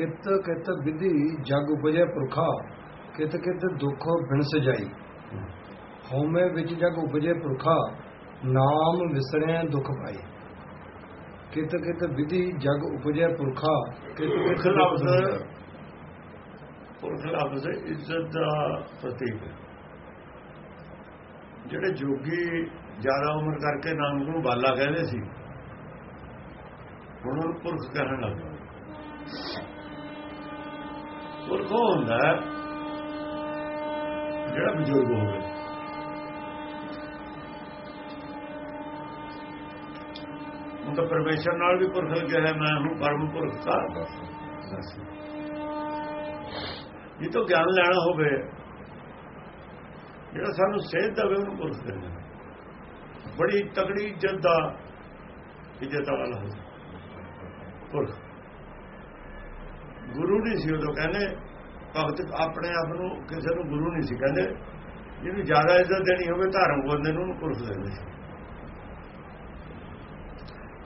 ਕਿਤ ਕਿਤ ਵਿਧੀ ਜਗ ਉਪਜੈ ਪੁਰਖਾ ਕਿਤ ਕਿਤ ਦੁਖ ਬਿਨ ਸਜਾਈ। ਹਉਮੈ ਵਿੱਚ ਜਗ ਉਪਜੈ ਪੁਰਖਾ ਨਾਮ ਵਿਸਰੈ ਦੁਖ ਪਾਈ। ਕਿਤ ਕਿਤ ਵਿਧੀ ਜਗ ਉਪਜੈ ਪੁਰਖਾ ਕਿਤ ਕਿਤ ਲਫ਼ਜ਼। ਪੁਰਖ ਲਫ਼ਜ਼ ਇੱਜ਼ਤ ਦਾ ਪ੍ਰਤੀਕ। ਜਿਹੜੇ ਜੋਗੀ ਜ਼ਿਆਦਾ ਉਮਰ ਕਰਕੇ ਨਾਮ ਨੂੰ ਬਾਲਾ ਕਹਿੰਦੇ ਸੀ ਹੁਣ ਪੁਰਖ ਕਹਿਣ ਲੱਗ ਗਏ ਪੁਰਖ ਉਹ ਹੁੰਦਾ ਜਿਹੜਾ ਬਜ਼ੁਰਗ ਹੋਵੇ। ਉਹ ਤਾਂ ਪਰਮੇਸ਼ਰ ਨਾਲ ਵੀ ਪੁਰਖ ਲੱਗਿਆ ਹੈ ਮੈਂ ਹੂੰ ਪਰਮ ਪੁਰਖ ਦਾ ਇਹ ਤਾਂ ਗਿਆਨ ਲੈਣਾ ਹੋਵੇ, ਜਿਹੜਾ ਸਾਨੂੰ ਸੇਧ ਦੇਵੇ, ਉਹਨੂੰ ਪੁਰਖ ਕਹਿੰਦੇ ਬੜੀ ਤਗੜੀ ਇੱਜ਼ਤ ਦਾ ਇੱਜ਼ਤ ਵਾਲਾ ਹੋ ਪੁਰਖ। ਗੁਰੂ ਨਹੀਂ ਸੀ ਉਦੋਂ ਕਹਿੰਦੇ, ਭਗਤ ਆਪਣੇ ਆਪ ਨੂੰ ਕਿਸੇ ਨੂੰ ਗੁਰੂ ਨਹੀਂ ਸੀ ਕਹਿੰਦੇ। ਜਿਹਨੂੰ ਜ਼ਿਆਦਾ ਇੱਜ਼ਤ ਦੇਣੀ ਹੋਵੇ, ਧਰਮ ਬੰਦੇ ਨੂੰ ਪੁਰਖ ਦਿੰਦੇ ਸੀ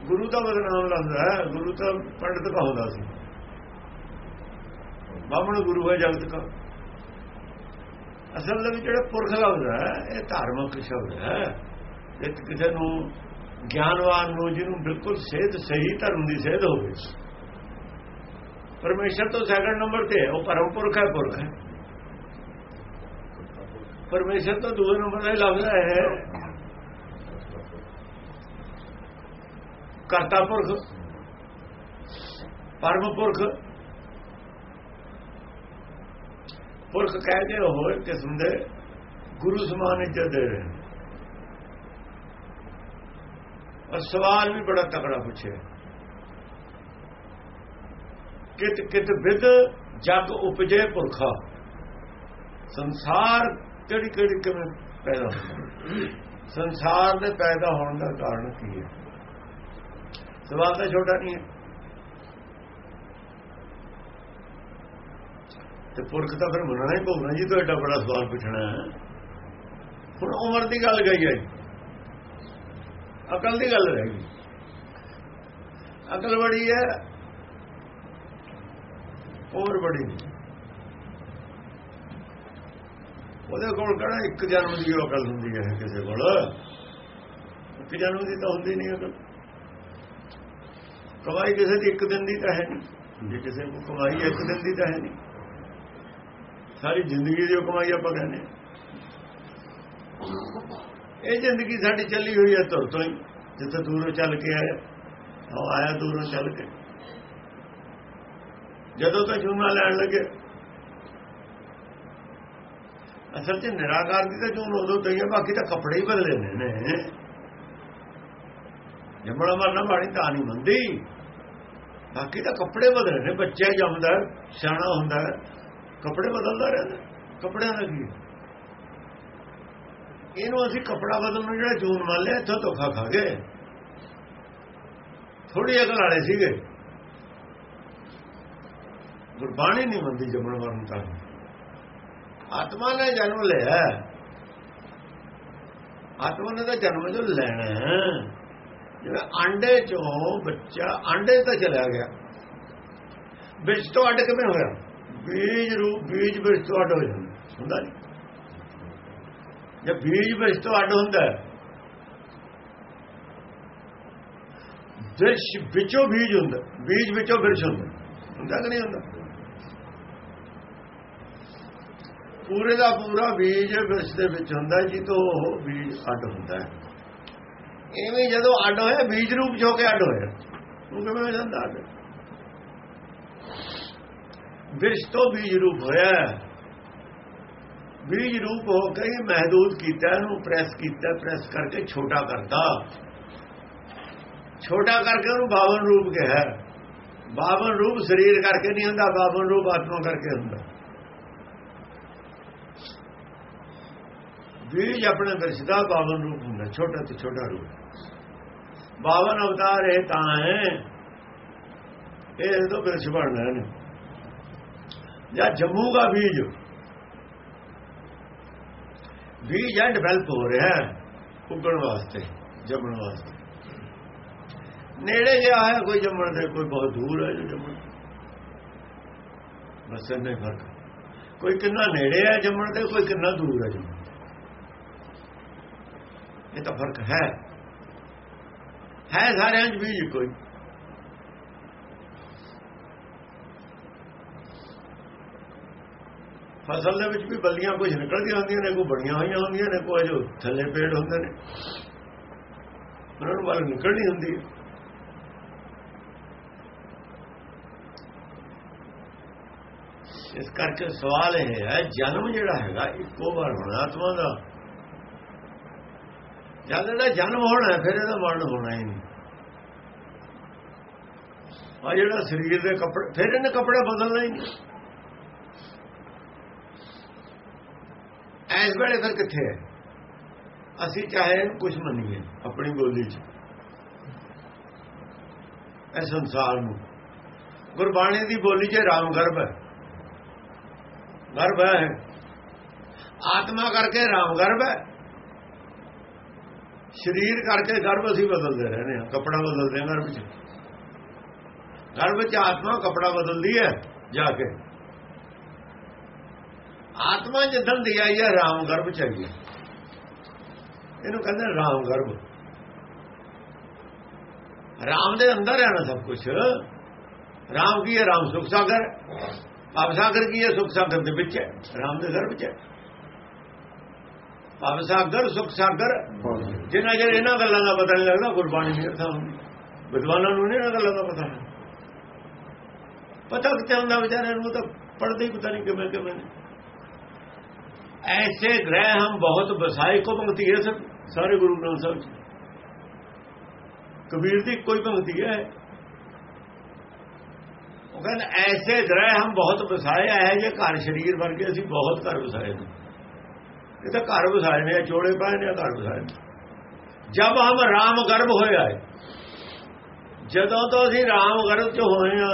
ਗੁਰੂ ਦਾ ਬਦਨਾਮ ਲੱਗਦਾ ਹੈ, ਗੁਰੂ ਤਾਂ ਪੰਡਤ ਕਹਾਉਂਦਾ ਸੀ। ਬਾਹਮਣ ਗੁਰੂ ਹੈ ਜਗਤ ਦਾ ਅਸਲ ਵਿੱਚ ਜਿਹੜਾ ਪੁਰਖ ਲੱਗਦਾ ਇਹ ਧਾਰਮਿਕ ਸ਼ਬਦ ਹੈ। ਇਹ ਕਿਸੇ ਨੂੰ, ਗਿਆਨਵਾਨ ਨੂੰ, ਜਿਹਨੂੰ ਬਿਲਕੁਲ ਸੇਧ ਸਹੀ, ਧਰਮ ਦੀ ਸੇਧ ਹੋਵੇ ਪਰਮੇਸ਼ਰ ਤੋਂ ਸੈਕੰਡ ਨੰਬਰ ਤੇ ਉਹ ਪਰਮ ਪੁਰਖ ਹੈ ਪੁਰਖ ਹੈ। ਪਰਮੇਸ਼ਰ ਤੋਂ ਦੂਜੇ ਨੰਬਰ ਤੇ ਲੱਗਦਾ ਹੈ। ਕਰਤਾ ਪੁਰਖ। ਪਰਮ ਪੁਰਖ। ਪੁਰਖ ਕਹਿੰਦੇ ਹੋ ਇੱਕ ਕਿਸਮ ਦੇ ਗੁਰੂ ਸਮਾਨ ਇੱਜ਼ਤ ਦੇ ਰਹੇ ਨੇ। ਔਰ ਸਵਾਲ ਵੀ ਬੜਾ ਤਕੜਾ ਪੁੱਛਿਆ। ਕਿਤ ਕਿਤ ਵਿਦ ਜਗ ਉਪਜੇ ਪੁਰਖਾ। ਸੰਸਾਰ ਕਿਹੜੀ ਕਿਹੜੀ ਕਿਵੇਂ ਪੈਦਾ ਹੁੰਦਾ? ਸੰਸਾਰ ਦੇ ਪੈਦਾ ਹੋਣ ਦਾ ਕਾਰਨ ਕੀ ਹੈ? ਸਵਾਲ ਤਾਂ ਛੋਟਾ ਨਹੀਂ ਹੈ। ਤੇ ਪੁਰਖ ਤਾਂ ਫਿਰ ਮੰਨਣਾ ਹੀ ਪਊਗਾ ਜੀ, ਤੋਂ ਐਡਾ ਬੜਾ ਸਵਾਲ ਪੁੱਛਣਾ ਹੈ। ਹੁਣ ਉਮਰ ਦੀ ਗੱਲ ਗਈ ਹੈ ਅਕਲ ਦੀ ਗੱਲ ਰਹਿ ਗਈ। ਅਕਲ ਬੜੀ ਹੈ ਹੋਰ ਬੜੀ। ਉਹਦੇ ਕੋਲ ਕਿਹੜਾ ਇੱਕ ਜਨਮ ਦੀ ਅਕਲ ਹੁੰਦੀ ਹੈ ਕਿਸੇ ਕੋਲ? ਇੱਕ ਜਨਮ ਦੀ ਤਾਂ ਹੁੰਦੀ ਨਹੀਂ ਅਕਲ। ਕਮਾਈ ਕਿਸੇ ਦੀ ਇੱਕ ਦਿਨ ਦੀ ਤਾਂ ਹੈ ਨਹੀਂ। ਜੇ ਕਿਸੇ ਨੂੰ ਕਮਾਈ ਇੱਕ ਦਿਨ ਦੀ ਤਾਂ ਹੈ ਨਹੀਂ। ਸਾਰੀ ਜ਼ਿੰਦਗੀ ਦੀ ਉਹ ਕਮਾਈ ਆਪਾਂ ਕਹਿੰਦੇ ਹਾਂ। ਇਹ ਜ਼ਿੰਦਗੀ ਸਾਡੀ ਚੱਲੀ ਹੋਈ ਹੈ ਤੁਰ ਤੋਂ ਹੀ। ਜਿੱਥੇ ਦੂਰੋਂ ਚੱਲ ਕੇ ਆਇਆ, ਉਹ ਆਇਆ ਦੂਰੋਂ ਚੱਲ ਕੇ। ਜਦੋਂ ਤਾਂ ਚੂਨਾ ਲੈਣ ਲੱਗੇ। ਅਸਲ 'ਚ ਨਿਰਾਕਾਰ ਦੀ ਤਾਂ ਚੂਨ ਉਦੋਂ ਤੋਂ ਹੀ ਹੈ, ਬਾਕੀ ਤਾਂ ਕੱਪੜੇ ਹੀ ਬਦਲੇ ਨੇ ਨੇ ਜੰਮਣਾ ਮਰਨਾ ਬਾਣੀ ਤਾਂ ਨਹੀਂ ਮੰਦੀ ਬਾਕੀ ਤਾਂ ਕੱਪੜੇ ਬਦਲੇ ਨੇ, ਬੱਚੇ ਜੰਮਦਾ, ਸਿਆਣਾ ਹੁੰਦਾ ਕੱਪੜੇ ਬਦਲਦਾ ਰਹਿੰਦਾ, ਕੱਪੜਿਆਂ ਦਾ ਕੀ ਇਹਨੂੰ ਅਸੀਂ ਕੱਪੜਾ ਬਦਲਣ ਨੂੰ ਜਿਹੜਾ ਚੂਨ ਮੰਨ ਲਿਆ, ਇੱਥੋਂ ਧੋਖਾ ਖਾ ਗਏ। ਥੋੜੀ ਅਕਲ ਵਾਲੇ ਸੀਗੇ। ਗੁਰਬਾਣੀ ਨਹੀਂ ਮੰਦੀ ਜੰਮਣ ਮਰਨ ਤਾਂ। ਆਤਮਾ ਨੇ ਜਨਮ ਲਿਆ। ਆਤਮਾ ਨੇ ਤਾਂ ਜਨਮ ਜੋ ਲੈਣਾ ਜਿਵੇਂ ਆਂਡੇ ਚੋਂ ਬੱਚਾ, ਆਂਡੇ ਤਾਂ ਚਲਾ ਗਿਆ। ਵਿੱਚ ਤੋਂ ਅੱਡ ਕਿਵੇਂ ਹੋਇਆ? ਬੀਜ ਰੂਪ, ਬੀਜ ਵਿੱਚ ਤੋਂ ਅੱਡ ਹੋ ਜਾਂਦਾ। ਹੁੰਦਾ ਨਹੀਂ ਜੇ ਬੀਜ ਵਿੱਚ ਤੋਂ ਅੱਡ ਹੁੰਦਾ ਵਿਰਸ਼ ਵਿੱਚੋਂ ਬੀਜ ਹੁੰਦਾ, ਬੀਜ ਵਿੱਚੋਂ ਵਿਰਸ਼ ਹੁੰਦਾ। ਹੁੰਦਾ ਕਿ ਨਹੀਂ ਹੁੰਦਾ? ਪੂਰੇ ਦਾ ਪੂਰਾ ਬੀਜ ਵਿਰਸ਼ ਦੇ ਵਿੱਚ ਹੁੰਦਾ ਜੀ ਤੋਂ ਉਹ ਬੀਜ ਅੱਡ ਹੁੰਦਾ ਹੈ। ਐਵੇਂ ਜਦੋਂ ਅੱਡ ਹੋਇਆ, ਬੀਜ ਰੂਪ ਜੋ ਕੇ ਅੱਡ ਹੋਇਆ। ਉਹ ਕਿਵੇਂ ਹੋ ਜਾਂਦਾ ਅੱਡ? ਵਿਰਸ਼ ਤੋਂ ਬੀਜ ਰੂਪ ਹੋਇਆ ਬੀਜ ਰੂਪ ਹੋ ਕੇ ਹੀ ਮਹਦੂਦ ਕੀਤਾ, ਇਹਨੂੰ ਪ੍ਰੈਸ ਕੀਤਾ, ਪ੍ਰੈਸ ਕਰਕੇ ਛੋਟਾ ਕਰਤਾ। ਛੋਟਾ ਕਰਕੇ ਉਹਨੂੰ ਬਾਵਨ ਰੂਪ ਕਿਹਾ ਬਾਵਨ ਰੂਪ ਸਰੀਰ ਕਰਕੇ ਨਹੀਂ ਹੁੰਦਾ, ਬਾਵਨ ਰੂਪ ਆਤਮਾ ਕਰਕੇ ਹੁੰਦਾ। ਬੀਜ ਆਪਣੇ ਵਿਰਸ਼ ਦਾ ਬਾਵਨ ਰੂਪ ਹੁੰਦਾ, ਛੋਟਾ ਤੋਂ ਛੋਟਾ ਰੂਪ। ਬਾਵਨ ਅਵਤਾਰ ਇਹ ਤਾਂ ਹੈ, ਇਹ ਤੋਂ ਵਿਰਸ਼ ਬਣਨਾ ਨੇ ਜਾਂ ਜੰਮੂਗਾ ਬੀਜ। ਬੀਜ ਐ ਡਿਵੈਲਪ ਹੋ ਰਿਹਾ ਉੱਗਣ ਵਾਸਤੇ, ਜੰਮਣ ਵਾਸਤੇ। ਨੇੜੇ ਜਿਹਾ ਹੈ, ਕੋਈ ਜੰਮਣ ਦੇ, ਕੋਈ ਬਹੁਤ ਦੂਰ ਹੈ ਜੋ ਜੰਮਣ। ਬਸ ਇੰਨਾ ਹੀ ਫ਼ਰਕ। ਕੋਈ ਕਿੰਨਾ ਨੇੜੇ ਹੈ ਜੰਮਣ ਤੇ, ਕੋਈ ਕਿੰਨਾ ਦੂਰ ਹੈ ਜੰਮਣ। ਇਹ ਤਾਂ ਫ਼ਰਕ ਹੈ। ਹੈ ਸਾਰਿਆਂ 'ਚ ਵੀ ਕੋਈ। ਫਸਲ ਦੇ ਵਿੱਚ ਵੀ ਬੱਲੀਆਂ ਕੁਝ ਨਿਕਲਦੀਆਂ ਹੁੰਦੀਆਂ ਨੇ, ਕੋਈ ਬੜੀਆਂ ਹੋਈਆਂ ਹੁੰਦੀਆਂ ਨੇ, ਕੋਈ ਜੋ ਥੱਲੇ ਪੇੜ ਹੁੰਦੇ ਨੇ। ਉਹਨਾਂ ਨੂੰ ਵੱਲ ਨਿਕਲਣੀ ਹੁੰਦੀ ਹੈ। ਇਸ ਕਰਕੇ ਸਵਾਲ ਇਹ ਹੈ, ਜਨਮ ਜਿਹੜਾ ਹੈਗਾ, ਇੱਕੋ ਵਾਰ ਹੋਣਾ ਆਤਮਾ ਦਾ। ਜਦ ਇਹਦਾ ਜਨਮ ਹੋਣਾ, ਫਿਰ ਇਹਦਾ ਮਰਨ ਹੋਣਾ ਹੀ ਨਹੀਂ। ਆ ਜਿਹੜਾ ਸਰੀਰ ਦੇ ਕੱਪੜੇ, ਫਿਰ ਇਹਨੇ ਕੱਪੜੇ ਬਦਲਣਾ ਹੀ ਨਹੀਂ। ਐਸ ਵੇਲੇ ਫਿਰ ਕਿੱਥੇ ਹੈ? ਅਸੀਂ ਚਾਹੇ ਕੁਝ ਮੰਨੀਏ, ਆਪਣੀ ਬੋਲੀ 'ਚ। ਇਹ ਸੰਸਾਰ ਨੂੰ। ਗੁਰਬਾਣੀ ਦੀ ਬੋਲੀ 'ਚ ਰਾਮ ਗਰਭ ਹੈ। ਗਰਭ ਹੈ। ਆਤਮਾ ਕਰਕੇ ਰਾਮ ਗਰਭ ਹੈ। ਸਰੀਰ ਕਰਕੇ ਗਰਭ ਅਸੀਂ ਬਦਲਦੇ ਰਹਿੰਦੇ ਹਾਂ, ਕਪੜਾ ਬਦਲਦੇ ਹਾਂ ਗਰਭ 'ਚ। ਗਰਭ 'ਚ ਆਤਮਾ ਕਪੜਾ ਬਦਲਦੀ ਹੈ ਜਾ ਕੇ। ਆਤਮਾ ਜਦੋਂ ਦੀ ਆਈ ਹੈ, ਰਾਮ ਗਰਭ ਚ ਚਾਹੀਏ ਇਹਨੂੰ ਕਹਿੰਦੇ ਰਾਮ ਗਰਭ। ਰਾਮ ਦੇ ਅੰਦਰ ਹੈ ਨਾ ਸਭ ਕੁਝ ਰਾਮ ਕੀ ਹੈ? ਰਾਮ ਸੁਖ ਸਾਗਰ। ਭਵ ਸਾਗਰ ਕੀ ਹੈ? ਸੁਖ ਸਾਗਰ ਦੇ ਵਿੱਚ ਹੈ। ਰਾਮ ਦੇ ਗਰਭ ਚ ਹੈ। ਭਵ ਸਾਗਰ ਸੁਖ ਸਾਗਰ ਜਿਨ੍ਹਾਂ ਜਿਹੜੇ ਇਹਨਾਂ ਗੱਲਾਂ ਦਾ ਪਤਾ ਨਹੀਂ ਲੱਗਦਾ ਗੁਰਬਾਣੀ ਦੇ ਅਰਥਾਂ ਵਿਦਵਾਨਾਂ ਨੂੰ ਇਹਨਾਂ ਗੱਲਾਂ ਦਾ ਪਤਾ ਹੈ ਪਤਾ ਕਿ ਚੱਲਦਾ ਵਿਚਾਰਿਆਂ ਨੂੰ ਤਾਂ ਪੜਦੇ ਹੀ ਪਤਾ ਨਹੀਂ ਕਿਵੇਂ ਕਿਵੇਂ ਐਸੇ ਗ੍ਰਹਿ ਹਮ ਬਹੁਤ ਵਸਾਏ ਕੋ ਭਗਤੀ ਹੈ ਸਾਰੇ ਗੁਰੂ ਗ੍ਰੰਥ ਸਾਹਿਬ ਕਬੀਰ ਦੀ ਕੋਈ ਭਗਤੀ ਹੈ। ਉਹ ਕਹਿੰਦਾ ਐਸੇ ਗ੍ਰਹਿ ਹਮ ਬਹੁਤ ਵਸਾਏ ਆਏ ਜੇ ਘਰ ਸ਼ਰੀਰ ਵਰਗੇ ਅਸੀਂ ਬਹੁਤ ਘਰ ਵਸਾਏ ਨੇ। ਇਹ ਤਾਂ ਘਰ ਬਸਾਏ ਨੇ ਚੋਲੇ ਪਾਏ ਨੇ ਘਰ ਵਸਾਏ ਨੇ। ਜਦ ਹਮ ਰਾਮ ਗਰਭ ਹੋਇਆ ਹੈ ਜਦੋਂ ਤੋਂ ਅਸੀਂ ਰਾਮ ਗਰਭ ਚ ਹੋਏ ਆ,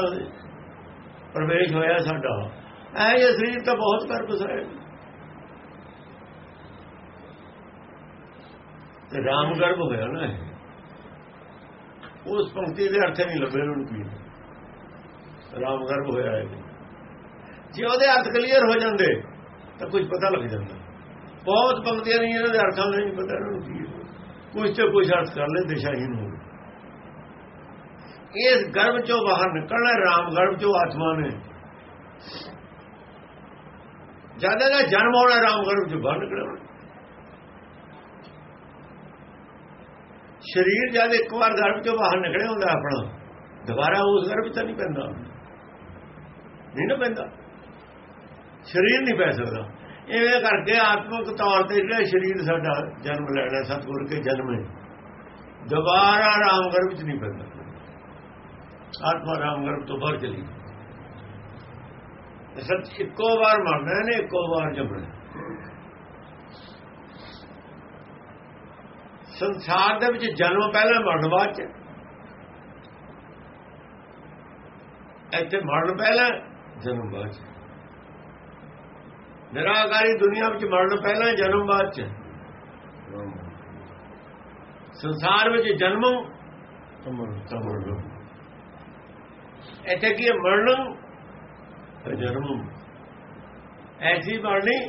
ਪ੍ਰਵੇਸ਼ ਹੋਇਆ ਸਾਡਾ। ਐ ਇਹ ਸਰੀਰ ਤਾਂ ਬਹੁਤ ਘਰ ਵਸਾਏ ਤੇ ਰਾਮ ਗਰਭ ਹੋਇਆ ਨਾ ਇਹ। ਉਸ ਪੰਕਤੀ ਦੇ ਅਰਥ ਨਹੀਂ ਲੱਭੇ ਉਹਨੂੰ ਕੀ। ਰਾਮ ਗਰਭ ਹੋਇਆ ਹੈ ਜੇ ਉਹਦੇ ਅਰਥ ਕਲੀਅਰ ਹੋ ਜਾਂਦੇ, ਤਾਂ ਕੁਝ ਪਤਾ ਲੱਗ ਜਾਂਦਾ। ਬਹੁਤ ਪੰਕਤੀਆਂ ਨਹੀਂ ਇਹਨਾਂ ਦੇ ਅਰਥਾਂ ਦਾ ਨਹੀਂ ਪਤਾ ਇਹਨਾਂ ਨੂੰ ਕੀ ਕੁਝ ਤੇ ਕੁਝ ਅਰਥ ਕਰ ਲੈ ਦਿਸ਼ਾਹੀਨ ਹੋ ਇਸ ਗਰਭ ਚੋਂ ਬਾਹਰ ਨਿਕਲਣਾ, ਰਾਮ ਗਰਭ ਚੋਂ ਆਤਮਾ ਨੇ। ਜਦ ਇਹਦਾ ਜਨਮ ਹੋਣਾ, ਰਾਮ ਗਰਭ ਚੋਂ ਬਾਹਰ ਨਿਕਲਣਾ। ਸਰੀਰ ਜਦ ਇੱਕ ਵਾਰ ਗਰਭ ਚੋਂ ਬਾਹਰ ਨਿਕਲਿਆ ਹੁੰਦਾ ਆਪਣਾ, ਦੁਬਾਰਾ ਉਸ ਗਰਭ ਚ ਨਹੀਂ ਪੈਂਦਾ। ਨਹੀਂ ਨਾ ਪੈਂਦਾ। ਸਰੀਰ ਨਹੀਂ ਪੈ ਸਕਦਾ। ਐਵੇਂ ਕਰਕੇ ਆਤਮਿਕ ਤੌਰ ਤੇ ਜਿਹੜਾ ਸਰੀਰ ਸਾਡਾ ਜਨਮ ਲੈਣਾ, ਸਤਿਗੁਰ ਕੇ ਜਨਮ ਹੈ ਦੁਬਾਰਾ ਰਾਮ ਗਰਭ ਚ ਨਹੀਂ ਪੈਂਦਾ। ਆਤਮਾ ਰਾਮ ਗਰਭ ਤੋਂ ਬਾਹਰ ਚਲੀ ਸੱਚ ਇੱਕੋ ਵਾਰ ਮਰਨਾ ਨੇ ਇੱਕੋ ਵਾਰ ਜੰਮਣਾ। ਸੰਸਾਰ ਦੇ ਵਿੱਚ ਜਨਮ ਪਹਿਲਾਂ ਮਰਨ ਬਾਅਦ ਚ। ਇੱਥੇ ਮਰਨ ਪਹਿਲਾਂ, ਜਨਮ ਬਾਅਦ ਚ। ਨਿਰਾਕਾਰੀ ਦੁਨੀਆ ਵਿੱਚ ਮਰਨ ਪਹਿਲਾਂ ਜਨਮ ਬਾਅਦ ਚ। ਸੰਸਾਰ ਵਿੱਚ ਜਨਮ ਅਮਰ ਇੱਥੇ ਕੀ ਮਰਨ ਜਨਮ। ਐਸੀ ਮਰਨੀ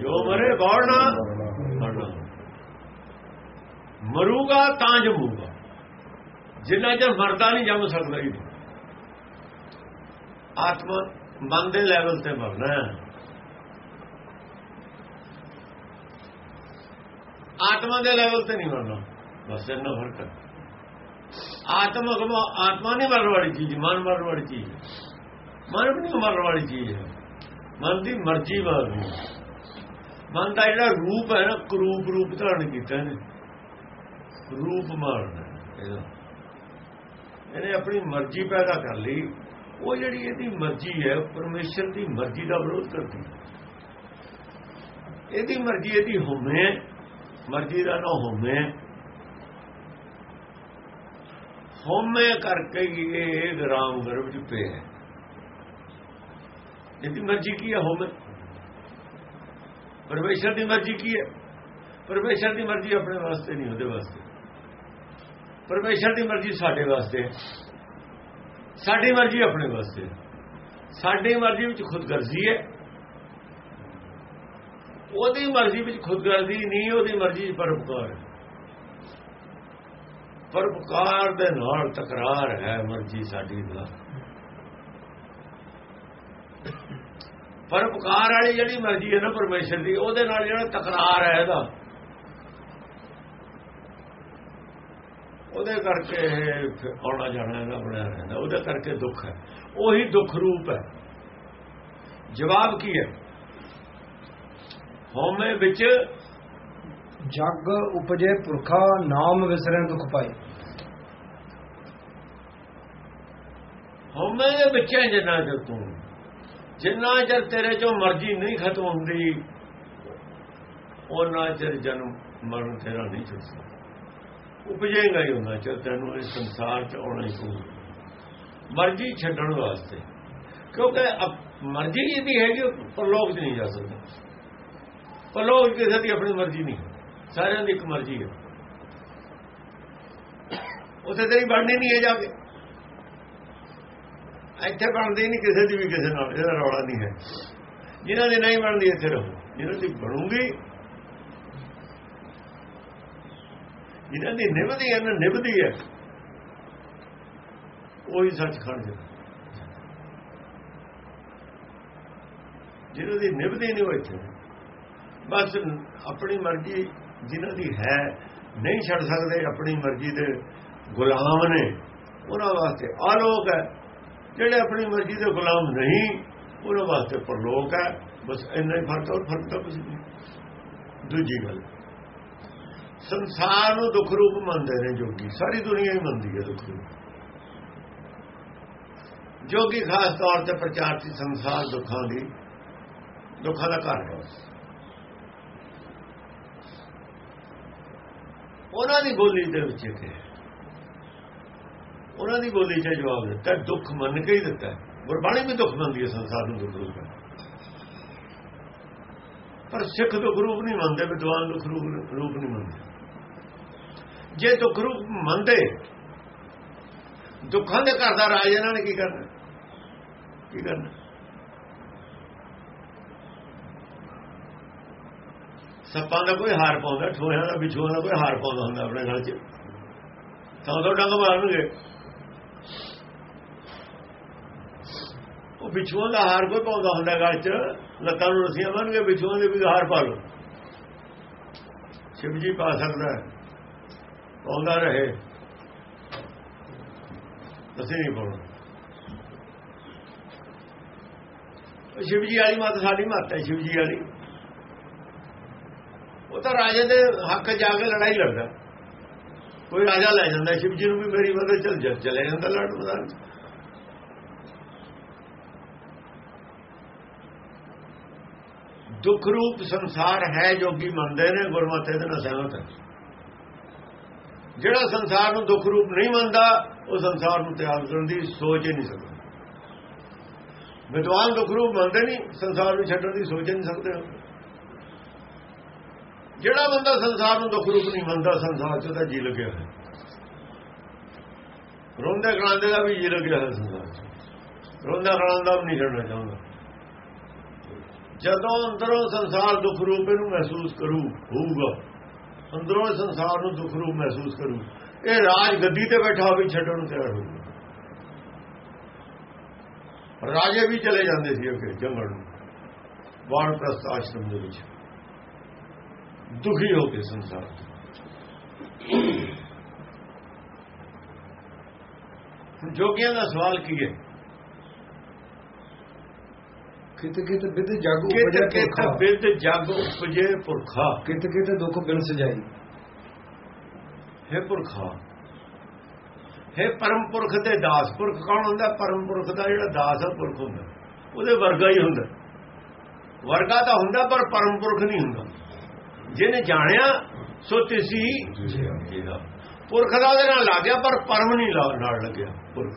ਜੋ ਮਰੇ ਬੌੜਨਾ ਮਰਨਾ। ਮਰੂਗਾ ਤਾਂ ਜਮੂਗਾ। ਜਿੰਨਾ ਚਿਰ ਮਰਦਾ ਨਹੀਂ ਜੰਮ ਸਕਦਾ ਹੀ ਆਤਮਾ ਮਨ ਦੇ ਲੈਵਲ ਤੇ ਮਰਨਾ ਹੈ। ਆਤਮਾ ਦੇ ਲੈਵਲ ਤੇ ਨਹੀਂ ਮਰਨਾ ਬਸ ਇਹਨਾਂ ਫ਼ਰਕ ਹੈ। ਆਤਮਾ ਆਤਮਾ ਨਹੀਂ ਮਰਨ ਵਾਲੀ ਚੀਜ਼, ਮਨ ਮਰਨ ਵਾਲੀ ਚੀਜ਼। ਮਨ ਵੀ ਨਹੀਂ ਮਰਨ ਵਾਲੀ ਚੀਜ਼ ਹੈ। ਮਨ ਦੀ ਮਰਜ਼ੀ ਵਾਲੀ ਮਨ ਦਾ ਜਿਹੜਾ ਰੂਪ ਹੈ ਨਾ, ਕਰੂਪ ਰੂਪ ਧਾਰਨ ਕੀਤਾ ਨੇ ਰੂਪ ਮਾਰਨਾ ਇਹਦਾ। ਇਹਨੇ ਆਪਣੀ ਮਰਜ਼ੀ ਪੈਦਾ ਕਰ ਲਈ। ਉਹ ਜਿਹੜੀ ਇਹਦੀ ਮਰਜ਼ੀ ਹੈ ਪਰਮੇਸ਼ਰ ਦੀ ਮਰਜ਼ੀ ਦਾ ਵਿਰੋਧ ਕਰਦੀ ਇਹਦੀ ਮਰਜ਼ੀ ਇਹਦੀ ਹੋਵੇ ਮਰਜ਼ੀ ਦਾ ਨਾ ਹੋਵੇ। ਹੋਮੇ ਕਰਕੇ ਇਹ ਗ੍ਰਾਮ ਗਰਭ ਚ ਹੈ। ਇਹਦੀ ਮਰਜ਼ੀ ਕੀ ਹੈ ਹੋਵੇ ਪਰਮੇਸ਼ਰ ਦੀ ਮਰਜ਼ੀ ਕੀ ਹੈ? ਪਰਮੇਸ਼ਰ ਦੀ ਮਰਜ਼ੀ ਆਪਣੇ ਵਾਸਤੇ ਨਹੀਂ, ਉਹਦੇ ਵਾਸਤੇ। ਪਰਮੇਸ਼ਰ ਦੀ ਮਰਜ਼ੀ ਸਾਡੇ ਵਾਸਤੇ ਸਾਡੀ ਮਰਜ਼ੀ ਆਪਣੇ ਵਾਸਤੇ ਸਾਡੀ ਮਰਜ਼ੀ ਵਿੱਚ ਖੁਦਗਰਜ਼ੀ ਹੈ। ਉਹਦੀ ਮਰਜ਼ੀ ਵਿੱਚ ਖੁਦਗਰਜ਼ੀ ਨਹੀਂ, ਉਹਦੀ ਮਰਜ਼ੀ ਵਿੱਚ ਪਰਪਕਾਰ ਦੇ ਨਾਲ ਤਕਰਾਰ ਹੈ ਮਰਜ਼ੀ ਸਾਡੀ ਦਾ ਪਰਪਕਾਰ ਵਾਲੀ ਜਿਹੜੀ ਮਰਜ਼ੀ ਹੈ ਨਾ ਪਰਮੇਸ਼ਰ ਦੀ, ਉਹਦੇ ਨਾਲ ਜਿਹੜਾ ਤਕਰਾਰ ਹੈ ਇਹਦਾ। ਉਹਦੇ ਕਰਕੇ ਫਿਰ ਆਉਣਾ ਜਾਣਾ ਇਹਦਾ ਬਣਿਆ ਰਹਿੰਦਾ, ਉਹਦੇ ਕਰਕੇ ਦੁੱਖ ਹੈ। ਉਹੀ ਦੁੱਖ ਰੂਪ ਹੈ। ਜਵਾਬ ਕੀ ਹੈ? ਹਉਮੈ ਵਿੱਚ ਜਗ ਉਪਜੇ ਪੁਰਖਾ ਨਾਮ ਵਿਸਰੇ ਦੁਖ ਪਾਈ। ਹਉਮੈ ਦੇ ਵਿੱਚ ਜਿੰਨਾ ਚਿਰ ਤੂੰ। ਜਿੰਨਾ ਚਿਰ ਤੇਰੇ ਚੋਂ ਮਰਜ਼ੀ ਨਹੀਂ ਖਤਮ ਹੁੰਦੀ ਉਹਨਾਂ ਚਿਰ ਜਨਮ ਮਰਨ ਤੇਰਾ ਨਹੀਂ ਛੁੱਟਦਾ ਉਪਜੇਗਾ ਹੀ ਹੁੰਦਾ ਚਿਰ ਤੈਨੂੰ ਇਸ ਸੰਸਾਰ ਚ ਆਉਣਾ ਹੀ ਪਊ। ਮਰਜ਼ੀ ਛੱਡਣ ਵਾਸਤੇ। ਕਿਉਂਕਿ ਮਰਜ਼ੀ ਜਿਹਦੀ ਹੈਗੀ ਉਹ ਪਰਲੋਕ 'ਚ ਨਹੀਂ ਜਾ ਸਕਦਾ। ਪਰਲੋਕ 'ਚ ਕਿਸੇ ਦੀ ਆਪਣੀ ਮਰਜ਼ੀ ਨਹੀਂ। ਸਾਰਿਆਂ ਦੀ ਇੱਕ ਮਰਜ਼ੀ ਹੈ। ਉਥੇ ਤੇਰੀ ਬਣਨੀ ਨਹੀਂ ਹੈ ਜਾ ਕੇ। ਇੱਥੇ ਬਣਦੀ ਨਹੀਂ, ਕਿਸੇ ਦੀ ਵੀ ਕਿਸੇ ਨਾਲ, ਇਹਦਾ ਰੌਲਾ ਨਹੀਂ ਹੈ। ਜਿਨ੍ਹਾਂ ਦੀ ਨਹੀਂ ਬਣਦੀ, ਇੱਥੇ ਰਹੋ। ਜਿਨ੍ਹਾਂ ਦੀ ਬਣੂਗੀ, ਜਿਨ੍ਹਾਂ ਦੀ ਨਿਭਦੀ ਹੈ ਨਾ ਨਿਭਦੀ ਹੈ। ਉਹੀ ਸੱਚਖੰਡ ਹੈ ਜਿਹਨਾਂ ਦੀ ਨਿਭਦੀ ਨਹੀਂ, ਉਹ ਇੱਥੇ ਬਸ ਆਪਣੀ ਮਰਜ਼ੀ ਜਿਨ੍ਹਾਂ ਦੀ ਹੈ, ਨਹੀਂ ਛੱਡ ਸਕਦੇ ਆਪਣੀ ਮਰਜ਼ੀ ਦੇ ਗੁਲਾਮ ਨੇ। ਉਹਨਾਂ ਵਾਸਤੇ ਆਲੋਕ ਹੈ। ਜਿਹੜੇ ਆਪਣੀ ਮਰਜ਼ੀ ਦੇ ਗੁਲਾਮ ਨਹੀਂ, ਉਹਨਾਂ ਵਾਸਤੇ ਪਰਲੋਕ ਹੈ। ਬਸ ਇੰਨਾ ਹੀ ਫ਼ਰਕ ਹੋਰ ਫ਼ਰਕ ਤਾਂ ਕੁਝ ਨਹੀਂ। ਦੂਜੀ ਗੱਲ, ਸੰਸਾਰ ਨੂੰ ਦੁੱਖ ਰੂਪ ਮੰਨਦੇ ਨੇ ਜੋਗੀ। ਸਾਰੀ ਦੁਨੀਆ ਹੀ ਮੰਨਦੀ ਹੈ ਦੁੱਖ ਰੂਪ। ਜੋਗੀ ਖਾਸ ਤੌਰ ਤੇ ਪ੍ਰਚਾਰ ਸੀ ਸੰਸਾਰ ਦੁੱਖਾਂ ਦੀ। ਦੁੱਖਾਂ ਦਾ ਘਰ ਹੈ। ਉਹਨਾਂ ਦੀ ਬੋਲੀ ਦੇ ਵਿੱਚ ਕਿ ਉਹਨਾਂ ਦੀ ਬੋਲੀ 'ਚ ਜਵਾਬ ਦਿੱਤਾ, ਦੁੱਖ ਮੰਨ ਕੇ ਹੀ ਦਿੱਤਾ। ਗੁਰਬਾਣੀ ਵੀ ਦੁੱਖ ਮੰਨਦੀ ਹੈ ਸੰਸਾਰ ਨੂੰ ਦੁੱਖ ਰੂਪ ਪਰ ਸਿੱਖ ਦੁੱਖ ਰੂਪ ਨਹੀਂ ਮੰਨਦੇ, ਵਿਦਵਾਨ ਦੁੱਖ ਰੂਪ ਨਹੀਂ ਮੰਨਦੇ। ਜੇ ਦੁੱਖ ਰੂਪ ਮੰਨਦੇ, ਦੁੱਖਾਂ ਦੇ ਘਰ ਦਾ ਰਾਜ ਇਹਨਾਂ ਨੇ ਕੀ ਕਰਨਾ? ਕੀ ਕਰਨਾ? ਸੱਪਾਂ ਦਾ ਕੋਈ ਹਾਰ ਪਾਉਂਦਾ, ਠੋਹਿਆਂ ਦਾ ਵਿਛੂਆਂ ਦਾ ਕੋਈ ਹਾਰ ਪਾਉਂਦਾ ਹੁੰਦਾ ਆਪਣੇ ਘਰ 'ਚ। ਤਾਂ ਤੋਂ ਡੰਗ ਮਾਰਨਗੇ। ਉਹ ਵਿਛੂਆਂ ਦਾ ਹਾਰ ਕੋਈ ਪਾਉਂਦਾ ਹੁੰਦਾ ਘਰ 'ਚ, ਲੱਤਾਂ ਨੂੰ ਰੱਸੀਆਂ ਬੰਨ੍ਹ ਕੇ ਵਿਛੂਆਂ ਦੇ ਵੀ ਹਾਰ ਪਾ ਲਓ। ਸ਼ਿਵ ਜੀ ਪਾ ਸਕਦਾ ਪਾਉਂਦਾ ਰਹੇ। ਅਸੀਂ ਨਹੀਂ ਪਾਉਣਾ। ਸ਼ਿਵ ਜੀ ਵਾਲੀ ਮਤ ਸਾਡੀ ਮਤ ਹੈ, ਸ਼ਿਵ ਜੀ ਵਾਲੀ। ਉਹ ਤਾਂ ਰਾਜੇ ਦੇ ਹੱਕ ਜਾ ਕੇ ਲੜਾਈ ਲੜਦਾ। ਕੋਈ ਰਾਜਾ ਲੈ ਜਾਂਦਾ ਸ਼ਿਵ ਜੀ ਨੂੰ ਵੀ ਮੇਰੀ ਮਦਦ ਚੱਲ ਜਾ, ਚਲੇ ਜਾਂਦਾ ਲੜ ਮੈਦਾਨ ਦੁੱਖ ਰੂਪ ਸੰਸਾਰ ਹੈ ਜੋਗੀ ਮੰਨਦੇ ਨੇ, ਗੁਰਮਤਿ ਦੇ ਨਾਲ ਸਹਿਮਤ ਹੈ। ਜਿਹੜਾ ਸੰਸਾਰ ਨੂੰ ਦੁੱਖ ਰੂਪ ਨਹੀਂ ਮੰਨਦਾ, ਉਹ ਸੰਸਾਰ ਨੂੰ ਤਿਆਗ ਕਰਨ ਦੀ ਸੋਚ ਹੀ ਨਹੀਂ ਸਕਦਾ। ਵਿਦਵਾਨ ਦੁੱਖ ਰੂਪ ਮੰਨਦੇ ਨਹੀਂ, ਸੰਸਾਰ ਨੂੰ ਛੱਡਣ ਦੀ ਸੋਚ ਹੀ ਨਹੀਂ ਸਕਦੇ। ਜਿਹੜਾ ਬੰਦਾ ਸੰਸਾਰ ਨੂੰ ਦੁੱਖ ਰੂਪ ਨਹੀਂ ਮੰਨਦਾ, ਸੰਸਾਰ 'ਚ ਤਾਂ ਜੀ ਲੱਗਿਆ ਹੈ ਰੋਂਦੇ ਕਰਾਂਦੇ ਦਾ ਵੀ ਜੀ ਲੱਗਿਆ ਹੈ ਸੰਸਾਰ 'ਚ। ਰੋਂਦਾ ਕਰਾਂਦਾ ਵੀ ਨਹੀਂ ਛੱਡਣਾ ਚਾਹੁੰਦਾ। ਜਦੋਂ ਅੰਦਰੋਂ ਸੰਸਾਰ ਦੁੱਖ ਰੂਪ ਇਹਨੂੰ ਮਹਿਸੂਸ ਕਰੂ, ਹੋਊਗਾ। ਅੰਦਰੋਂ ਸੰਸਾਰ ਨੂੰ ਦੁੱਖ ਰੂਪ ਮਹਿਸੂਸ ਕਰੂ। ਇਹ ਰਾਜ ਗੱਦੀ ਤੇ ਬੈਠਾ ਵੀ ਛੱਡਣ ਨੂੰ ਤਿਆਰ ਹੋਊਗਾ। ਰਾਜੇ ਵੀ ਚਲੇ ਜਾਂਦੇ ਸੀ ਅੱਗੇ, ਜੰਗਲ ਨੂੰ। ਵਾਨਪ੍ਰਸਥ ਆਸ਼ਰਮ ਦੇ ਵਿੱਚ। ਦੁਖੀ ਹੋ ਕੇ ਸੰਸਾਰ ਜੋਗੀਆਂ ਦਾ ਸਵਾਲ ਕੀ ਹੈ? ਕਿਤ ਕਿਤ ਵਿਦ ਜਗ ਉਪਜੇ ਕਿਤ ਬਿਰਦ ਜਗ ਉਪਜੇ ਪੁਰਖਾ। ਕਿਤ ਕਿਤ ਦੁਖ ਬਿਨ ਸਜਾਈ। ਹੈ ਪੁਰਖਾ ਹੈ ਪਰਮ ਪੁਰਖ ਦੇ ਦਾਸ। ਪੁਰਖ ਕੌਣ ਹੁੰਦਾ? ਪਰਮ ਪੁਰਖ ਦਾ ਜਿਹੜਾ ਦਾਸ ਹੈ ਪੁਰਖ ਹੁੰਦਾ। ਉਹਦੇ ਵਰਗਾ ਹੀ ਹੁੰਦਾ। ਵਰਗਾ ਤਾਂ ਹੁੰਦਾ ਪਰ ਪਰਮ ਪੁਰਖ ਨਹੀਂ ਹੁੰਦਾ। ਜਿਹਨੇ ਜਾਣਿਆ ਸੋ ਤਿਸੀ ਪੁਰਖ ਦਾ ਉਹਦੇ ਨਾਲ ਲੱਗ ਗਿਆ ਪਰ ਪਰਮ ਨਹੀਂ ਨਾਲ ਲੱਗਿਆ ਪੁਰਖ।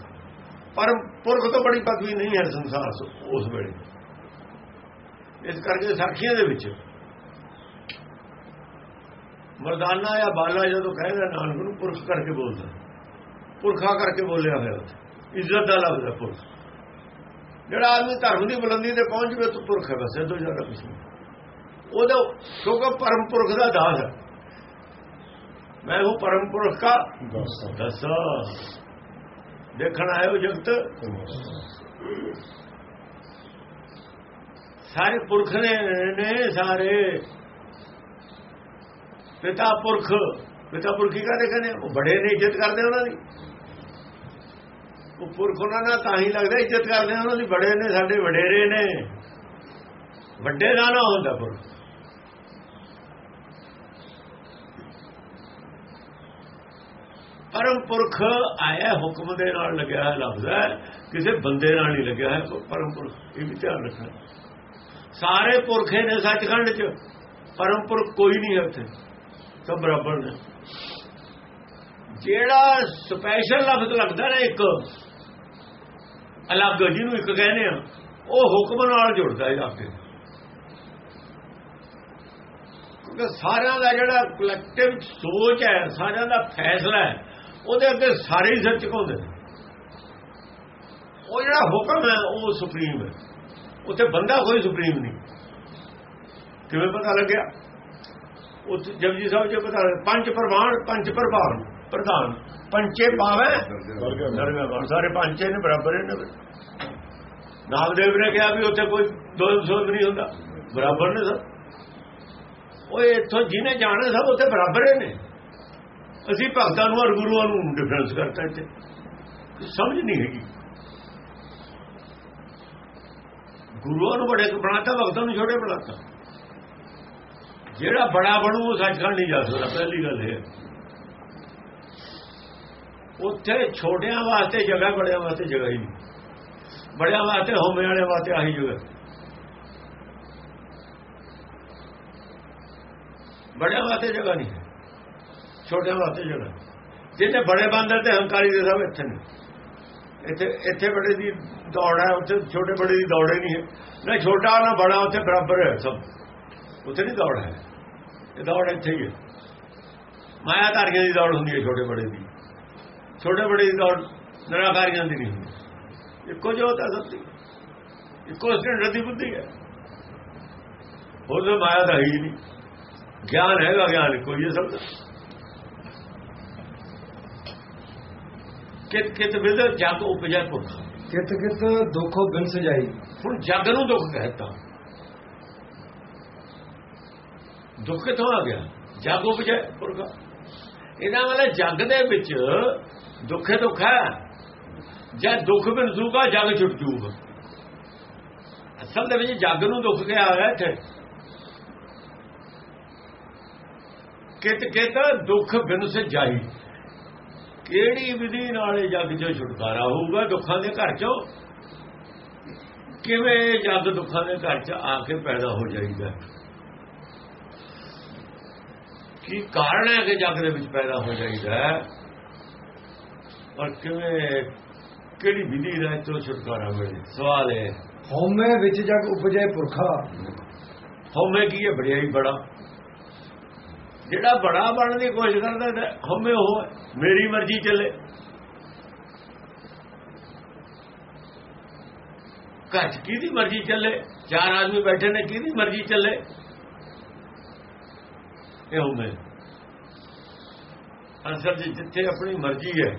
ਪਰਮ ਪੁਰਖ ਤੋਂ ਬੜੀ ਪਦਵੀ ਨਹੀਂ ਹੈ ਸੰਸਾਰ ਉਸ ਵੇਲੇ। ਇਸ ਕਰਕੇ ਸਾਖੀਆਂ ਦੇ ਵਿੱਚ ਮਰਦਾਨਾ ਜਾਂ ਬਾਲਾ ਜਦੋਂ ਕਹਿੰਦਾ ਨਾਨਕ ਨੂੰ ਪੁਰਖ ਕਰਕੇ ਬੋਲਦਾ। ਪੁਰਖਾ ਕਰਕੇ ਬੋਲਿਆ ਹੋਇਆ ਇੱਜ਼ਤ ਦਾ ਲਫ਼ਜ਼ ਹੈ ਪੁਰਖ। ਜਿਹੜਾ ਆਦਮੀ ਧਰਮ ਦੀ ਬੁਲੰਦੀ ਤੇ ਪਹੁੰਚ ਜਵੇ ਤਾਂ ਪੁਰਖ ਹੈ ਬਸ ਇਹ ਤੋਂ ਜ਼ਿਆਦਾ ਕੁਝ ਨਹੀਂ। ਉਹਦਾ ਕਿਉਂਕਿ ਪਰਮ ਪੁਰਖ ਦਾ ਦਾਸ ਹੈ। ਮੈਂ ਉਹ ਪਰਮ ਪੁਰਖ ਦਾ ਦੱਸ ਦੇਖਣ ਆਇਓ ਜਗਤ? ਸਾਰੇ ਪੁਰਖ ਨੇ ਨੇ ਸਾਰੇ। ਪਿਤਾ ਪੁਰਖ। ਪਿਤਾ ਪੁਰਖੀ ਕਾਹਦੇ ਕਹਿੰਦੇ? ਉਹ ਬੜੇ ਨੇ, ਇੱਜ਼ਤ ਕਰਦੇ ਉਹਨਾਂ ਦੀ। ਉਹ ਪੁਰਖ ਉਹਨਾਂ ਨਾਲ ਤਾਂ ਹੀ ਲੱਗਦਾ, ਇੱਜ਼ਤ ਕਰਦੇ ਉਹਨਾਂ ਦੀ। ਬੜੇ ਨੇ, ਸਾਡੇ ਵਡੇਰੇ ਨੇ। ਵੱਡੇ ਦਾ ਨਾ ਹੁੰਦਾ ਪੁਰਖ। ਪਰਮ ਪੁਰਖ ਆਇਆ ਹੁਕਮ ਦੇ ਨਾਲ ਲੱਗਿਆ ਹੈ, ਲਫ਼ਜ਼ ਹੈ, ਕਿਸੇ ਬੰਦੇ ਨਾਲ ਨਹੀਂ ਲੱਗਿਆ ਹੈ ਪਰਮ ਪੁਰਖ ਇਹ ਵੀ ਧਿਆਨ ਰੱਖਣਾ। ਸਾਰੇ ਪੁਰਖੇ ਨੇ ਸੱਚਖੰਡ 'ਚ ਪਰਮ ਪੁਰਖ ਕੋਈ ਨਹੀਂ ਹੈ ਉੱਥੇ, ਸਭ ਬਰਾਬਰ ਨੇ। ਜਿਹੜਾ ਸਪੈਸ਼ਲ ਲਫ਼ਜ਼ ਲੱਗਦਾ ਨਾ ਇੱਕ, ਅਲੱਗ ਜਿਹਨੂੰ ਇੱਕ ਕਹਿੰਦੇ ਆ, ਉਹ ਹੁਕਮ ਨਾਲ ਜੁੜਦਾ ਹੈ ਆਪੇ ਕਿਉਂਕਿ ਸਾਰਿਆਂ ਦਾ ਜਿਹੜਾ ਕਲੈਕਟਿਵ ਸੋਚ ਹੈ, ਸਾਰਿਆਂ ਦਾ ਫੈਸਲਾ ਹੈ ਉਹਦੇ ਅੱਗੇ ਸਾਰੇ ਹੀ ਸਿਰ ਝੁਕਾਉਂਦੇ ਨੇ। ਉਹ ਜਿਹੜਾ ਹੁਕਮ ਹੈ, ਉਹ ਸੁਪਰੀਮ ਹੈ। ਉੱਥੇ ਬੰਦਾ ਕੋਈ ਸੁਪਰੀਮ ਨਹੀਂ। ਕਿਵੇਂ ਪਤਾ ਲੱਗਿਆ? ਉੱਥੇ ਜਪਜੀ ਸਾਹਿਬ ਜੀ ਪਤਾ ਲੱਗਿਆ, ਪੰਜ ਪ੍ਰਮਾਣ ਪੰਜ ਪ੍ਰਭਾਨ ਪ੍ਰਧਾਨ ਪੰਚੇ ਪਾਵੇ ਦਰਗਾਹ ਸਾਰੇ ਪੰਚੇ ਨੇ, ਬਰਾਬਰ ਨੇ। ਨਾਮਦੇਵ ਨੇ ਕਿਹਾ ਵੀ ਉੱਥੇ ਕੋਈ ਦੋ ਸੋਧ ਨਹੀਂ ਹੁੰਦਾ। ਬਰਾਬਰ ਨੇ ਸਭ। ਉਹ ਇੱਥੋਂ ਜਿਹਨੇ ਜਾਣਾ ਸਭ ਉੱਥੇ ਬਰਾਬਰ ਨੇ। ਅਸੀਂ ਭਗਤਾਂ ਨੂੰ ਔਰ ਗੁਰੂਆਂ ਨੂੰ ਡਿਫਰੈਂਸ ਕਰਤਾ ਇੱਥੇ। ਸਮਝ ਨਹੀਂ ਹੈਗੀ। ਗੁਰੂਆਂ ਨੂੰ ਬੜੇ ਬਣਾਤਾ, ਭਗਤਾਂ ਨੂੰ ਛੋਟੇ ਬਣਾਤਾ। ਜਿਹੜਾ ਬੜਾ ਬਣੂ, ਉਹ ਸੱਚਖੰਡ ਨਹੀਂ ਜਾ ਸਕਦਾ, ਪਹਿਲੀ ਗੱਲ ਇਹ ਉੱਥੇ ਛੋਟਿਆਂ ਵਾਸਤੇ ਜਗ੍ਹਾ, ਬੜਿਆਂ ਵਾਸਤੇ ਜਗ੍ਹਾ ਹੀ ਨਹੀਂ। ਬੜਿਆਂ ਵਾਸਤੇ ਹੋਮੇ ਵਾਲੇ ਵਾਸਤੇ ਆਹੀ ਜਗ੍ਹਾ। ਬੜਿਆਂ ਵਾਸਤੇ ਜਗ੍ਹਾ ਨਹੀਂ ਛੋਟੇ ਵਾਸਤੇ ਜਗ੍ਹਾ ਜਿਹਨੇ ਬੜੇ ਬੰਦਰ ਤੇ ਹੰਕਾਰੀ ਦੇ ਸਭ ਇੱਥੇ ਨੇ। ਇੱਥੇ ਇੱਥੇ ਬੜੇ ਦੀ ਦੌੜ ਹੈ ਉੱਥੇ ਛੋਟੇ ਬੜੇ ਦੀ ਦੌੜ ਹੀ ਨਹੀਂ ਹੈ। ਨਾ ਛੋਟਾ ਨਾ ਬੜਾ, ਉੱਥੇ ਬਰਾਬਰ ਹੈ ਸਭ। ਉੱਥੇ ਨਹੀਂ ਦੌੜ ਹੈ। ਇਹ ਦੌੜ ਇੱਥੇ ਹੀ ਹੈ। ਮਾਇਆਧਾਰੀਆਂ ਦੀ ਦੌੜ ਹੁੰਦੀ ਹੈ ਛੋਟੇ ਬੜੇ ਦੀ। ਛੋਟੇ ਬੜੇ ਦੀ ਦੌੜ ਨਿਰਾਕਾਰੀਆਂ ਦੀ ਨਹੀਂ ਹੁੰਦੀ। ਇੱਕੋ ਜੋਤ ਹੈ ਸਭ ਦੀ। ਇੱਕੋ ਸਟੈਂਡਰਡ ਦੀ ਬੁੱਧੀ ਹੈ। ਉਹਦੇ ਮਾਇਆ ਦਾ ਹੀ ਨਹੀਂ। ਗਿਆਨ ਹੈਗਾ ਗਿਆਨ, ਕੋਈ ਇਹ ਸਭ ਕਿਤ ਕਿਤ ਵਿਦ ਜਗ ਉਪਜੈ ਪੁਰਖ। ਕਿਤ ਕਿਤ ਦੁੱਖ ਬਿਨ ਸਜਾਈ। ਹੁਣ ਜਗ ਨੂੰ ਦੁੱਖ ਕਹਤਾ। ਦੁੱਖ ਕਿੱਥੋਂ ਆ ਗਿਆ? ਜਗ ਉਪਜੈ ਪੁਰਖ। ਇਹਨਾਂ ਵਾਲਾ ਜਗ ਦੇ ਵਿੱਚ ਦੁੱਖੇ ਦੁੱਖ ਹੈ। ਜਦ ਦੁੱਖ ਬਿਨ ਸੂਗਾ ਜਗ ਛੁੱਟ ਜੂਗਾ। ਅਸਲ ਦੇ ਵਿੱਚ ਜਗ ਨੂੰ ਦੁੱਖ ਕਿਹਾ ਹੋਇਆ ਇੱਥੇ। ਕਿਤ ਕਿਤ ਦੁੱਖ ਬਿਨ ਸਜਾਈ। ਕਿਹੜੀ ਵਿਧੀ ਨਾਲ ਇਹ ਜੱਗ 'ਚੋਂ ਛੁਟਕਾਰਾ ਹੋਊਗਾ? ਦੁੱਖਾਂ ਦੇ ਘਰ 'ਚੋਂ? ਕਿਵੇਂ ਇਹ ਜੱਗ ਦੁੱਖਾਂ ਦੇ ਘਰ 'ਚ ਆ ਕੇ ਪੈਦਾ ਹੋ ਜਾਈਦਾ? ਕੀ ਕਾਰਨ ਹੈ ਕਿ ਜੱਗ ਦੇ ਵਿੱਚ ਪੈਦਾ ਹੋ ਜਾਈਦਾ ਔਰ ਕਿਵੇਂ ਕਿਹੜੀ ਵਿਧੀ ਨਾਲ ਤੋਂ ਛੁਟਕਾਰਾ ਮਿਲੇ ਸਵਾਲ ਹੈ। ਹਉਮੈ ਵਿੱਚ ਜਗ ਉਪਜੈ ਪੁਰਖਾ। ਹਉਮੈ ਕੀ ਹੈ? ਬੜਿਆ ਹੀ ਬੜਾ। ਜਿਹੜਾ ਬੜਾ ਬਣਨ ਦੀ ਕੋਸ਼ਿਸ਼ ਕਰਦਾ ਹਉਮੈ ਉਹ, ਮੇਰੀ ਮਰਜ਼ੀ ਚੱਲੇ। ਘਰ ਕਿਹਦੀ ਮਰਜ਼ੀ ਚੱਲੇ? ਚਾਰ ਆਦਮੀ ਬੈਠੇ ਨੇ, ਕਿਹਦੀ ਮਰਜ਼ੀ ਚੱਲੇ? ਇਹ ਹਉਮੈ ਅਸਲ ਜੀ ਜਿੱਥੇ ਆਪਣੀ ਮਰਜ਼ੀ ਹੈ,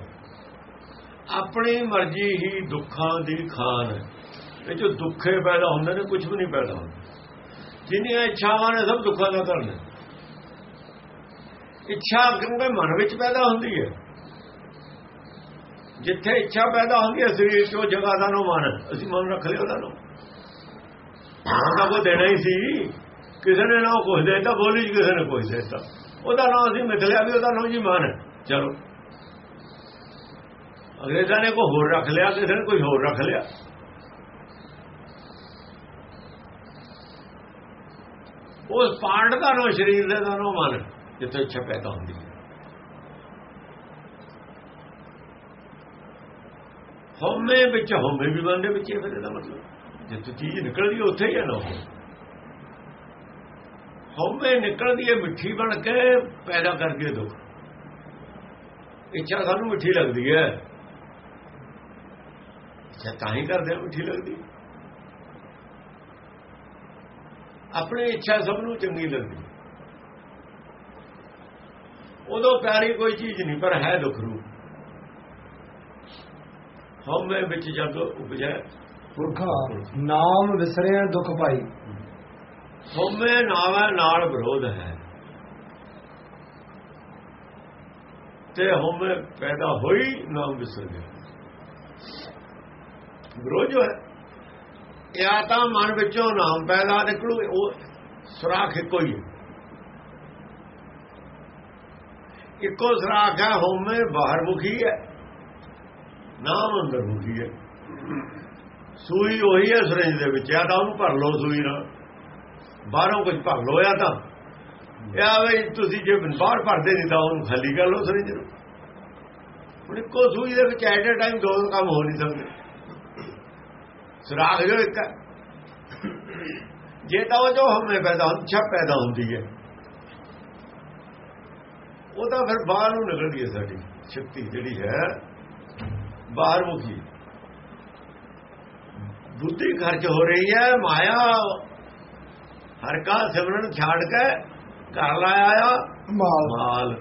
ਆਪਣੀ ਮਰਜ਼ੀ ਹੀ ਦੁੱਖਾਂ ਦੀ ਖਾਨ ਹੈ। ਇਹ ਜੋ ਦੁੱਖੇ ਪੈਦਾ ਹੁੰਦੇ ਨੇ ਕੁਝ ਵੀ ਨਹੀਂ ਪੈਦਾ ਹੁੰਦਾ। ਜਿੰਨੀਆਂ ਇੱਛਾਵਾਂ ਨੇ, ਸਭ ਦੁੱਖਾਂ ਦਾ ਕਾਰਨ ਇੱਛਾ ਕਿਉਂਕਿ ਮਨ ਵਿੱਚ ਪੈਦਾ ਹੁੰਦੀ ਹੈ। ਜਿੱਥੇ ਇੱਛਾ ਪੈਦਾ ਹੁੰਦੀ ਹੈ, ਸਰੀਰ 'ਚ ਉਹ ਜਗ੍ਹਾ ਦਾ ਨੂੰ ਮਨ। ਅਸੀਂ ਮਨ ਰੱਖ ਲਿਆ ਉਹਦਾ ਨੂੰ। ਉਹਦਾ ਕੋ ਦੇਣਾ ਹੀ ਸੀ। ਕਿਸੇ ਨੇ ਨਾ ਕੁਝ ਦੇਤਾ, ਬੋਲੀ ਚ ਕਿਸੇ ਨੇ ਕੁਝ ਦੇਤਾ। ਉਹਦਾ ਨਾਮ ਅਸੀਂ ਮਿਥਲਿਆ ਵੀ ਉਹਦਾ ਨਾਮ ਜੀ ਮਨ ਚਲੋ। ਅੰਗਰੇਜ਼ਾਂ ਨੇ ਕੋ ਹੋਰ ਰੱਖ ਲਿਆ, ਕਿਸੇ ਨੇ ਕੋਈ ਹੋਰ ਰੱਖ ਲਿਆ। ਉਸ ਪਾਰਟ ਦਾ ਨੋ, ਸਰੀਰ ਦੇ ਦਾ ਨੋ, ਮਨ ਜਿੱਥੇ ਇੱਛਾ ਪੈਦਾ ਹੁੰਦੀ ਹੈ। ਹਉਮੈ ਵਿੱਚ, ਹਉਮੈ ਵੀ ਬੰਦੇ ਵਿੱਚ ਇਹ ਫਿਰ ਇਹਦਾ ਮਤਲਬ। ਜਿੱਥੇ ਚੀਜ਼ ਨਿਕਲਦੀ ਉੱਥੇ ਹੀ ਹੈ ਨਾ ਹਉਮੈ ਨਿਕਲਦੀ ਹੈ, ਮਿੱਠੀ ਬਣ ਕੇ ਪੈਦਾ ਕਰਕੇ ਦੁੱਖ ਇੱਛਾ ਸਾਨੂੰ ਮਿੱਠੀ ਲੱਗਦੀ ਹੈ। ਇੱਛਾ ਤਾਂ ਹੀ ਕਰਦੇ ਆ ਮਿੱਠੀ ਲੱਗਦੀ ਆਪਣੇ ਇੱਛਾ ਸਭ ਨੂੰ ਚੰਗੀ ਲੱਗਦੀ ਉਦੋਂ ਪਿਆਰੀ ਕੋਈ ਚੀਜ਼ ਨਹੀਂ ਪਰ ਹੈ ਦੁੱਖ ਰੂ ਹਉਮੈ ਵਿੱਚ ਜਦ ਉਪਜੈ ਪੁਰਖਾ। ਨਾਮ ਵਿਸਰਿਆ ਦੁਖ ਪਾਈ ਹਉਮੈ ਨਾਵਾ ਨਾਲ ਵਿਰੋਧ ਹੈ। ਤੇ ਹਉਮੈ ਪੈਦਾ ਹੋਈ ਨਾਮ ਵਿਸਰ ਗਿਆ ਵਿਰੋਧ ਹੈ ਜਾਂ ਤਾਂ ਮਨ ਵਿੱਚੋਂ ਨਾਮ ਪੈਦਾ ਨਿਕਲੂ ਉਹ ਸੁਰਾਖ ਇੱਕੋ ਹੀ ਹੈ। ਇੱਕੋ ਸੁਰਾਖ ਹੈ ਹੋਮੇ ਬਾਹਰ ਮੁਖੀ ਹੈ, ਨਾਮ ਅੰਦਰ ਮੁਖੀ ਹੈ। ਸੂਈ ਉਹੀ ਹੈ ਸਰਿੰਜ ਦੇ ਵਿੱਚ, ਜਾਂ ਤਾਂ ਉਹਨੂੰ ਭਰ ਲਓ ਸੂਈ ਨਾਲ। ਬਾਹਰੋਂ ਕੁਝ ਭਰ ਲਓ ਜਾਂ ਤਾਂ। ਇਹ ਆਵੇ ਤੁਸੀਂ ਜੇ ਬਾਹਰ ਭਰਦੇ ਨਹੀਂ ਤਾਂ ਉਹਨੂੰ ਖਾਲੀ ਕਰ ਲਓ ਸਰਿੰਜ ਨੂੰ। ਹੁਣ ਇੱਕੋ ਸੂਈ ਦੇ ਵਿੱਚ ਐਟ ਅ ਟਾਈਮ ਦੋ ਕੰਮ ਹੋ ਨਹੀਂ ਸਕਦੇ। ਸੁਰਾਖ ਜੋ ਇੱਕ ਹੈ। ਜੇ ਤਾਂ ਉਹ ਜੋ ਹਮੇ ਪੈਦਾ ਹੁੰਦੀ, ਛੱਪ ਪੈਦਾ ਹੁੰਦੀ ਹੈ। ਉਹ ਤਾਂ ਫਿਰ ਬਾਹਰ ਨੂੰ ਨਿਕਲਦੀ ਹੈ ਸਾਡੀ ਸ਼ਕਤੀ ਜਿਹੜੀ ਹੈ ਬਾਹਰ ਮੁਖੀ ਬੁੱਧੀ ਖਰਚ ਹੋ ਰਹੀ ਹੈ ਮਾਇਆ ਹਰ ਕਾ ਸਿਮਰਨ ਛਾੜ ਕੇ ਘਰ ਲਾਇਆ ਆ ਮਾਲ। ਮਾਲ।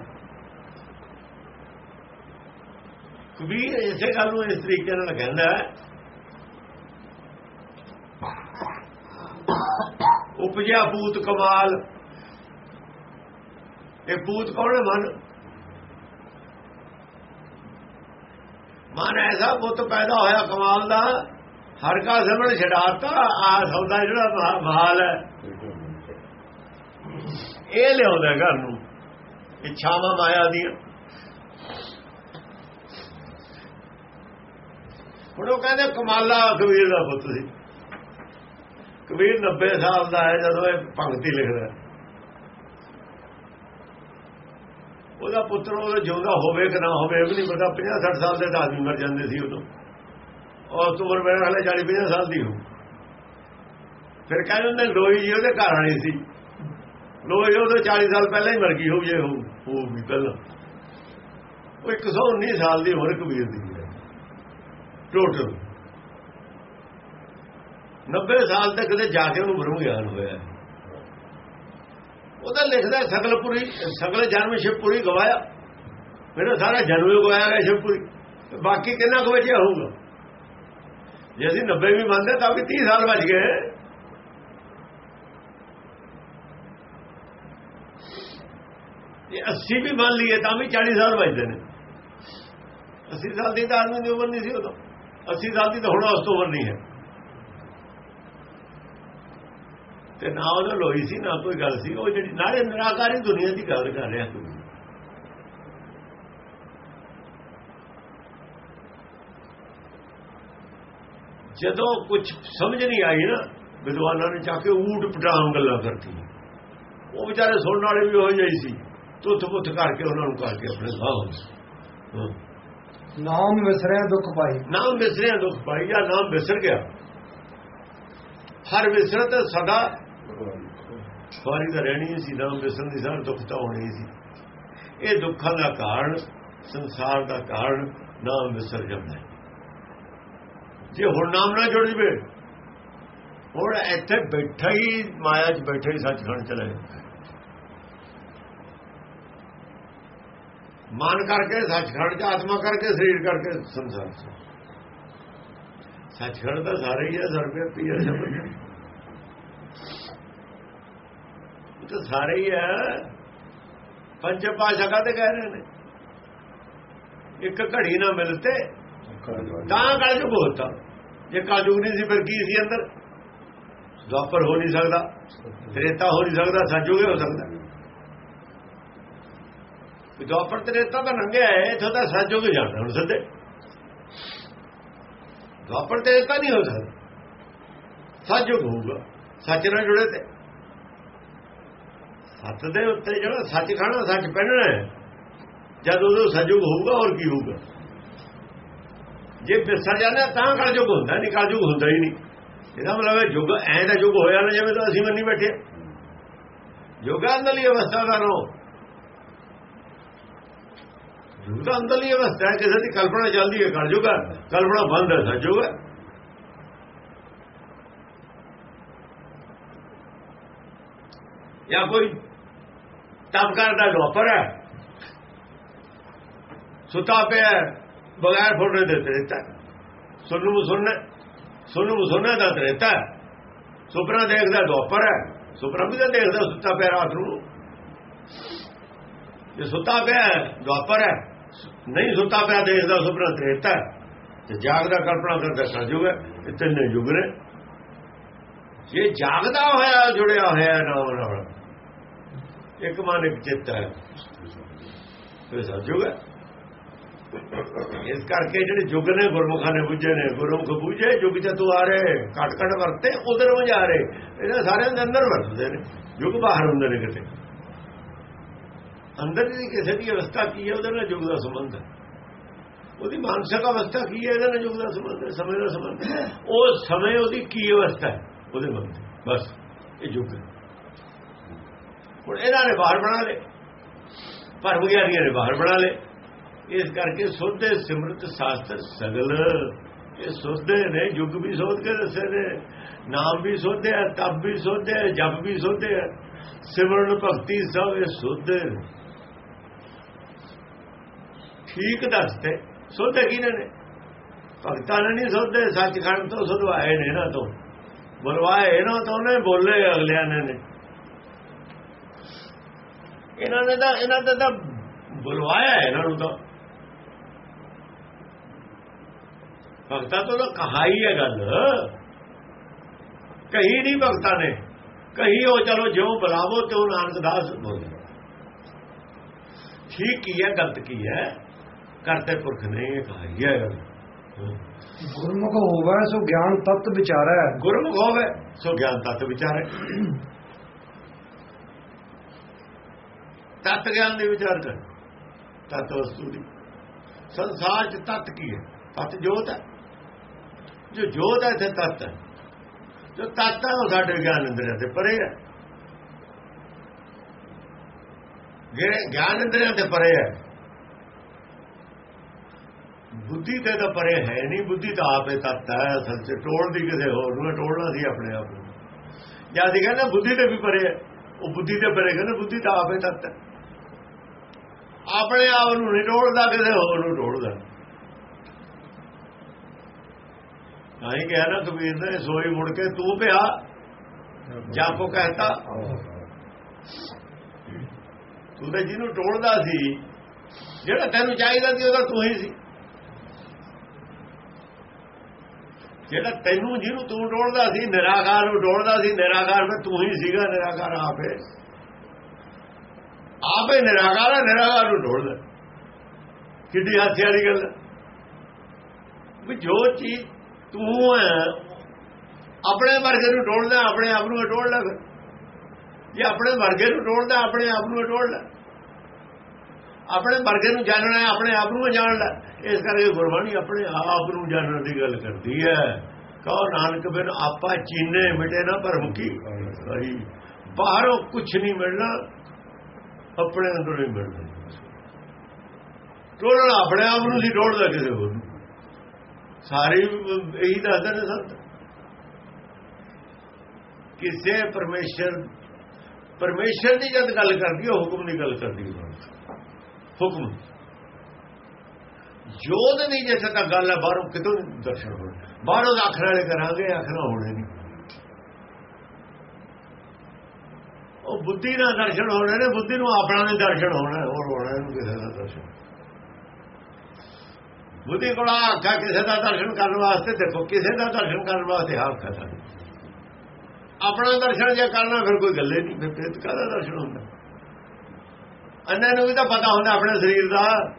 ਕਬੀਰ ਇਸੇ ਗੱਲ ਨੂੰ ਇਸ ਤਰੀਕੇ ਨਾਲ ਕਹਿੰਦਾ ਉਪਜਿਆ ਪੂਤ ਕਮਾਲ ਇਹ ਪੂਤ ਕੌਣ ਹੈ ਮਨ? ਮਨ ਐਸਾ ਪੁੱਤ ਪੈਦਾ ਹੋਇਆ ਕਮਾਲ ਦਾ, ਹਰ ਕਾ ਸਿਮਰਨ ਛਡਾਤਾ ਆ ਸੌਦਾ ਜਿਹੜਾ ਮਹਾਲ ਹੈ। ਇਹ ਲਿਆਉਂਦਾ ਘਰ ਨੂੰ ਇੱਛਾਵਾਂ ਮਾਇਆ ਦੀਆਂ। ਹੁਣ ਉਹ ਕਹਿੰਦੇ ਕਮਾਲਾ ਕਬੀਰ ਦਾ ਪੁੱਤ ਸੀ। ਕਬੀਰ 90 ਸਾਲ ਦਾ ਹੈ ਜਦੋਂ ਇਹ ਭਗਤੀ ਲਿਖਦਾ ਹੈ। ਉਹਦਾ ਪੁੱਤਰ ਉਹ ਜਿਉਂਦਾ ਹੋਵੇ ਕਿ ਨਾ ਹੋਵੇ ਵੀ ਨਹੀਂ ਪਤਾ 50 60 ਸਾਲ ਦੇ ਤਾਂ ਆਦਮੀ ਮਰ ਜਾਂਦੇ ਸੀ ਉਦੋਂ। ਔਰ ਤੋਂ ਉਮਰ ਮੇਰੇ ਹਾਲੇ 40 50 ਸਾਲ ਦੀ ਹੋ ਫਿਰ ਕਹਿੰਦੇ ਨੇ ਲੋਈ ਜੀ ਉਹਦੇ ਘਰ ਵਾਲੀ ਸੀ। ਲੋਈ ਉਹਦੇ 40 ਸਾਲ ਪਹਿਲਾਂ ਹੀ ਮਰ ਗਈ ਹੋ ਜੇ ਹੋ ਉਹ ਵੀ ਪਹਿਲਾਂ। ਉਹ 119 ਸਾਲ ਦੀ ਉਮਰ ਕਬੀਰ ਦੀ ਹੈ ਟੋਟਲ 90 ਸਾਲ ਤੱਕ ਤੇ ਜਾ ਕੇ ਉਹਨੂੰ ਬ੍ਰਹਮ ਗਿਆਨ ਹੋਇਆ। ਉਹਦਾ ਲਿਖਦਾ ਸਗਲਪੁਰੀ ਸਗਲ ਜਨਮ ਸ਼ਿਵਪੁਰੀ ਗਵਾਇਆ। ਮੇਰਾ ਸਾਰਾ ਜਨਮ ਹੀ ਗਵਾਇਆ ਗਿਆ ਸ਼ਿਵਪੁਰੀ ਤੇ ਬਾਕੀ ਕਿੰਨਾ ਕੁ ਬਚਿਆ ਹੋਊਗਾ? ਜੇ ਅਸੀਂ 90 ਵੀ ਮੰਨਦੇ ਤਾਂ ਵੀ 30 ਸਾਲ ਬਚ ਗਏ। ਜੇ 80 ਵੀ ਮੰਨ ਲਈਏ ਤਾਂ ਵੀ 40 ਸਾਲ ਬਚਦੇ ਨੇ। 80 ਸਾਲ ਦੀ ਤਾਂ ਆਦਮੀ ਦੀ ਉਮਰ ਨਹੀਂ ਸੀ ਉਦੋਂ। 80 ਸਾਲ ਦੀ ਤਾਂ ਹੁਣ ਉਸ ਤੋਂ ਉਮਰ ਨਹੀਂ ਹੈ। ਤੇ ਨਾ ਉਹਦਾ ਲੋਈ ਸੀ ਨਾ ਕੋਈ ਗੱਲ ਸੀ ਉਹ ਜਿਹੜੀ ਨਾਲੇ ਨਿਰਾਕਾਰੀ ਦੁਨੀਆ ਦੀ ਗੱਲ ਕਰ ਰਿਹਾ ਤੂੰ ਜਦੋਂ ਕੁਝ ਸਮਝ ਨਹੀਂ ਆਈ ਨਾ ਵਿਦਵਾਨਾਂ ਨੇ ਚਾਹ ਕੇ ਊਟ ਪਟਾਂਗ ਗੱਲਾਂ ਕਰਤੀ ਉਹ ਵਿਚਾਰੇ ਸੁਣਨ ਵਾਲੇ ਵੀ ਹੋ ਜਾਈ ਸੀ ਤੁੱਥ ਪੁੱਥ ਕਰਕੇ ਉਹਨਾਂ ਨੂੰ ਕਰਕੇ ਆਪਣੇ ਸਾਹ ਨਾਮ ਵਿਸਰਿਆ ਦੁੱਖ ਪਾਈ। ਨਾਮ ਵਿਸਰਿਆ ਦੁੱਖ ਪਾਈ ਜਾਂ ਨਾਮ ਵਿਸਰ ਗਿਆ। ਹਰ ਵਿਸਰਤ ਸਦਾ ਸਵਾਰੀ ਤਾਂ ਰਹਿਣੀ ਸੀ ਨਾਮ ਵਿਸਰਨ ਦੀ ਸਾਰ ਦੁੱਖ ਤਾਂ ਹੋਣੀ ਸੀ। ਇਹ ਦੁੱਖਾਂ ਦਾ ਕਾਰਨ, ਸੰਸਾਰ ਦਾ ਕਾਰਨ ਨਾਮ ਵਿਸਰ ਜਾਂਦਾ ਜੇ ਹੁਣ ਨਾਮ ਨਾ ਜੁੜ ਜਵੇ, ਹੁਣ ਇੱਥੇ ਬੈਠਾ ਹੀ ਮਾਇਆ 'ਚ ਬੈਠਾ ਹੀ ਸੱਚਖੰਡ ਚਲੇ ਜਾਂਦਾ ਮਨ ਕਰਕੇ, ਸੱਚਖੰਡ 'ਚ ਆਤਮਾ ਕਰਕੇ, ਸਰੀਰ ਕਰਕੇ ਸੰਸਾਰ 'ਚ। ਸੱਚਖੰਡ ਤਾਂ ਸਾਰੇ ਹੀ ਹੈ ਸਰਬਿਆਪੀ ਹੈ ਸ਼ਬਦ ਇਹ ਤਾਂ ਸਾਰੇ ਹੀ ਹੈ ਪੰਜ ਪਾਸ਼ਾ ਕਾਤੇ ਕਹਿ ਰਹੇ ਨੇ? ਇੱਕ ਘੜੀ ਨਾ ਮਿਲਤੇ ਤਾਂ ਕਲਯੁਗ ਹੋਤਾ ਜੇ ਕਲਯੁਗ ਨਹੀਂ ਸੀ ਫਿਰ ਕੀ ਸੀ ਅੰਦਰ? ਦੁਆਪਰ ਹੋ ਨਹੀਂ ਸਕਦਾ, ਤ੍ਰੇਤਾ ਹੋ ਨਹੀਂ ਸਕਦਾ ਸਤਜੁਗ ਹੋ ਸਕਦਾ। ਦੁਆਪਰ ਤ੍ਰੇਤਾ ਤਾਂ ਨੰਗੇ ਆਏ, ਇਥੋਂ ਤਾਂ ਸਤਜੁਗ ਜਾਂਦਾ ਹੁਣ ਸਿੱਧੇ। ਦੁਆਪਰ ਤ੍ਰੇਤਾ ਨਹੀਂ ਹੋ ਸਕਦਾ। ਸਤਜੁਗ ਹੋਊਗਾ, ਸੱਚ ਨਾਲ ਜੁੜੇ ਤੇ। ਸੱਤ ਦੇ ਉੱਤੇ ਜਿਹੜਾ ਸੱਚ ਖਾਣਾ, ਸੱਚ ਪਹਿਨਣਾ ਜਦ ਉਦੋਂ ਸਜੁਗ ਹੋਊਗਾ, ਹੋਰ ਕੀ ਹੋਊਗਾ? ਜੇ ਵਿਸਰ ਜਾਂਦਾ, ਤਾਂ ਕਲਯੁਗ ਹੁੰਦਾ, ਨਹੀਂ ਕਲਯੁਗ ਹੁੰਦਾ ਹੀ ਨਹੀਂ। ਇਹਦਾ ਮਤਲਬ ਹੈ ਯੁੱਗ ਐਂ ਦਾ ਯੁੱਗ ਹੋਇਆ ਨਾ ਜਿਵੇਂ ਤਾਂ ਅਸੀਂ ਮੰਨੀ ਬੈਠੇ ਯੁੱਗ ਅੰਦਰਲੀ ਅਵਸਥਾ ਦਾ ਰੋ। ਯੁੱਗ ਅੰਦਰਲੀ ਅਵਸਥਾ ਕਿਸੇ ਦੀ ਕਲਪਨਾ ਚੱਲਦੀ ਹੈ, ਕਲਯੁਗ ਕਲਪਨਾ ਬੰਦ ਹੈ, ਸਜੁਗ ਹੈ। ਜਾਂ ਕੋਈ ਕੰਮ ਕਰਦਾ ਦੁਆਪਰ ਹੈ। ਸੁਤਾ ਪਿਆ ਬਗੈਰ ਫੋਟੋ ਦੇ ਤ੍ਰੇਤਾ ਸੁਣੂ ਸੁਣਨਾ ਸੁਣੂ ਸੁਣਨਾ ਦਾ ਤ੍ਰੇਤਾ ਸੁਪਨਾ ਦੇਖਦਾ ਦੁਆਪਰ ਹੈ। ਸੁਪਨਾ ਵੀ ਤਾਂ ਦੇਖਦਾ ਸੁੱਤਾ ਪਿਆ ਰਾਤ ਨੂੰ। ਜੇ ਸੁੱਤਾ ਪਿਆ ਹੈ, ਦੁਆਪਰ ਹੈ। ਨਹੀਂ ਸੁੱਤਾ ਪਿਆ ਦੇਖਦਾ ਸੁਪਨਾ ਤ੍ਰੇਤਾ ਤੇ ਜਾਗਦਾ ਕਲਪਨਾ ਕਰਦਾ ਸਤਜੁਗ ਹੈ ਇਹ ਤਿੰਨੇ ਯੁਗ ਨੇ। ਜੇ ਜਾਗਦਾ ਹੋਇਆ ਜੁੜਿਆ ਹੋਇਆ ਨਾਮ ਨਾਲ ਇੱਕ ਮਨ ਇੱਕ ਚਿੱਤ ਹੈ। ਇਹ ਸਤਜੁਗ ਹੈ। ਇਸ ਕਰਕੇ ਜਿਹੜੇ ਯੁੱਗ ਨੇ, ਗੁਰਮੁਖਾਂ ਨੇ ਬੁੱਝੇ ਨੇ, ਗੁਰਮੁਖ ਬੁੱਝੇ, ਯੁੱਗ ਚ ਤੂੰ ਆ ਰਹੇ ਘਟ ਘਟ ਵਰਤੇ, ਉਧਰ ਨੂੰ ਜਾ ਰਹੇ। ਇਹਨਾਂ ਸਾਰਿਆਂ ਦੇ ਅੰਦਰ ਵਰਤਦੇ ਨੇ। ਯੁੱਗ ਬਾਹਰ ਹੁੰਦੇ ਨੇ ਕਿਤੇ। ਅੰਦਰ ਦੀ ਕਿਸੇ ਦੀ ਅਵਸਥਾ ਕੀ ਹੈ, ਉਹਦੇ ਨਾਲ ਯੁੱਗ ਦਾ ਸੰਬੰਧ ਹੈ। ਉਹਦੀ ਮਾਨਸਿਕ ਅਵਸਥਾ ਕੀ ਹੈ, ਇਹਦੇ ਨਾਲ ਯੁੱਗ ਦਾ ਸੰਬੰਧ ਹੈ, ਸਮੇਂ ਦਾ ਸੰਬੰਧ ਉਹ ਸਮੇਂ ਉਹਦੀ ਕੀ ਅਵਸਥਾ ਹੈ, ਉਹਦੇ ਬੰਦ ਬਸ, ਇਹ ਯੁੱਗ ਹੈ। ਹੁਣ ਇਹਨਾਂ ਨੇ ਬਾਹਰ ਬਣਾ ਲਏ। ਪਰ ਵਿਗਿਆਨੀਆਂ ਨੇ ਬਾਹਰ ਬਣਾ ਲਏ। ਇਸ ਕਰਕੇ ਸੋਧੇ ਸਿਮਰਤ ਸ਼ਾਸਤਰ ਸਗਲ। ਇਹ ਸੋਧੇ ਨੇ ਯੁੱਗ ਵੀ ਸੋਧ ਕੇ ਦੱਸੇ ਨੇ, ਨਾਮ ਵੀ ਸੋਧਿਆ, ਤਪ ਵੀ ਸੋਧਿਆ, ਜਪ ਵੀ ਸੋਧਿਆ। ਸਿਮਰਨ ਭਗਤੀ ਸਭ ਇਹ ਸੋਧੇ ਨੇ। ਠੀਕ ਦੱਸਦੇ। ਸੋਧੇ ਕਿਹਨੇ ਨੇ? ਭਗਤਾਂ ਨੇ ਨਹੀਂ ਸੋਧੇ, ਸੱਚਖੰਡ ਤੋਂ ਸੋਧਵਾਏ ਨੇ ਨਾ ਤੋਂ। ਬੁਲਵਾਏ ਇਹਨਾਂ ਤੋਂ ਨੇ, ਬੋਲੇ ਅਗਲਿਆਂ ਨੇ। ਇਹਨਾਂ ਨੇ ਤਾਂ ਇਹਨਾਂ ਤੇ ਤਾਂ ਬੁਲਵਾਇਆ ਇਹਨਾਂ ਨੂੰ ਤਾਂ। ਭਗਤਾਂ ਤੋਂ ਤਾਂ ਕਹਾਈ ਹੈ ਗੱਲ। ਕਹੀ ਨਹੀਂ ਭਗਤਾਂ ਨੇ। ਕਹੀ ਉਹ ਚਲੋ ਜਿਉਂ ਬੁਲਾਵੋ ਤੇ ਉਹ ਨਾਨਕ ਦਾਸ ਬੋਲੇ ਠੀਕ ਕੀ ਹੈ ਗਲਤ ਕੀ ਹੈ? ਕਰਤੇ ਪੁਰਖ ਨੇ ਇਹ ਕਹਾਈ ਹੈ। ਗੁਰਮੁਖ ਹੋਵੇ ਸੋ ਗਿਆਨ ਤਤ ਵਿਚਾਰੈ ਗੁਰਮੁਖ ਹੋਵੇ ਸੋ ਗਿਆਨ ਤਤ ਵਿਚਾਰੇ ਤਤ ਗਿਆਨ ਦੇ ਵਿਚਾਰ ਕਰ। ਤਤ ਵਸਤੂ ਦੀ। ਸੰਸਾਰ ਚ ਤਤ ਕੀ ਹੈ? ਤਤ ਜੋਤ ਹੈ। ਜੋ ਜੋਤ ਹੈ ਤੇ ਤਤ ਹੈ। ਜੋ ਤਤ ਹੈ, ਉਹ ਸਾਡੇ ਗਿਆਨ ਇੰਦਰੀਆਂ ਤੇ ਪਰੇ ਹੈ। ਜਿਹੜੇ ਗਿਆਨ ਇੰਦਰੀਆਂ ਤੇ ਪਰੇ ਹੈ। ਬੁੱਧੀ ਤੇ ਤਾਂ ਪਰੇ ਹੈ ਨਹੀਂ। ਬੁੱਧੀ ਤਾਂ ਆਪੇ ਤਤ ਹੈ। ਅਸਲ ਚ ਟੋੜਦੀ ਕਿਸੇ ਹੋਰ ਨੂੰ ਟੋੜਨਾ ਸੀ ਆਪਣੇ ਆਪ ਨੂੰ। ਜਾਂ ਅਸੀਂ ਕਹਿੰਦੇ ਬੁੱਧੀ ਤੇ ਵੀ ਪਰੇ ਹੈ, ਉਹ ਬੁੱਧੀ ਤੇ ਪਰੇ ਕਹਿੰਦੇ ਬੁੱਧੀ ਤਾਂ ਆਪੇ ਤਤ ਹੈ। ਆਪਣੇ ਆਪ ਨੂੰ ਨਹੀਂ ਟੋੜਦਾ ਕਿਸੇ ਹੋਰ ਨੂੰ ਟੋੜਦਾ ਨਹੀਂ ਕਿਹਾ ਨਾ ਕਬੀਰ ਨੇ ਸੋਈ ਮੁੜ ਕੇ ਤੂੰ ਪਿਆ ਜਾਂ ਕੋ ਕਹਤਾ। ਤੂੰ ਤੇ ਜਿਹਨੂੰ ਟੋੜਦਾ ਸੀ, ਜਿਹੜਾ ਤੈਨੂੰ ਚਾਹੀਦਾ ਸੀ, ਉਹਦਾ ਤੂੰ ਹੀ ਸੀ। ਜਿਹੜਾ ਤੈਨੂੰ ਜਿਹਨੂੰ ਤੂੰ ਟੋੜਦਾ ਸੀ, ਨਿਰਾਕਾਰ ਨੂੰ ਟੋੜਦਾ ਸੀ, ਨਿਰਾਕਾਰ ਵਿੱਚ ਤੂੰ ਹੀ ਸੀਗਾ, ਨਿਰਾਕਾਰ ਆਪੇ ਆਪੇ ਨਿਰਾਕਾਰ ਹੈ ਨਿਰਾਕਾਰ ਨੂੰ ਟੋੜਦਾ ਕਿੱਡੀ ਹਾਸੇ ਵਾਲੀ ਗੱਲ ਵੀ ਜੋ ਚੀਜ਼ ਤੂੰ ਹੈ ਆਪਣੇ ਵਰਗੇ ਨੂੰ ਟੋੜਦਾ ਆਪਣੇ ਆਪ ਨੂੰ ਲੈ ਫਿਰ। ਜੇ ਆਪਣੇ ਵਰਗੇ ਨੂੰ ਟੋੜਦਾ ਆਪਣੇ ਆਪ ਨੂੰ ਲੈ। ਆਪਣੇ ਵਰਗੇ ਨੂੰ ਜਾਣਨਾ ਹੈ ਆਪਣੇ ਆਪ ਨੂੰ ਜਾਣ ਲੈ। ਇਸ ਕਰਕੇ ਗੁਰਬਾਣੀ ਆਪਣੇ ਆਪ ਨੂੰ ਜਾਣਨ ਦੀ ਗੱਲ ਕਰਦੀ ਹੈ। ਕਹੋ ਨਾਨਕ ਬਿਨ ਆਪਾ ਚੀਨੇ ਮਿਟੇ ਨਾ ਭਰਮਕੀ ਸਹੀ ਬਾਹਰੋਂ ਕੁਝ ਨਹੀਂ ਮਿਲਣਾ। ਆਪਣੇ ਅੰਦਰੋਂ ਹੀ ਮਿਲਣਾ ਟੋੜਨਾ ਆਪਣੇ ਆਪ ਨੂੰ ਸੀ ਟੋੜਦਾ ਕਿਸੇ ਹੋਰ ਨੂੰ। ਸਾਰੇ ਇਹੀ ਦੱਸਦੇ ਨੇ ਸੰਤ ਕਿਸੇ ਪਰਮੇਸ਼ਰ ਪਰਮੇਸ਼ਰ ਦੀ ਜਦ ਗੱਲ ਕਰਦੀ, ਉਹ ਹੁਕਮ ਦੀ ਗੱਲ ਕਰਦੀ ਹੈ। ਹੁਕਮ। ਜੋਤ ਨਹੀਂ ਜਿੱਥੇ ਤੱਕ ਗੱਲ ਹੈ, ਬਾਹਰੋਂ ਕਿਤੋਂ ਦਰਸ਼ਨ ਹੋਣੇ। ਬਾਹਰੋਂ ਅੱਖਰ ਵਾਲੇ ਕਰਾਂਗੇ ਆਖਣਾ ਹੋਣੇ ਨਹੀਂ। ਉਹ ਬੁੱਧੀ ਨਾਲ ਦਰਸ਼ਨ ਹੋਣੇ ਨੇ, ਬੁੱਧੀ ਨੂੰ ਆਪਣਾ ਨਹੀਂ ਦਰਸ਼ਨ ਹੋਣਾ ਹੋਰ ਹੋਣਾ ਇਹਨੂੰ ਕਿਸੇ ਦਾ ਦਰਸ਼ਨ। ਬੁੱਧੀ ਕੋਲ ਆਖਾ ਕਿਸੇ ਦਾ ਦਰਸ਼ਨ ਕਰਨ ਵਾਸਤੇ, ਦੇਖੋ ਕਿਸੇ ਦਾ ਦਰਸ਼ਨ ਕਰਨ ਵਾਸਤੇ ਆਪ ਕਹਤਾ ਆਪਣਾ ਦਰਸ਼ਨ ਜੇ ਕਰਨਾ, ਫਿਰ ਕੋਈ ਗੱਲੇ ਨਹੀਂ, ਫਿਰ ਪ੍ਰਿਤ ਕਾਹਦਾ ਦਰਸ਼ਨ ਹੁੰਦਾ? ਅੰਨਾਂ ਨੂੰ ਵੀ ਤਾਂ ਪਤਾ ਹੁੰਦਾ ਆਪਣੇ ਸਰੀਰ ਦਾ।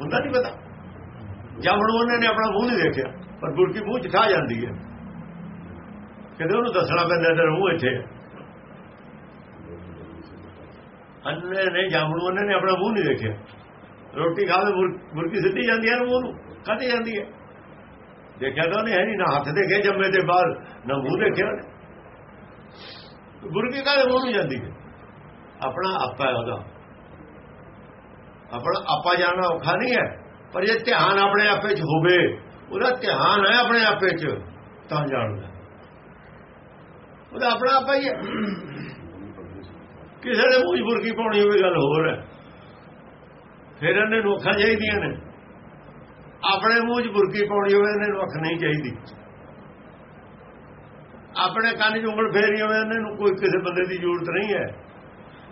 ਹੁੰਦਾ ਨਹੀਂ ਪਤਾ। ਜਮਣ ਉਹਨਾਂ ਨੇ ਆਪਣਾ ਮੂੰਹ ਨਹੀਂ ਦੇਖਿਆ, ਪਰ ਗੁਰਕੀ ਮੂੰਹ ਚ ਖਾ ਜਾਂਦੀ ਹੈ। ਕਿਤੇ ਉਹਨੂੰ ਦੱਸਣਾ ਪੈਂਦਾ ਤੇ ਮੂੰਹ ਇੱਥੇ ਅੰਨੇ ਨੇ ਜਾਮਣ, ਉਹਨੇ ਨੇ ਆਪਣਾ ਮੂੰਹ ਨਹੀਂ ਦੇਖਿਆ। ਰੋਟੀ ਖਾਵੇ ਮੁਰਗੀ ਸਿੱਧੀ ਜਾਂਦੀ ਹੈ ਮੂੰਹ ਨੂੰ ਕਦੇ ਜਾਂਦੀ ਹੈ। ਦੇਖਿਆ ਤਾਂ ਉਹਨੇ ਹੈ ਨਹੀਂ, ਨਾ ਹੱਥ ਦੇਖੇ ਜੰਮੇ ਤੇ ਬਾਅਦ, ਨਾ ਮੂੰਹ ਦੇਖਿਆ ਉਹਨੇ। ਮੁਰਗੀ ਕਾਹਦੇ ਮੂੰਹ ਨੂੰ ਜਾਂਦੀ ਹੈ? ਆਪਣਾ ਆਪਾ ਹੈ ਉਹਦਾ। ਆਪਣਾ ਆਪਾ ਜਾਣਾ ਔਖਾ ਨਹੀਂ ਹੈ, ਪਰ ਜੇ ਧਿਆਨ ਆਪਣੇ ਆਪੇ 'ਚ ਹੋਵੇ, ਉਹਦਾ ਧਿਆਨ ਹੈ ਆਪਣੇ ਆਪੇ 'ਚ, ਤਾਂ ਜਾਣਦਾ। ਉਹਦਾ ਆਪਣਾ ਆਪਾ ਹੀ ਹੈ। ਕਿਸੇ ਦੇ ਮੂੰਹ 'ਚ ਬੁਰਕੀ ਪਾਉਣੀ ਹੋਵੇ, ਗੱਲ ਹੋਰ ਹੈ। ਫਿਰ ਇਹਨੇ ਨੂੰ ਅੱਖਾਂ ਚਾਹੀਦੀਆਂ ਨੇ। ਆਪਣੇ ਮੂੰਹ 'ਚ ਬੁਰਕੀ ਪਾਉਣੀ ਹੋਵੇ, ਇਹਨੇ ਨੂੰ ਅੱਖ ਨਹੀਂ ਚਾਹੀਦੀ। ਆਪਣੇ ਕੰਨ 'ਚ ਉਂਗਲ ਫੇਰੀ ਹੋਵੇ, ਇਹਨੇ ਨੂੰ ਕੋਈ ਕਿਸੇ ਬੰਦੇ ਦੀ ਜ਼ਰੂਰਤ ਨਹੀਂ ਹੈ।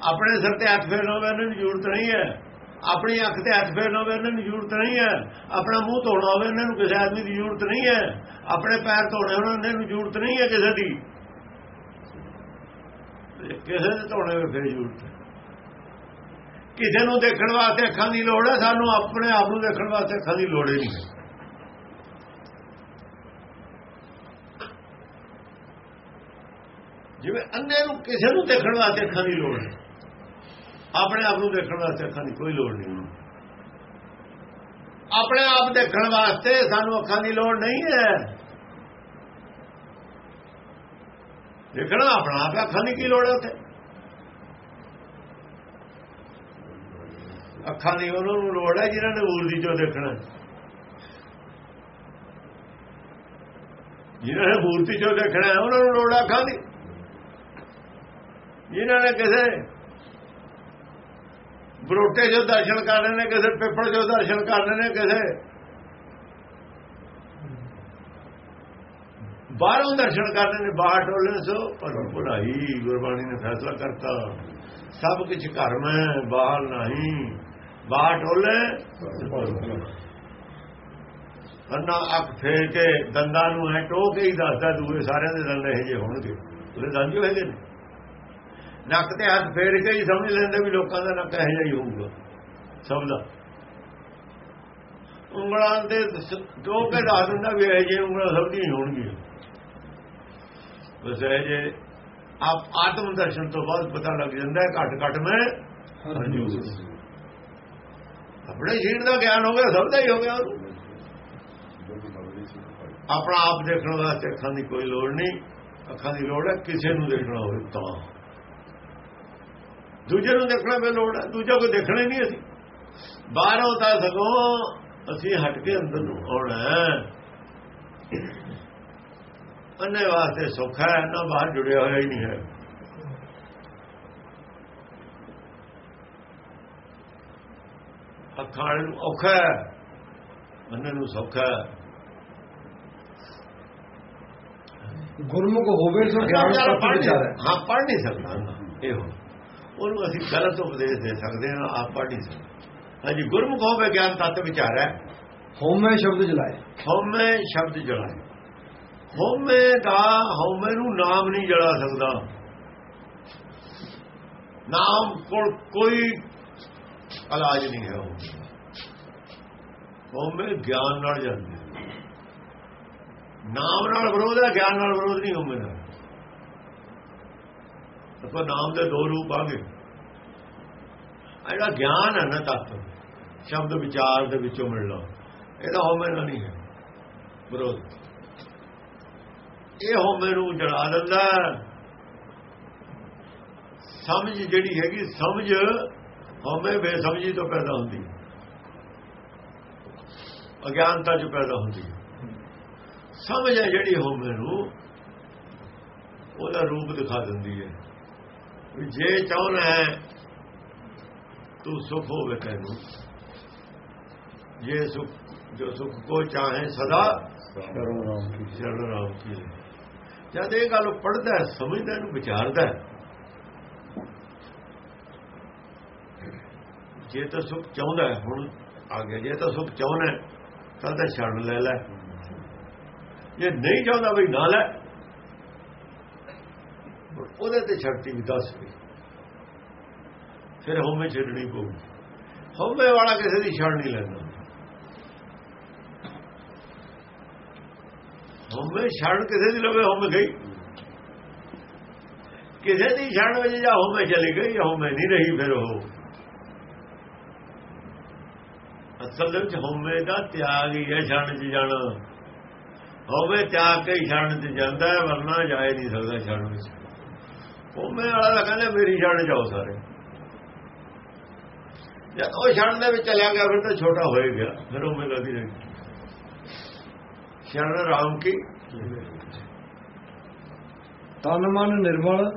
ਆਪਣੇ ਸਿਰ ਤੇ ਹੱਥ ਫੇਰਨਾ ਹੋਵੇ, ਇਹਨਾਂ ਨੂੰ ਜ਼ਰੂਰਤ ਨਹੀਂ ਹੈ। ਆਪਣੀ ਅੱਖ ਤੇ ਹੱਥ ਫੇਰਨਾ ਹੋਵੇ, ਇਹਨਾਂ ਨੂੰ ਜ਼ਰੂਰਤ ਨਹੀਂ ਹੈ। ਆਪਣਾ ਮੂੰਹ ਧੋਣਾ ਹੋਵੇ, ਇਹਨਾਂ ਨੂੰ ਕਿਸੇ ਆਦਮੀ ਦੀ ਜ਼ਰੂਰਤ ਨਹੀਂ ਹੈ। ਆਪਣੇ ਪੈਰ ਧੋਣੇ ਹੋਣ, ਇਹਨਾਂ ਨੂੰ ਜ਼ਰੂਰਤ ਨਹੀਂ ਹੈ ਕਿਸੇ ਦੀ। ਕਿਸੇ ਦੇ ਧੋਣੇ ਹੋਵੇ ਫਿਰ ਜ਼ਰੂਰਤ ਕਿਸੇ ਨੂੰ ਦੇਖਣ ਵਾਸਤੇ ਅੱਖਾਂ ਦੀ ਲੋੜ ਹੈ, ਸਾਨੂੰ ਆਪਣੇ ਆਪ ਨੂੰ ਦੇਖਣ ਵਾਸਤੇ ਅੱਖਾਂ ਦੀ ਲੋੜ ਹੀ ਨਹੀਂ ਹੈ। ਜਿਵੇਂ ਅੰਨੇ ਨੂੰ ਕਿਸੇ ਨੂੰ ਦੇਖਣ ਵਾਸਤੇ ਅੱਖਾਂ ਦੀ ਲੋੜ ਹੈ, ਆਪਣੇ ਆਪ ਨੂੰ ਦੇਖਣ ਵਾਸਤੇ ਅੱਖਾਂ ਦੀ ਕੋਈ ਲੋੜ ਨਹੀਂ। ਆਪਣੇ ਆਪ ਦੇਖਣ ਵਾਸਤੇ ਸਾਨੂੰ ਅੱਖਾਂ ਦੀ ਲੋੜ ਨਹੀਂ ਹੈ। ਦੇਖਣਾ ਆਪਣਾ ਆਪ ਅੱਖਾਂ ਦੀ ਕੀ ਲੋੜ ਹੈ ਉੱਥੇ? ਅੱਖਾਂ ਦੀ ਉਹਨਾਂ ਨੂੰ ਲੋੜ ਹੈ ਜਿਨ੍ਹਾਂ ਨੇ ਮੂਰਤੀ ਚੋਂ ਦੇਖਣਾ ਜਿਨ੍ਹਾਂ ਨੇ ਮੂਰਤੀ ਚੋਂ ਦੇਖਣਾ ਉਹਨਾਂ ਨੂੰ ਲੋੜ ਅੱਖਾਂ ਦੀ। ਜਿਨ੍ਹਾਂ ਨੇ ਕਿਸੇ ਬਰੋਟੇ ਜੋ ਦਰਸ਼ਨ ਕਰਨੇ ਨੇ, ਕਿਸੇ ਪਿੱਪਲ ਜੋ ਦਰਸ਼ਨ ਕਰਨੇ ਨੇ, ਕਿਸੇ ਬਾਹਰੋਂ ਦਰਸ਼ਨ ਕਰਨੇ ਨੇ, ਬਾਹਰ ਟੋਲੇ ਸੋ, ਪਰ ਭੁਲਾਈ, ਗੁਰਬਾਣੀ ਨੇ ਫੈਸਲਾ ਕਰਤਾ। ਸਭ ਕੁਝ ਘਰ ਮੈਂ, ਬਾਹਰ ਨਹੀਂ। ਬਾਹਰ ਟੋਲੇ ਅੰਨਾ ਅੱਖ ਫੇਰ ਕੇ ਦੰਦਾਂ ਨੂੰ ਐ ਟੋ ਕੇ ਹੀ ਦੱਸਦਾ ਦੂਏ ਸਾਰਿਆਂ ਦੇ ਦੰਦ ਇਹ ਜੇ ਹੋਣਗੇ। ਉਹਦੇ ਦੰਦ ਜੋ ਹੈਗੇ ਨੇ। ਨੱਕ ਤੇ ਹੱਥ ਫੇਰ ਕੇ ਹੀ ਸਮਝ ਲੈਂਦੇ ਵੀ ਲੋਕਾਂ ਦਾ ਨੱਕ ਇਹੋ ਜਿਹਾ ਹੀ ਹੋਊਗਾ। ਸਭ ਦਾ ਉਂਗਲਾਂ ਤੇ ਦੋ ਕੇ ਦੱਸ ਦਿੰਦਾ ਵੀ ਇਹ ਜੇ ਉਂਗਲਾਂ ਸਭ ਦੀ ਹੋਣਗੀਆਂ। ਬਸ ਇਹ ਜੇ ਆਪ ਆਤਮ ਦਰਸ਼ਨ ਤੋਂ ਬਾਅਦ ਪਤਾ ਲੱਗ ਜਾਂਦਾ ਹੈ ਘਟ ਘਟ ਮੈਂ ਹਰਜੂਸ ਆਪਣੇ ਜੀਣ ਦਾ ਗਿਆਨ ਹੋ ਗਿਆ ਸਭ ਦਾ ਹੀ ਹੋ ਗਿਆ। ਉਹਨੂੰ ਆਪਣਾ ਆਪ ਦੇਖਣ ਵਾਸਤੇ ਅੱਖਾਂ ਦੀ ਕੋਈ ਲੋੜ ਨਹੀਂ। ਅੱਖਾਂ ਦੀ ਲੋੜ ਹੈ ਕਿਸੇ ਨੂੰ ਦੇਖਣਾ ਹੋਵੇ ਤਾਂ। ਦੂਜੇ ਨੂੰ ਦੇਖਣਾ ਬੇ ਲੋੜ ਹੈ ਦੂਜਾ ਕੋਈ ਦੇਖਣਾ ਨਹੀਂ ਅਸੀਂ। ਬਾਹਰੋਂ ਤਾਂ ਸਗੋਂ ਅਸੀਂ ਹਟ ਕੇ ਅੰਦਰ ਨੂੰ ਆਉਣਾ ਅੰਨੇ ਵਾਸਤੇ ਸੁੱਖ ਹੈ ਨਾ ਬਾਹਰ ਜੁੜਿਆ ਹੋਇਆ ਹੀ ਨਹੀਂ ਹੈ। ਅੱਖਾਂ ਨੂੰ ਔਖਾ ਹੈ ਅੰਨੇ ਨੂੰ ਸੌਖਾ ਹੈ। ਗੁਰਮੁਖ ਹੋਵੇ ਸੋ ਗਿਆਨ ਪ੍ਰਾਪਤ ਵਿਚਾਰ ਹੈ। ਹਾਂ ਪੜ੍ਹ ਨਹੀਂ ਸਕਦਾ ਇਹੋ। ਉਹਨੂੰ ਅਸੀਂ ਗਲਤ ਉਪਦੇਸ਼ ਦੇ ਸਕਦੇ ਹਾਂ ਆਪ ਪੜ੍ਹ ਨਹੀਂ ਸਕਦੇ। ਹਾਂਜੀ ਗੁਰਮੁਖ ਹੋਵੇ ਗਿਆਨ ਤਤ ਵਿਚਾਰ ਹੈ। ਹਉਮੈ ਸ਼ਬਦ ਜਲਾਏ। ਹਉਮੈ ਸ਼ਬਦ ਜਲਾਏ। ਹਉਮੈ ਦਾ ਹਉਮੈ ਨੂੰ ਨਾਮ ਨਹੀਂ ਜਲਾ ਸਕਦਾ। ਨਾਮ ਕੋਲ ਕੋਈ ਇਲਾਜ ਨਹੀਂ ਹੈ ਹਉਮੈ ਦਾ। ਗਿਆਨ ਨਾਲ ਜਾਂਦੀ ਨਾਮ ਨਾਲ ਵਿਰੋਧ ਹੈ, ਗਿਆਨ ਨਾਲ ਵਿਰੋਧ ਨਹੀਂ ਹਉਮੈ ਦਾ। ਆਪਾਂ ਨਾਮ ਦੇ ਦੋ ਰੂਪ ਆ ਗਏ ਆਹ ਜਿਹੜਾ ਗਿਆਨ ਹੈ ਨਾ ਤੱਤ, ਸ਼ਬਦ ਵਿਚਾਰ ਦੇ ਵਿੱਚੋਂ ਮਿਲਣਾ, ਇਹਦਾ ਹਉਮੈ ਨਾਲ ਨਹੀਂ ਹੈ, ਵਿਰੋਧ। ਇਹ ਹਉਮੈ ਨੂੰ ਜੜਾ ਦਿੰਦਾ ਹੈ। ਸਮਝ ਜਿਹੜੀ ਹੈਗੀ ਸਮਝ ਹਉਮੈ ਬੇਸਮਝੀ ਤੋਂ ਪੈਦਾ ਹੁੰਦੀ ਹੈ। ਅਗਿਆਨਤਾ ਚ ਪੈਦਾ ਹੁੰਦੀ ਹੈ। ਸਮਝ ਹੈ ਜਿਹੜੀ ਹਉਮੈ ਨੂੰ ਉਹਦਾ ਰੂਪ ਦਿਖਾ ਦਿੰਦੀ ਹੈ। ਵੀ ਜੇ ਚਾਹਣਾ ਹੈ ਤੂੰ ਸੁਖ ਹੋਵੇ ਤੈਨੂੰ। ਜੇ ਸੁਖ ਜੋ ਸੁਖ ਕੋ ਚਾਹੇ ਸਦਾ ਸ਼ਰਮ ਰਾਮ ਕੀ ਸ਼ਰਨ ਰਾਮ ਕੀ। ਜਦ ਇਹ ਗੱਲ ਪੜਦਾ ਸਮਝਦਾ ਇਹਨੂੰ, ਵਿਚਾਰਦਾ ਜੇ ਤਾਂ ਸੁਖ ਚਾਹੁੰਦਾ ਹੁਣ ਆ ਗਿਆ। ਜੇ ਤਾਂ ਸੁਖ ਚਾਹੁੰਦਾ ਤਾਂ ਤਾਂ ਛੱਡ ਲੈ ਲੈ। ਜੇ ਨਹੀਂ ਚਾਹੁੰਦਾ ਵੀ ਨਾ ਲੈ। ਉਹਦੇ ਤੇ ਸ਼ਕਤੀ ਵੀ ਦੱਸ ਗਈ ਫਿਰ ਹਉਮੈ ਛੱਡਣੀ ਪਊਗੀ। ਹਉਮੈ ਵਾਲਾ ਕਿਸੇ ਦੀ ਛੱਡ ਨਹੀਂ ਲੈਂਦਾ। ਹਉਮੈ ਛੱਡ ਕਿਸੇ ਦੀ ਲਵੇ ਹਉਮੈ ਗਈ। ਕਿਸੇ ਦੀ ਛੱਡ ਵਿੱਚ ਜਾਂ ਹੋਵੇ ਚਲੀ ਗਈ, ਜਾਂ ਹਉਮੈ ਨਹੀਂ ਰਹੀ ਫਿਰ ਉਹ। ਅਸਲ ਦੇ ਵਿੱਚ ਹਉਮੈ ਦਾ ਤਿਆਗ ਹੀ ਹੈ ਛਣ 'ਚ ਜਾਣਾ। ਹੋਵੇ ਤਿਆਗ ਕੇ ਹੀ 'ਚ ਜਾਂਦਾ ਵਰਨਾ ਜਾ ਨਹੀਂ ਸਕਦਾ ਛਣ ਵਿੱਚ। ਹਉਮੈ ਵਾਲਾ ਤਾਂ ਕਹਿੰਦਾ ਮੇਰੀ ਛਣ ਜਾਓ ਸਾਰੇ। ਜਦ ਉਹ ਛੱਡ ਦੇ ਵਿੱਚ ਚਲਿਆ ਗਿਆ, ਫਿਰ ਤਾਂ ਛੋਟਾ ਹੋਏ ਗਿਆ। ਫਿਰ ਉਹ ਹਉਮੈ ਕਦੀ ਰਹੀ ਸ਼ਰਨ ਰਾਮ ਕੀ? ਤਨ ਮਨ ਨਿਰਮਲ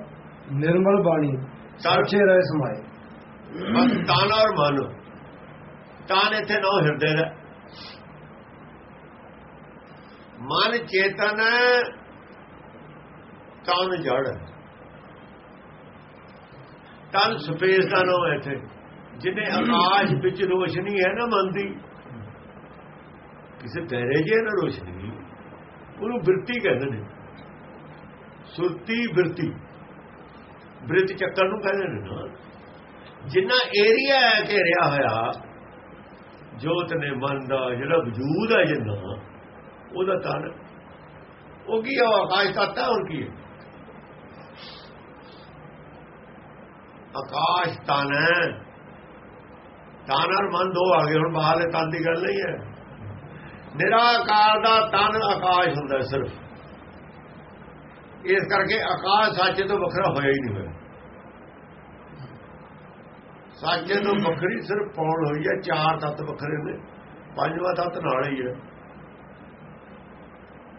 ਨਿਰਮਲ ਬਾਣੀ ਤਨ ਸੱਚੇ ਰਹਿ ਸਮਾਏ। ਬਸ ਤਨ ਔਰ ਮਨ। ਤਨ ਇੱਥੇ ਨੋ ਹਿਰਦੇ ਦਾ ਮਨ ਚੇਤਨ ਹੈ, ਤਨ ਜੜ। ਹੈ। ਤਨ ਸਪੇਸ ਦਾ ਨਾਮ ਹੈ ਇੱਥੇ। ਜਿਹਨੇ ਆਕਾਸ਼ ਵਿੱਚ ਰੋਸ਼ਨੀ ਹੈ ਨਾ ਮਨ ਦੀ। ਕਿਸੇ ਤੇਰੇ ਜੇ ਨਾ ਰੋਸ਼ਨੀ। ਉਹਨੂੰ ਬਿਰਤੀ ਕਹਿੰਦੇ ਨੇ। ਸੁਰਤੀ ਬਿਰਤੀ। ਬ੍ਰਿਤ ਚੱਕਰ ਨੂੰ ਕਹਿੰਦੇ ਨੇ ਨਾ। ਜਿੰਨਾ ਏਰੀਆ ਹੈ ਘੇਰਿਆ ਹੋਇਆ, ਜੋਤ ਨੇ ਮਨ ਦਾ ਜਿਹੜਾ ਵਜੂਦ ਹੈ ਜਿੰਨਾ, ਉਹਦਾ ਤਨ। ਉਹ ਕੀ ਹੈ ਉਹ ਆਕਾਸ਼ ਤੱਤ ਹੈ ਹੋਰ ਕੀ ਹੈ? ਆਕਾਸ਼ ਤਨ ਹੈ। ਤਨ ਔਰ ਮਨ ਦੋ ਆ ਗਏ, ਹੁਣ ਬਾਹਰਲੇ ਤਨ ਦੀ ਗੱਲ ਨਹੀਂ ਹੈ। ਨਿਰਾਕਾਰ ਦਾ ਤਨ ਆਕਾਸ਼ ਹੁੰਦਾ ਸਿਰਫ। ਇਸ ਕਰਕੇ ਆਕਾਸ਼ ਸੱਚ ਤੋਂ ਵੱਖਰਾ ਹੋਇਆ ਹੀ ਨਹੀਂ ਹੋਇਆ। ਸੱਚੇ ਤੋਂ ਵੱਖਰੀ ਸਿਰਫ ਪੌਣ ਹੋਈ ਹੈ, ਚਾਰ ਤੱਤ ਵੱਖਰੇ ਨੇ, ਪੰਜਵਾਂ ਤੱਤ ਨਾਲ ਹੀ ਹੈ।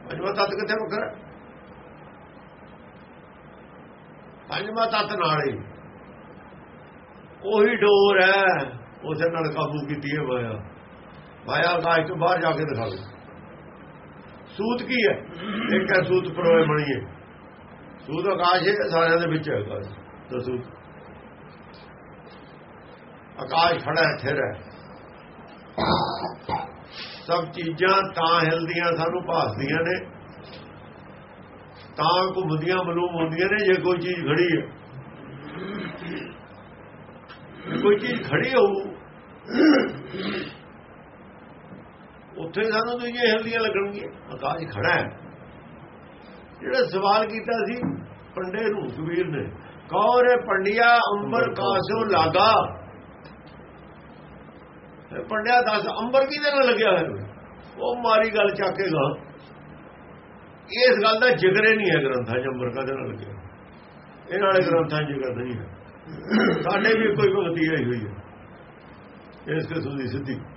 ਪੰਜਵਾਂ ਤੱਤ ਕਿੱਥੇ ਵੱਖਰਾ ਪੰਜਵਾਂ ਤੱਤ ਨਾਲ ਹੀ। ਉਹੀ ਡੋਰ ਹੈ, ਉਸੇ ਨਾਲ ਕਾਬੂ ਕੀਤੀ ਹੈ ਮਾਇਆ। ਮਾਇਆ ਆਕਾਸ਼ ਤੋਂ ਬਾਹਰ ਜਾ ਕੇ ਦਿਖਾ ਦਿਖਾਵੇ ਸੂਤ ਕੀ ਹੈ? ਇੱਕ ਹੈ ਸੂਤ ਪਰੋਏ ਬਣੀਏ ਸੂਤ ਆਕਾਸ਼ ਹੈ, ਸਾਰਿਆਂ ਦੇ ਵਿੱਚ ਹੈ ਆਕਾਸ਼। ਤਾਂ ਸੂਤ। ਆਕਾਸ਼ ਖੜਾ ਹੈ, ਥਿਰ ਹੈ। ਸਭ ਚੀਜ਼ਾਂ ਤਾਂ ਹਿਲਦੀਆਂ, ਸਾਨੂੰ ਭਾਸਦੀਆਂ ਨੇ। ਤਾਂ ਘੁੰਮਦੀਆਂ, ਮਲੂਮ ਹੁੰਦੀਆਂ ਨੇ, ਜੇ ਕੋਈ ਚੀਜ਼ ਖੜੀ ਹੈ। ਕੋਈ ਚੀਜ਼ ਖੜੀ ਹੋਊ ਉੱਥੇ ਸਾਨੂੰ ਦੂਜੀਆਂ ਹਿਲਦੀਆਂ ਲੱਗਣਗੀਆਂ। ਆਕਾਸ਼ ਖੜਾ ਹੈ। ਜਿਹੜਾ ਸਵਾਲ ਕੀਤਾ ਸੀ ਪੰਡੇ ਨੂੰ ਕਬੀਰ ਨੇ ਕੌਰੇ ਪੰਡਿਆ ਅੰਬਰ ਕਾਸੋਂ ਲਾਗਾ? ਪੰਡਿਆ ਦੱਸ ਅੰਬਰ ਕਿਹਦੇ ਨਾਲ ਲੱਗਿਆ ਹੋਇਆ ਉਹ ਮਾਰੀ ਗੱਲ ਚੱਕੇਗਾ। ਇਸ ਗੱਲ ਦਾ ਜ਼ਿਕਰ ਹੀ ਨਹੀਂ ਹੈ ਗ੍ਰੰਥਾਂ 'ਚ ਅੰਬਰ ਕਾਹਦੇ ਨਾਲ ਲੱਗਿਆ। ਇਹ ਨਾਲੇ ਗ੍ਰੰਥਾਂ 'ਚ ਜ਼ਿਕਰ ਨਹੀਂ ਹੈ। ਸਾਡੇ ਵੀ ਕੋਈ ਭਗਤੀ ਆਈ ਹੋਈ ਹੈ। ਇਸ ਕਿਸਮ ਦੀ ਸਿੱਧੀ।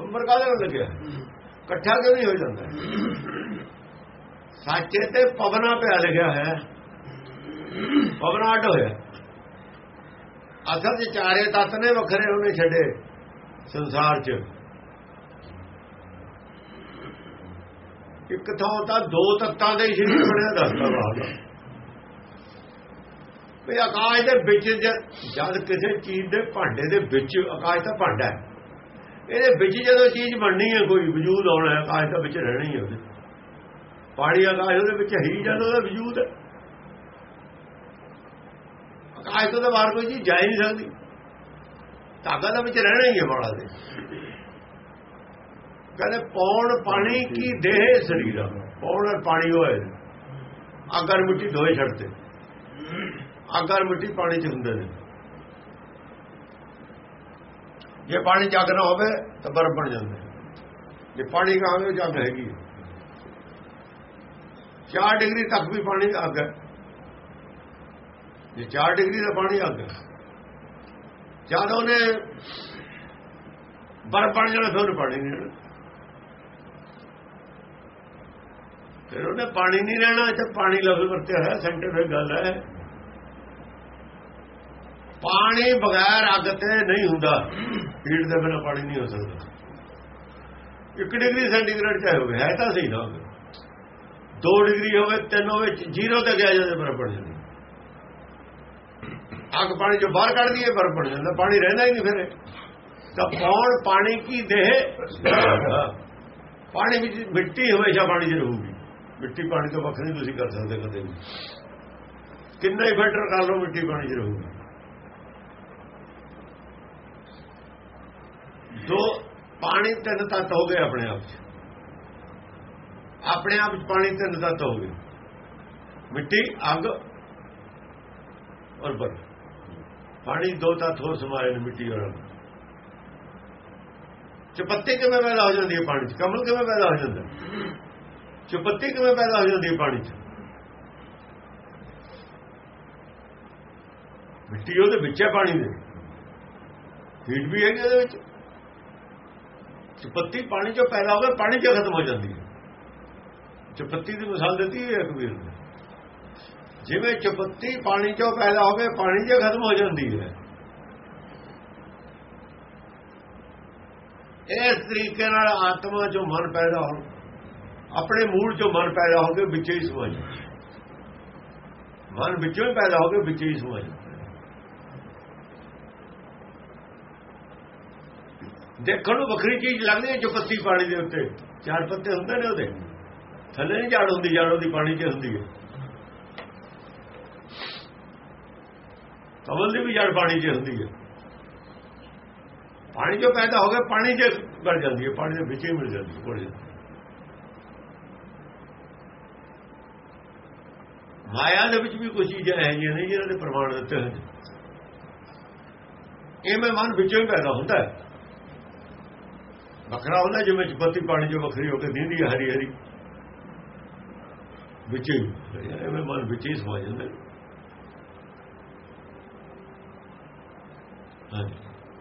ਉਮਰ ਕਾਹਦੇ ਨਾਲ ਲੱਗਿਆ? ਇਕੱਠਾ ਕਿਉਂ ਨਹੀਂ ਹੋ ਜਾਂਦਾ? ਸੱਚੇ ਤੇ ਪਵਨਾ ਪਿਆ ਲਿਖਿਆ ਹੈ। ਪਵਨਾ ਅੱਡ ਹੋਇਆ। ਅਸਲ 'ਚ ਚਾਰੇ ਤੱਤ ਨੇ ਵੱਖਰੇ ਹੋਣੇ ਛੱਡੇ ਸੰਸਾਰ 'ਚ। ਇੱਕ ਥਾਂ ਤਾਂ ਦੋ ਤੱਤਾਂ ਦੇ ਹੀ ਸ਼ਰੀਰ ਬਣਿਆ ਦੱਸਦਾ ਬਾਹਰ ਵੀ ਆਕਾਸ਼ ਦੇ ਵਿੱਚ ਜਦ ਕਿਸੇ ਚੀਜ਼ ਦੇ ਭਾਂਡੇ ਦੇ ਵਿੱਚ, ਆਕਾਸ਼ ਦਾ ਭਾਂਡਾ ਹੈ। ਇਹਦੇ ਵਿੱਚ ਜਦੋਂ ਚੀਜ਼ ਬਣਨੀ ਹੈ, ਕੋਈ ਵਜੂਦ ਆਉਣਾ ਹੈ ਆਕਾਸ਼ ਦਾ ਵਿੱਚ ਰਹਿਣਾ ਹੀ ਹੈ ਉਹਦੇ। ਪਾਣੀ ਆਕਾਸ਼ ਉਹਦੇ ਵਿੱਚ ਹੀ ਜਦ ਉਹਦਾ ਵਜੂਦ ਹੈ। ਆਕਾਸ਼ ਤੋਂ ਬਾਹਰ ਕੋਈ ਚੀਜ਼ ਜਾ ਹੀ ਨਹੀਂ ਸਕਦੀ। ਧਾਗਾ ਦਾ ਵਿੱਚ ਰਹਿਣਾ ਹੀ ਹੈ ਬਾਲਾ ਦੇ ਕਹਿੰਦੇ ਪੌਣ ਪਾਣੀ ਕੀ ਦੇਹ ਸਰੀਰਾ ਪੌਣ ਔਰ ਪਾਣੀ ਹੋਏ ਅਗਰ ਮਿੱਟੀ ਦੋਏ ਛੱਡਦੇ। ਅਗਰ ਮਿੱਟੀ ਪਾਣੀ ਚ ਹੁੰਦੇ ਨੇ। ਜੇ ਪਾਣੀ ਜਗ ਨਾ ਹੋਵੇ ਤਾਂ ਬਰਫ਼ ਬਣ ਜਾਂਦਾ। ਜੇ ਪਾਣੀ ਨਾ ਹੋਵੇ ਜਗ ਹੈਗੀ। 4 ਡਿਗਰੀ ਤੱਕ ਵੀ ਪਾਣੀ ਅੱਗ ਹੈ। ਜੇ 4 ਡਿਗਰੀ ਦਾ ਪਾਣੀ ਅੱਗ ਹੈ, ਜਦ ਉਹਨੇ ਬਰਫ਼ ਬਣ ਜਾਣਾ, ਫਿਰ ਉਹਨੇ ਪਾਣੀ ਨਹੀਂ ਰਹਿਣਾ। ਫਿਰ ਉਹਨੇ ਪਾਣੀ ਨਹੀਂ ਰਹਿਣਾ, ਇੱਥੇ ਪਾਣੀ ਲਫ਼ਜ਼ ਵਰਤਿਆ ਹੋਇਆ, ਸੈਂਟਰ ਗੱਲ ਹੈ। ਪਾਣੀ ਬਗੈਰ ਅੱਗ ਤੇ ਨਹੀਂ ਹੁੰਦਾ। ਹੀਟ ਦੇ ਬਿਨਾ ਪਾਣੀ ਨਹੀਂ ਹੋ ਸਕਦਾ। 1 ਡਿਗਰੀ ਸੈਂਟੀਗ੍ਰੇਡ ਚਾਹੇ ਹੋਵੇ, ਹੈ ਤਾਂ ਸਹੀ ਨਾ 2 ਡਿਗਰੀ ਹੋਵੇ 3 ਹੋਵੇ, ਜ਼ੀਰੋ ਤੇ ਗਿਆ ਜਾਂਦੇ ਬਰਫ਼ ਬਣ ਜਾਂਦੀ। ਅੱਗ ਪਾਣੀ ਜੋ ਬਾਹਰ ਕੱਢਦੀ ਹੈ ਬਰਫ਼ ਬਣ ਜਾਂਦਾ। ਪਾਣੀ ਰਹਿੰਦਾ ਹੀ ਨਹੀਂ ਫਿਰ। ਤਾਂ ਪੌਣ ਪਾਣੀ ਕੀ ਦੇਹ ਪਾਣੀ ਵਿੱਚ ਮਿੱਟੀ ਹਮੇਸ਼ਾ ਪਾਣੀ 'ਚ ਰਹੂਗੀ। ਮਿੱਟੀ ਪਾਣੀ ਤੋਂ ਵੱਖਰੀ ਤੁਸੀਂ ਕਰ ਸਕਦੇ ਕਦੇ ਵੀ। ਕਿੰਨਾ ਹੀ ਫਿਲਟਰ ਕਰ ਲਓ, ਮਿੱਟੀ ਪਾਣੀ 'ਚ ਰਹੂਗੀ। ਦੋ, ਪਾਣੀ ਤਿੰਨ ਤੱਤ ਹੋ ਗਏ ਆਪਣੇ ਆਪ 'ਚ। ਆਪਣੇ ਆਪ 'ਚ ਪਾਣੀ ਤਿੰਨ ਤੱਤ ਹੋ ਗਏ। ਮਿੱਟੀ, ਅੱਗ ਔਰ ਬਰਫ਼। ਪਾਣੀ ਦੋ ਤੱਤ ਹੋ ਸਮਾਏ ਨੇ ਮਿੱਟੀ ਔਰ ਅੱਗ। ਚਪੱਤੀ ਕਿਵੇਂ ਪੈਦਾ ਹੋ ਜਾਂਦੀ ਹੈ ਪਾਣੀ 'ਚ? ਕਮਲ ਕਿਵੇਂ ਪੈਦਾ ਹੋ ਜਾਂਦਾ? ਚਪੱਤੀ ਕਿਵੇਂ ਪੈਦਾ ਹੋ ਜਾਂਦੀ ਹੈ ਪਾਣੀ 'ਚ? ਮਿੱਟੀ ਉਹਦੇ ਵਿੱਚ ਹੈ ਪਾਣੀ ਦੇ। ਹੀਟ ਵੀ ਹੈਗੀ ਉਹਦੇ ਵਿੱਚ। ਚਪੱਤੀ ਪਾਣੀ 'ਚੋਂ ਪੈਦਾ ਹੋ ਕੇ ਪਾਣੀ 'ਚ ਖਤਮ ਹੋ ਜਾਂਦੀ ਹੈ। ਚਪੱਤੀ ਦੀ ਮਿਸਾਲ ਦਿੱਤੀ ਹੈ ਕਬੀਰ ਨੇ। ਜਿਵੇਂ ਚਪੱਤੀ ਪਾਣੀ ਚੋਂ ਪੈਦਾ ਹੋਵੇ ਪਾਣੀ 'ਚ ਖਤਮ ਹੋ ਜਾਂਦੀ ਹੈ। ਇਸ ਤਰੀਕੇ ਨਾਲ ਆਤਮਾ ਚੋਂ ਮਨ ਪੈਦਾ ਹੋ, ਆਪਣੇ ਮੂਲ ਚੋਂ ਮਨ ਪੈਦਾ ਹੋ ਕੇ ਵਿੱਚੇ ਹੀ ਸਮਝ ਮਨ ਵਿੱਚੋਂ ਹੀ ਪੈਦਾ ਹੋ ਕੇ ਵਿੱਚੇ ਹੀ ਸਮਝ ਦੇਖਣ ਨੂੰ ਵੱਖਰੀ ਚੀਜ਼ ਲੱਗਦੀ ਹੈ ਜੋ ਪੱਤੀ ਪਾਣੀ ਦੇ ਉੱਤੇ। ਚਾਰ ਪੱਤੇ ਹੁੰਦੇ ਨੇ ਉਹਦੇ। ਥੱਲੇ ਨਹੀਂ ਝਾੜ ਹੁੰਦੀ, ਝਾੜ ਉਹਦੀ ਪਾਣੀ 'ਚ ਹੁੰਦੀ ਹੈ। ਕਮਲ ਦੀ ਵੀ ਜੜ ਪਾਣੀ 'ਚ ਹੁੰਦੀ ਹੈ। ਪਾਣੀ ਚੋਂ ਪੈਦਾ ਹੋ ਗਿਆ, ਪਾਣੀ 'ਚ ਵੜ ਜਾਂਦੀ ਹੈ, ਪਾਣੀ ਦੇ ਵਿੱਚ ਹੀ ਮਿਲ ਜਾਂਦੀ ਹੈ ਕੋਲ ਮਾਇਆ ਦੇ ਵਿੱਚ ਵੀ ਕੁਝ ਚੀਜ਼ਾਂ ਹੈ ਜਿਹੀਆਂ ਜਿਹਨਾਂ ਦੇ ਪ੍ਰਮਾਣ ਦਿੱਤੇ ਹੋਏ ਨੇ। ਇਹ ਮੈਂ ਮਨ ਵਿੱਚੋਂ ਹੀ ਪੈਦਾ ਹੁੰਦਾ ਹੈ। ਵੱਖਰਾ ਹੁੰਦਾ ਜਿਵੇਂ ਚਪੱਤੀ ਪਾਣੀ ਜੋ ਵੱਖਰੀ ਹੋ ਕੇ ਦਿੰਦੀ ਹੈ ਹਰੀ ਹਰੀ। ਵਿੱਚ ਹੀ ਇਹ ਮੈਂ ਮਨ ਵਿੱਚ ਹੀ ਸਮਝ ਜਾਂਦਾ।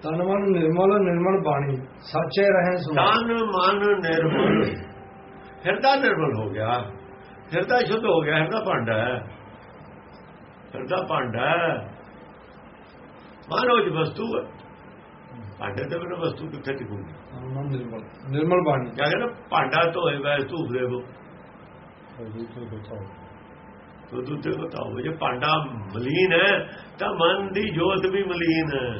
ਤਨ ਮਨ ਨਿਰਮਲ ਨਿਰਮਲ ਬਾਣੀ। ਸਾਚੇ ਰਹੇ ਸੁਨਾਏ ਤਨ ਮਨ ਨਿਰਮਲ। ਹਿਰਦਾ ਨਿਰਮਲ ਹੋ ਗਿਆ। ਹਿਰਦਾ ਸ਼ੁੱਧ ਹੋ ਗਿਆ ਹਿਰਦਾ ਭਾਂਡਾ ਹੈ। ਹਿਰਦਾ ਭਾਂਡਾ ਹੈ। ਮਾਨੋ ਜੀ ਵਸਤੂ ਹੈ। ਭਾਂਡੇ ਤੇ ਬਿਨਾਂ ਵਸਤੂ ਕਿੱਥੇ ਟਿਕੂਗੀ? ਨਿਰਮਲ ਨਿਰਮਲ ਬਾਣੀ। ਕਹਿੰਦਾ? ਭਾਂਡਾ ਧੋਏ ਵੈ ਧੂਪ ਦੇ ਬੋ। ਤੋ ਦੂਤੇ ਬਤਾਓ ਜੇ ਭਾਂਡਾ ਮਲੀਨ ਹੈ ਤਾਂ ਮਨ ਦੀ ਜੋਤ ਵੀ ਮਲੀਨ ਹੈ।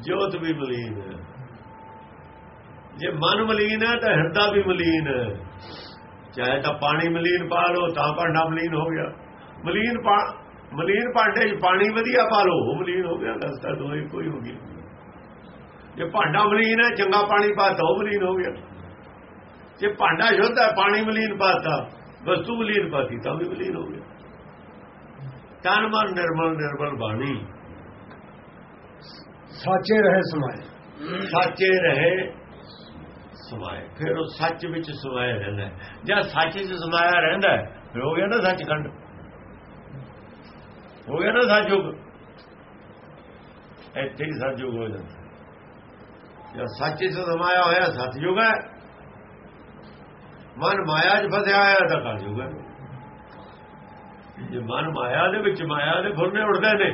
ਜੋਤ ਵੀ ਮਲੀਨ ਹੈ। ਜੇ ਮਨ ਮਲੀਨ ਹੈ ਤਾਂ ਹਿਰਦਾ ਵੀ ਮਲੀਨ ਹੈ। ਚਾਹੇ ਤਾਂ ਪਾਣੀ ਮਲੀਨ ਪਾ ਲੋ ਤਾਂ ਭਾਂਡਾ ਮਲੀਨ ਹੋ ਗਿਆ। ਮਲੀਨ ਮਲੀਨ ਭਾਂਡੇ 'ਚ ਪਾਣੀ ਵਧੀਆ ਪਾ ਲੋ ਉਹ ਮਲੀਨ ਹੋ ਗਿਆ ਰਸਤਾ ਦੋਏ ਕੋਈ ਹੋ ਗਈ। ਜੇ ਭਾਂਡਾ ਮਲੀਨ ਹੈ ਚੰਗਾ ਪਾਣੀ ਪਾਤਾ ਉਹ ਮਲੀਨ ਹੋ ਗਿਆ। ਜੇ ਭਾਂਡਾ ਸ਼ੁੱਧ ਹੈ ਪਾਣੀ ਮਲੀਨ ਪਾਤਾ ਵਸਤੂ ਮਲੀਨ ਪਾਤੀ ਤਾਂ ਵੀ ਮਲੀਨ ਹੋ ਗਿਆ। ਤਨ ਮਨ ਨਿਰਮਲ ਨਿਰਮਲ ਬਾਣੀ। ਸਾਚੇ ਰਹੇ ਸਮਾਏ। ਸਾਚੇ ਰਹੇ ਸਮਾਏ। ਫਿਰ ਉਹ ਸੱਚ ਵਿੱਚ ਸਮਾਇਆ ਰਹਿੰਦਾ। ਜਦ ਸੱਚ ਵਿੱਚ ਸਮਾਇਆ ਰਹਿੰਦਾ ਹੈ, ਫਿਰ ਹੋ ਗਿਆ ਨਾ ਸੱਚਖੰਡ। ਹੋ ਗਿਆ ਨਾ ਸੱਚਯੁਗ ਇੱਥੇ ਹੀ ਸੱਚਯੁਗ ਹੋ ਜਾਂਦਾ। ਜਦ ਸੱਚ ਵਿੱਚ ਸਮਾਇਆ ਹੋਇਆ, ਸਤਯੁਗ ਹੈ। ਮਨ ਮਾਇਆ 'ਚ ਫਸਿਆ ਹੋਇਆ ਤਾਂ ਕਲਯੁਗ ਹੈ। ਜੇ ਮਨ ਮਾਇਆ ਦੇ ਵਿੱਚ ਮਾਇਆ ਦੇ ਫੁਰਨੇ ਉੱਡਦੇ ਨੇ,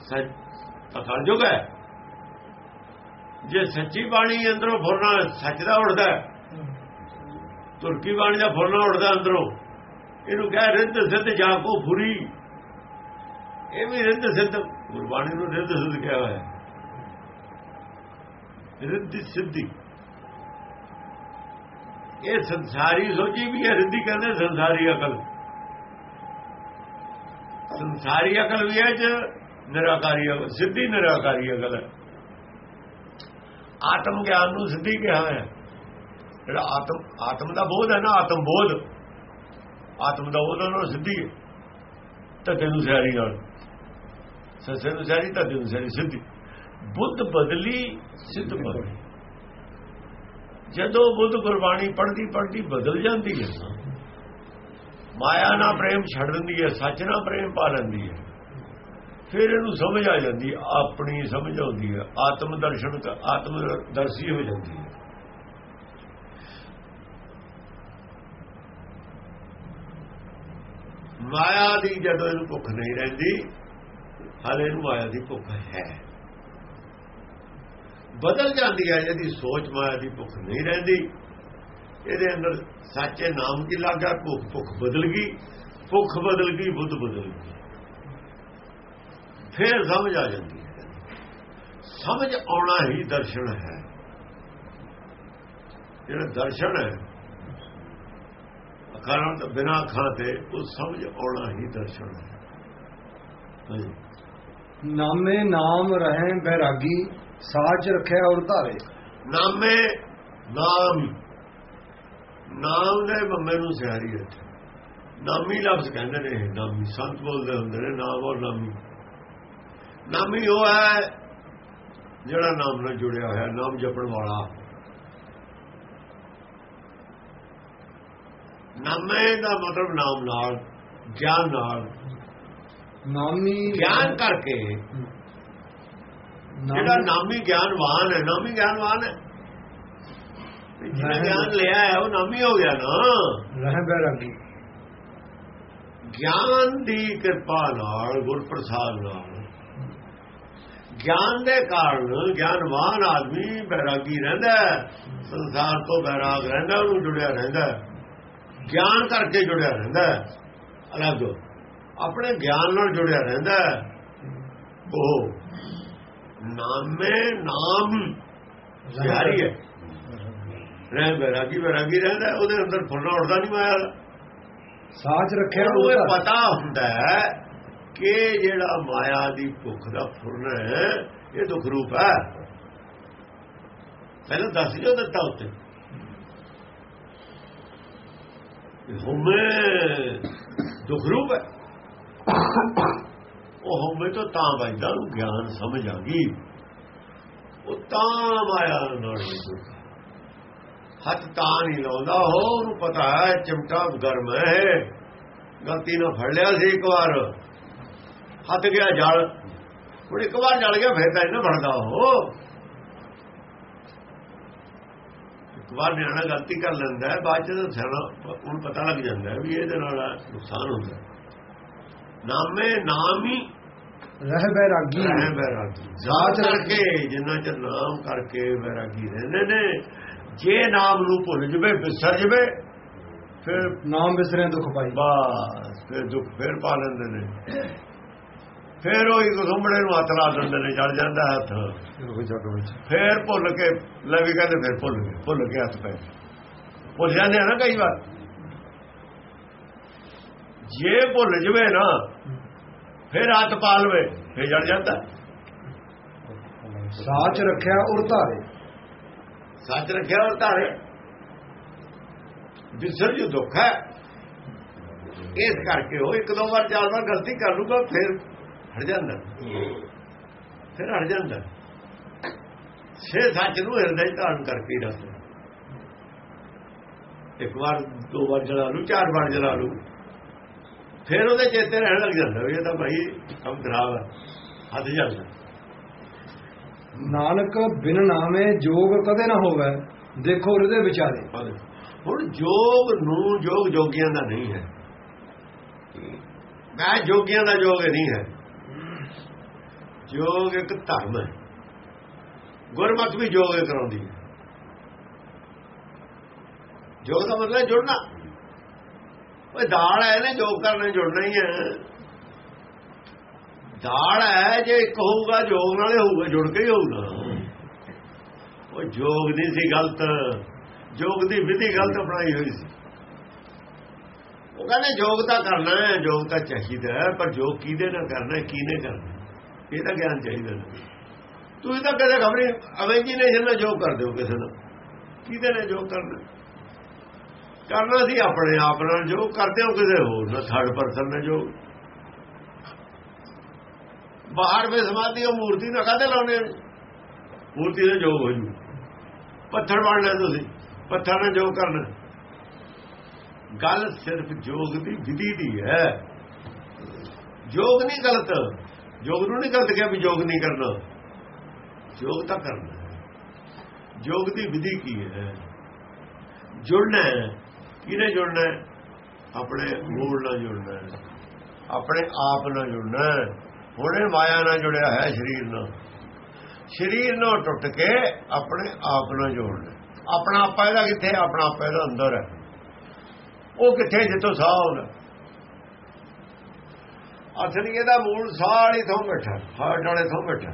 ਸੱਚ ਤਾਂ ਕਲਯੁਗ ਹੈ। ਜੇ ਸੱਚੀ ਬਾਣੀ ਅੰਦਰੋਂ ਫੁਰਨਾ ਸੱਚ ਦਾ ਉੱਡਦਾ ਤੁਰਕੀ ਬਾਣੀ ਦਾ ਫੁਰਨਾ ਉੱਡਦਾ ਅੰਦਰੋਂ। ਇਹਨੂੰ ਕਹਿ ਰਿੱਧ ਸਿੱਧ ਜਾ ਕੋ ਫੁਰੀ ਇਹ ਵੀ ਰਿੱਧ ਸਿੱਧ, ਗੁਰਬਾਣੀ ਨੂੰ ਰਿੱਧ ਸਿੱਧ ਕਿਹਾ ਹੋਇਆ ਹੈ। ਰਿੱਧ ਸਿੱਧੀ। ਇਹ ਸੰਸਾਰੀ ਸੋਚੀ ਵੀ ਹੈ, ਰਿੱਧੀ ਕਹਿੰਦੇ ਸੰਸਾਰੀ ਅਕਲ। ਸੰਸਾਰੀ ਅਕਲ ਵੀ ਹੈ ਚ, ਨਿਰਾਕਾਰੀ ਅਕਲ, ਸਿੱਧੀ ਨਿਰਾਕਾਰੀ ਅਕਲ ਹੈ। ਆਤਮ ਗਿਆਨ ਨੂੰ ਸਿੱਧੀ ਕਿਹਾ ਹੈ। ਜਿਹੜਾ ਆਤਮ ਆਤਮ ਦਾ ਬੋਧ ਹੈ ਨਾ, ਆਤਮ ਬੋਧ। ਆਤਮ ਦਾ ਬੋਧ ਉਹਨਾਂ ਸਿੱਧੀ ਹੈ। ਤਾਂ ਤੈਨੂੰ ਸਿਆਰੀ ਨਾਲ। ਸੱਸੇ ਨੂੰ ਸਿਆਰੀ ਤਾਂ ਤੈਨੂੰ ਸਿਆਰੀ ਸਿੱਧੀ। ਬੁੱਧ ਬਦਲੀ, ਸਿੱਧ ਬਦਲੀ। ਜਦੋਂ ਬੁੱਧ ਗੁਰਬਾਣੀ ਪੜ੍ਹਦੀ ਪੜ੍ਹਦੀ ਬਦਲ ਜਾਂਦੀ ਹੈ ਮਾਇਆ ਨਾਲ ਪ੍ਰੇਮ ਛੱਡ ਦਿੰਦੀ ਹੈ, ਸੱਚ ਨਾਲ ਪ੍ਰੇਮ ਪਾ ਲੈਂਦੀ ਹੈ, ਫਿਰ ਇਹਨੂੰ ਸਮਝ ਆ ਜਾਂਦੀ ਆਪਣੀ ਸਮਝ ਆਉਂਦੀ ਹੈ, ਆਤਮ ਦਰਸ਼ਨ ਕ- ਆਤਮ ਦਰਸ਼ੀ ਹੋ ਜਾਂਦੀ ਹੈ। ਮਾਇਆ ਦੀ ਜਦੋਂ ਇਹਨੂੰ ਭੁੱਖ ਨਹੀਂ ਰਹਿੰਦੀ ਹਾਲੇ ਇਹਨੂੰ ਮਾਇਆ ਦੀ ਭੁੱਖ ਹੈ। ਬਦਲ ਜਾਂਦੀ ਹੈ, ਇਹਦੀ ਸੋਚ ਮਾਇਆ ਦੀ ਭੁੱਖ ਨਹੀਂ ਰਹਿੰਦੀ। ਇਹਦੇ ਅੰਦਰ ਸੱਚੇ ਨਾਮ ਕੀ ਲੱਗਾ ਭੁੱਖ ਭੁੱਖ ਬਦਲ ਗਈ। ਭੁੱਖ ਬਦਲ ਗਈ, ਬੁੱਧ ਬਦਲ ਗਈ। ਫਿਰ ਸਮਝ ਆ ਜਾਂਦੀ ਹੈ। ਸਮਝ ਆਉਣਾ ਹੀ ਦਰਸ਼ਨ ਹੈ। ਜਿਹੜਾ ਦਰਸ਼ਨ ਹੈ ਅੱਖਾਂ ਤੋਂ ਬਿਨਾ ਅੱਖਾਂ ਤੇ, ਉਹ ਸਮਝ ਆਉਣਾ ਹੀ ਦਰਸ਼ਨ ਹੈ। ਹਾਂਜੀ। ਨਾਮੇ ਨਾਮ ਰਹੇ ਬੈਰਾਗੀ ਸਾਚ ਰੱਖਿਆ ਔਰ ਧਾਰੇ। ਨਾਮੇ ਨਾਮ। ਨਾਮ ਦੇ ਬੰਦੇ ਨੂੰ ਸਿਆਰੀ ਹੈ ਨਾਮੀ ਲਫ਼ਜ਼ ਕਹਿੰਦੇ ਨੇ ਇਹ, ਨਾਮੀ। ਸੰਤ ਬੋਲਦੇ ਹੁੰਦੇ ਨੇ ਨਾਮ ਔਰ ਨਾਮੀ। ਨਾਮੀ ਉਹ ਹੈ ਜਿਹੜਾ ਨਾਮ ਨਾਲ ਜੁੜਿਆ ਹੋਇਆ ਨਾਮ ਜਪਣ ਵਾਲਾ। ਨਾਮੇ ਦਾ ਮਤਲਬ ਨਾਮ ਨਾਲ ਗਿਆਨ ਨਾਲ। ਨਾਮੀ ਗਿਆਨ ਕਰਕੇ ਜਿਹੜਾ ਨਾਮੀ ਗਿਆਨਵਾਨ ਹੈ ਨਾਮੀ ਗਿਆਨਵਾਨ ਹੈ ਜਿਹਨੇ ਗਿਆਨ ਲਿਆ ਹੈ ਉਹ ਨਾਮੀ ਹੋ ਗਿਆ ਨਾ ਰਹਿ ਬੈਰਾਗੀ ਗਿਆਨ ਦੀ ਕਿਰਪਾ ਨਾਲ ਗੁਰ ਪ੍ਰਸਾਦ ਨਾਲ ਗਿਆਨ ਦੇ ਕਾਰਨ ਗਿਆਨਵਾਨ ਆਦਮੀ ਬੈਰਾਗੀ ਰਹਿੰਦਾ ਹੈ। ਸੰਸਾਰ ਤੋਂ ਬੈਰਾਗ ਰਹਿੰਦਾ ਉਹਨੂੰ ਜੁੜਿਆ ਰਹਿੰਦਾ। ਗਿਆਨ ਕਰਕੇ ਜੁੜਿਆ ਰਹਿੰਦਾ ਹੈ। ਅਲੱਗ ਆਪਣੇ ਗਿਆਨ ਨਾਲ ਜੁੜਿਆ ਰਹਿੰਦਾ। ਉਹ ਨਾਮੇ ਨਾਮ ਯਾਰੀ ਹੈ। ਰਹਿ ਬੈਰਾਗੀ ਬੈਰਾਗੀ ਰਹਿੰਦਾ ਉਹਦੇ ਅੰਦਰ ਫੁੱਲਣਾ ਉੱਡਦਾ ਨਹੀਂ ਮਾਇਆ ਦਾ। ਸਾਚ ਰੱਖਿਆ ਉਹਦਾ ਪਤਾ ਹੁੰਦਾ ਹੈ ਕਿ ਜਿਹੜਾ ਮਾਇਆ ਦੀ ਭੁੱਖ ਦਾ ਫੁਰਨਾ ਹੈ ਇਹ ਦੁੱਖ ਰੂਪ ਹੈ। ਪਹਿਲਾਂ ਦੱਸ ਜੋ ਦਿੱਤਾ ਉੱਤੇ। ਹਉਮੈ ਦੁੱਖ ਰੂਪ ਹੈ। ਉਹ ਹਉਮੈ ਤੋਂ ਤਾਂ ਵੱਜਦਾ ਨੂੰ ਗਿਆਨ ਸਮਝ ਆ ਗਈ। ਉਹ ਤਾਂ ਮਾਇਆ ਨਾਲ ਜੁੜਦਾ। ਹੱਥ ਤਾਂ ਨਹੀਂ ਲਾਉਂਦਾ ਹੋ ਉਹਨੂੰ ਪਤਾ ਹੈ, ਚਿਮਟਾ ਗਰਮ ਹੈ। ਗਲਤੀ ਨਾਲ ਫੜ ਲਿਆ ਸੀ ਇੱਕ ਵਾਰ। ਹੱਥ ਗਿਆ ਜਲ। ਹੁਣ ਇੱਕ ਵਾਰ ਜਲ ਗਿਆ, ਫਿਰ ਤਾਂ ਇਹਨਾਂ ਫੜਦਾ ਉਹ। ਇੱਕ ਵਾਰ ਨਿਆਣਾ ਗਲਤੀ ਕਰ ਲੈਂਦਾ ਬਾਅਦ ਚ ਤਾਂ ਸਿਆਣਾ, ਉਹਨੂੰ ਪਤਾ ਲੱਗ ਜਾਂਦਾ ਵੀ ਇਹਦੇ ਨਾਲ ਨੁਕਸਾਨ ਹੁੰਦਾ ਨਾਮੇ ਨਾਮ ਰਹਿ ਬੈਰਾਗੀ। ਰਹਿ ਬੈਰਾਗੀ। ਜ਼ਾਤ ਕਰਕੇ ਜਿੰਨਾ ਚਿਰ ਨਾਮ ਕਰਕੇ ਬੈਰਾਗੀ ਰਹਿੰਦੇ ਨੇ ਜੇ ਨਾਮ ਨੂੰ ਭੁੱਲ ਜਵੇ ਵਿਸਰ ਜਵੇ ਫਿਰ ਨਾਮ ਵਿਸਰੇ ਦੁੱਖ ਪਾਈ। ਬਸ ਫਿਰ ਦੁੱਖ ਫਿਰ ਪਾ ਲੈਂਦੇ ਨੇ। ਫਿਰ ਉਹ ਇੱਕ ਸੁੰਬੜੇ ਨੂੰ ਹੱਥ ਲਾ ਦਿੰਦੇ ਨੇ ਚੜ ਜਾਂਦਾ ਹੱਥ। ਰੁਕ ਰੁਕ ਫਿਰ ਭੁੱਲ ਕੇ ਲੈ ਵੀ ਕਹਿੰਦੇ ਫਿਰ ਭੁੱਲ ਗਏ ਭੁੱਲ ਕੇ ਹੱਥ ਪੈ ਭੁੱਲ ਜਾਂਦੇ ਆ ਨਾ ਕਈ ਵਾਰ। ਜੇ ਭੁੱਲ ਜਵੇ ਨਾ ਫਿਰ ਹੱਥ ਪਾ ਲਵੇ ਫਿਰ ਜੜ ਜਾਂਦਾ। ਸਾਚ ਰੱਖਿਆ ਉਰ ਧਾਰੇ। ਸੱਚ ਰੱਖਿਆ ਔਰ ਧਾਰੇ। ਵਿਸਰ ਜੋ ਦੁੱਖ ਹੈ ਇਸ ਕਰਕੇ ਉਹ ਇੱਕ ਦੋ ਵਾਰ ਚਾਰ ਵਾਰ ਗਲਤੀ ਕਰ ਲੂਗਾ ਫਿਰ ਹਟ ਜਾਂਦਾ। ਫਿਰ ਹਟ ਜਾਂਦਾ। ਸੇ ਸੱਚ ਨੂੰ ਹਿਰਦੇ ਧਾਰਨ ਕਰਕੇ ਰੱਖਦਾ ਇੱਕ ਵਾਰ ਦੋ ਵਾਰ ਜਲਾ ਲੂ ਚਾਰ ਵਾਰ ਜਲਾ ਲੂ ਫਿਰ ਉਹਦੇ ਚੇਤੇ ਰਹਿਣ ਲੱਗ ਜਾਂਦਾ ਵੀ ਇਹ ਤਾਂ ਭਾਈ ਕੰਮ ਖਰਾਬ ਹੈ ਹੱਦ ਜਾਂਦਾ ਨਾਨਕ ਬਿਨ ਨਾਮੇ ਜੋਗ ਕਦੇ ਨਾ ਹੋਵੇ ਦੇਖੋ ਹਿਰਦੇ ਵਿਚਾਰੇ ਹੁਣ ਜੋਗ ਨੂੰ ਜੋਗ ਜੋਗੀਆਂ ਦਾ ਨਹੀਂ ਹੈ। ਮੈਂ ਜੋਗੀਆਂ ਦਾ ਜੋਗ ਨਹੀਂ ਹੈ। ਜੋਗ ਇੱਕ ਧਰਮ ਹੈ। ਗੁਰਮਤਿ ਵੀ ਜੋਗ ਕਰਾਉਂਦੀ ਹੈ। ਜੋਗ ਦਾ ਮਤਲਬ ਜੁੜਨਾ। ਓਏ ਦਾਲ ਹੈ ਨਾ ਜੋਗ ਕਰਨਾ ਜੁੜਨਾ ਹੀ ਹੈ। ਦਾਲ ਹੈ, ਜੇ ਇੱਕ ਹੋਊਗਾ, ਜੋਗ ਨਾਲੇ ਹੋਊਗਾ, ਜੁੜ ਕੇ ਹੀ ਹੋਊਗਾ। ਉਹ ਜੋਗ ਨਹੀਂ ਸੀ ਗਲਤ, ਜੋਗ ਦੀ ਵਿਧੀ ਗਲਤ ਅਪਣਾਈ ਹੋਈ ਸੀ। ਉਹ ਕਹਿੰਦੇ ਜੋਗ ਤਾਂ ਕਰਨਾ ਹੈ, ਜੋਗ ਤਾਂ ਚਾਹੀਦਾ ਪਰ ਜੋਗ ਕਿਹਦੇ ਨਾਲ ਕਰਨਾ ਹੈ, ਕਿਹਨੇ ਕਰਨਾ ਇਹ ਤਾਂ ਗਿਆਨ ਚਾਹੀਦਾ ਨਾ। ਤੁਸੀਂ ਤਾਂ ਕਦੇ ਖਬਰੀ ਇਮੇਜਿਨੇਸ਼ਨ ਨਾਲ ਜੋਗ ਕਰ ਦਿਓ ਕਿਸੇ ਨਾਲ। ਕਿਹਦੇ ਨਾਲ ਜੋਗ ਕਰਨਾ ਕਰਨਾ ਸੀ, ਆਪਣੇ ਆਪ ਨਾਲ ਜੋ ਕਰਦੇ ਹੋ ਕਿਸੇ ਹੋਰ ਨਾਲ ਥਰਡ ਪਰਸਨ ਨੇ ਜੋ। ਬਾਹਰ ਵਿੱਚ ਸਮਾਧੀ, ਉਹ ਮੂਰਤੀ ਨਾ ਕਾਹਦੇ ਲਾਉਣੇ ਮੂਰਤੀ ਦਾ ਜੋਗ ਹੋ ਜੂ ਪੱਥਰ ਬਣ ਲੈ ਤੁਸੀਂ, ਪੱਥਰ ਨਾਲ ਜੋਗ ਕਰਨਾ। ਗੱਲ ਸਿਰਫ ਜੋਗ ਦੀ ਵਿਧੀ ਦੀ ਹੈ। ਜੋਗ ਨਹੀਂ ਗਲਤ। ਜੋਗ ਨੂੰ ਨਹੀਂ ਗਲਤ ਕਿਹਾ ਵੀ ਜੋਗ ਨਹੀਂ ਕਰਨਾ। ਜੋਗ ਤਾਂ ਕਰਨਾ ਹੈ। ਜੋਗ ਦੀ ਵਿਧੀ ਕੀ ਹੈ? ਜੁੜਨਾ ਕਿਹਨੇ ਜੁੜਨਾ ਆਪਣੇ ਮੂਲ ਨਾਲ ਜੁੜਨਾ ਆਪਣੇ ਆਪ ਨਾਲ ਜੁੜਨਾ ਹੈ। ਹੁਣੇ ਮਾਇਆ ਨਾਲ ਜੁੜਿਆ ਹੈ ਸਰੀਰ ਨਾਲ। ਸਰੀਰ ਨਾਲ ਟੁੱਟ ਕੇ ਆਪਣੇ ਆਪ ਨਾਲ ਜੋੜਨਾ ਆਪਣਾ ਆਪਾ ਇਹਦਾ ਕਿੱਥੇ? ਆਪਣਾ ਆਪਾ ਇਹਦਾ ਅੰਦਰ ਹੈ। ਉਹ ਕਿੱਥੇ? ਜਿੱਥੋਂ ਸਾਹ ਆਉਂਦਾ। ਅਸਲੀ ਇਹਦਾ ਮੂਲ ਸਾਹ ਥੋਂ ਬੈਠਾ ਹਾਰਟ ਵਾਲੇ ਥੋਂ ਬੈਠਾ।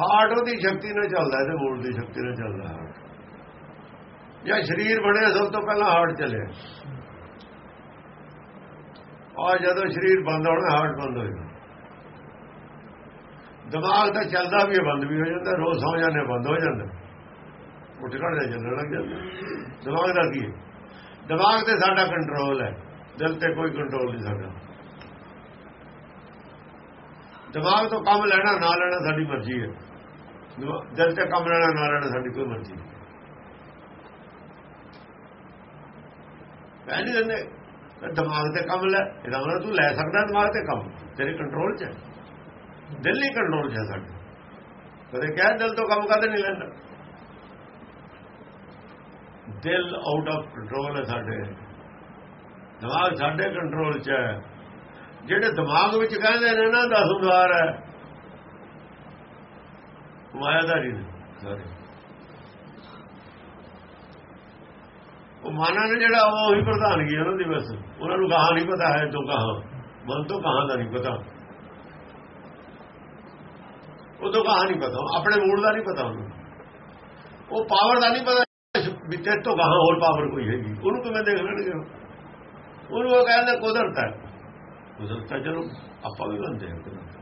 ਹਾਰਟ ਉਹਦੀ ਸ਼ਕਤੀ ਨਾਲ ਚੱਲਦਾ, ਇਹਦੇ ਮੂਲ ਦੀ ਸ਼ਕਤੀ ਨਾਲ ਚੱਲਦਾ ਹਾਰਟ ਜਾਂ ਸਰੀਰ ਬਣਿਆ ਸਭ ਤੋਂ ਪਹਿਲਾਂ ਹਾਰਟ ਚੱਲਿਆ ਆ ਜਦੋਂ ਸਰੀਰ ਬੰਦ ਹੋਣਾ ਹਾਰਟ ਬੰਦ ਹੋ ਜਾਂਦਾ ਦਿਮਾਗ ਤਾਂ ਚੱਲਦਾ ਵੀ ਹੈ, ਬੰਦ ਵੀ ਹੋ ਜਾਂਦਾ, ਰੋਜ਼ ਸੌ ਜਾਂਦੇ, ਬੰਦ ਹੋ ਜਾਂਦਾ। ਉੱਠ ਖੜਦੇ ਚੱਲਣ ਲੱਗ ਜਾਂਦਾ। ਦਿਮਾਗ ਦਾ ਕੀ ਹੈ? ਦਿਮਾਗ ਤੇ ਸਾਡਾ ਕੰਟਰੋਲ ਹੈ। ਦਿਲ ਤੇ ਕੋਈ ਕੰਟਰੋਲ ਨਹੀਂ ਸਾਡਾ। ਦਿਮਾਗ ਤੋਂ ਕੰਮ ਲੈਣਾ, ਨਾ ਲੈਣਾ ਸਾਡੀ ਮਰਜ਼ੀ ਹੈ। ਦਿਮਾ- ਦਿਲ ਤੇ ਕੰਮ ਲੈਣਾ, ਨਾ ਲੈਣਾ ਸਾਡੀ ਕੋਈ ਮਰਜ਼ੀ ਕਹਿ ਨਹੀਂ ਦਿੰਦੇ। ਦਿਮਾਗ ਤੇ ਕੰਮ ਲੈ, ਇਹਦਾ ਮਤਲਬ ਤੂੰ ਲੈ ਸਕਦਾ ਦਿਮਾਗ ਤੇ ਕੰਮ, ਤੇਰੇ ਕੰਟਰੋਲ 'ਚ ਹੈ। ਦਿਲ ਹੀ ਕੰਟਰੋਲ 'ਚ ਹੈ ਸਾਡੇ। ਕਦੇ ਕਹਿ ਦਿਲ ਤੋਂ ਕੰਮ ਕਦੇ ਨਹੀਂ ਲੈਂਦਾ। ਦਿਲ ਆਊਟ ਆਫ ਕੰਟਰੋਲ ਹੈ ਸਾਡੇ। ਦਿਮਾਗ ਸਾਡੇ ਕੰਟਰੋਲ 'ਚ ਹੈ। ਜਿਹੜੇ ਦਿਮਾਗ ਵਿੱਚ ਕਹਿੰਦੇ ਨੇ ਨਾ, ਦਸ ਉਦਾਰ ਹੈ। ਮਾਇਆਦਾਰੀ ਨੇ ਸਾਰੇ ਉਹ ਮਾਨਾ ਨੇ ਜਿਹੜਾ ਉਹ ਹੀ ਪ੍ਰਧਾਨਗੀ ਉਹਨਾਂ ਦੀ ਬਸ ਉਹਨਾਂ ਨੂੰ ਕਹਾ ਨਹੀਂ ਪਤਾ ਹੈ ਤੋਂ ਕਹਾ ਮਨ ਤੋਂ ਕਹਾ ਦਾ ਨਹੀਂ ਪਤਾ। ਉਹ ਤੋਂ ਕਹਾ ਨਹੀਂ ਪਤਾ। ਆਪਣੇ ਮੂਲ ਦਾ ਨਹੀਂ ਪਤਾ ਉਹਨੂੰ। ਉਹ ਪਾਵਰ ਦਾ ਨਹੀਂ ਪਤਾ। ਵੀ ਤੋਂ ਕਹਾ ਹੋਰ ਪਾਵਰ ਕੋਈ ਹੈਗੀ। ਉਹਨੂੰ ਕਿਵੇਂ ਦੇਖ ਲੈਣਗੇ ਉਹਨੂੰ ਉਹ ਕਹਿੰਦੇ ਕੁਦਰਤ ਹੈ। ਕੁਦਰਤ ਹੈ ਚਲੋ ਆਪਾਂ ਵੀ ਬੰਦੇ ਹਾਂ ਕੁਦਰਤ।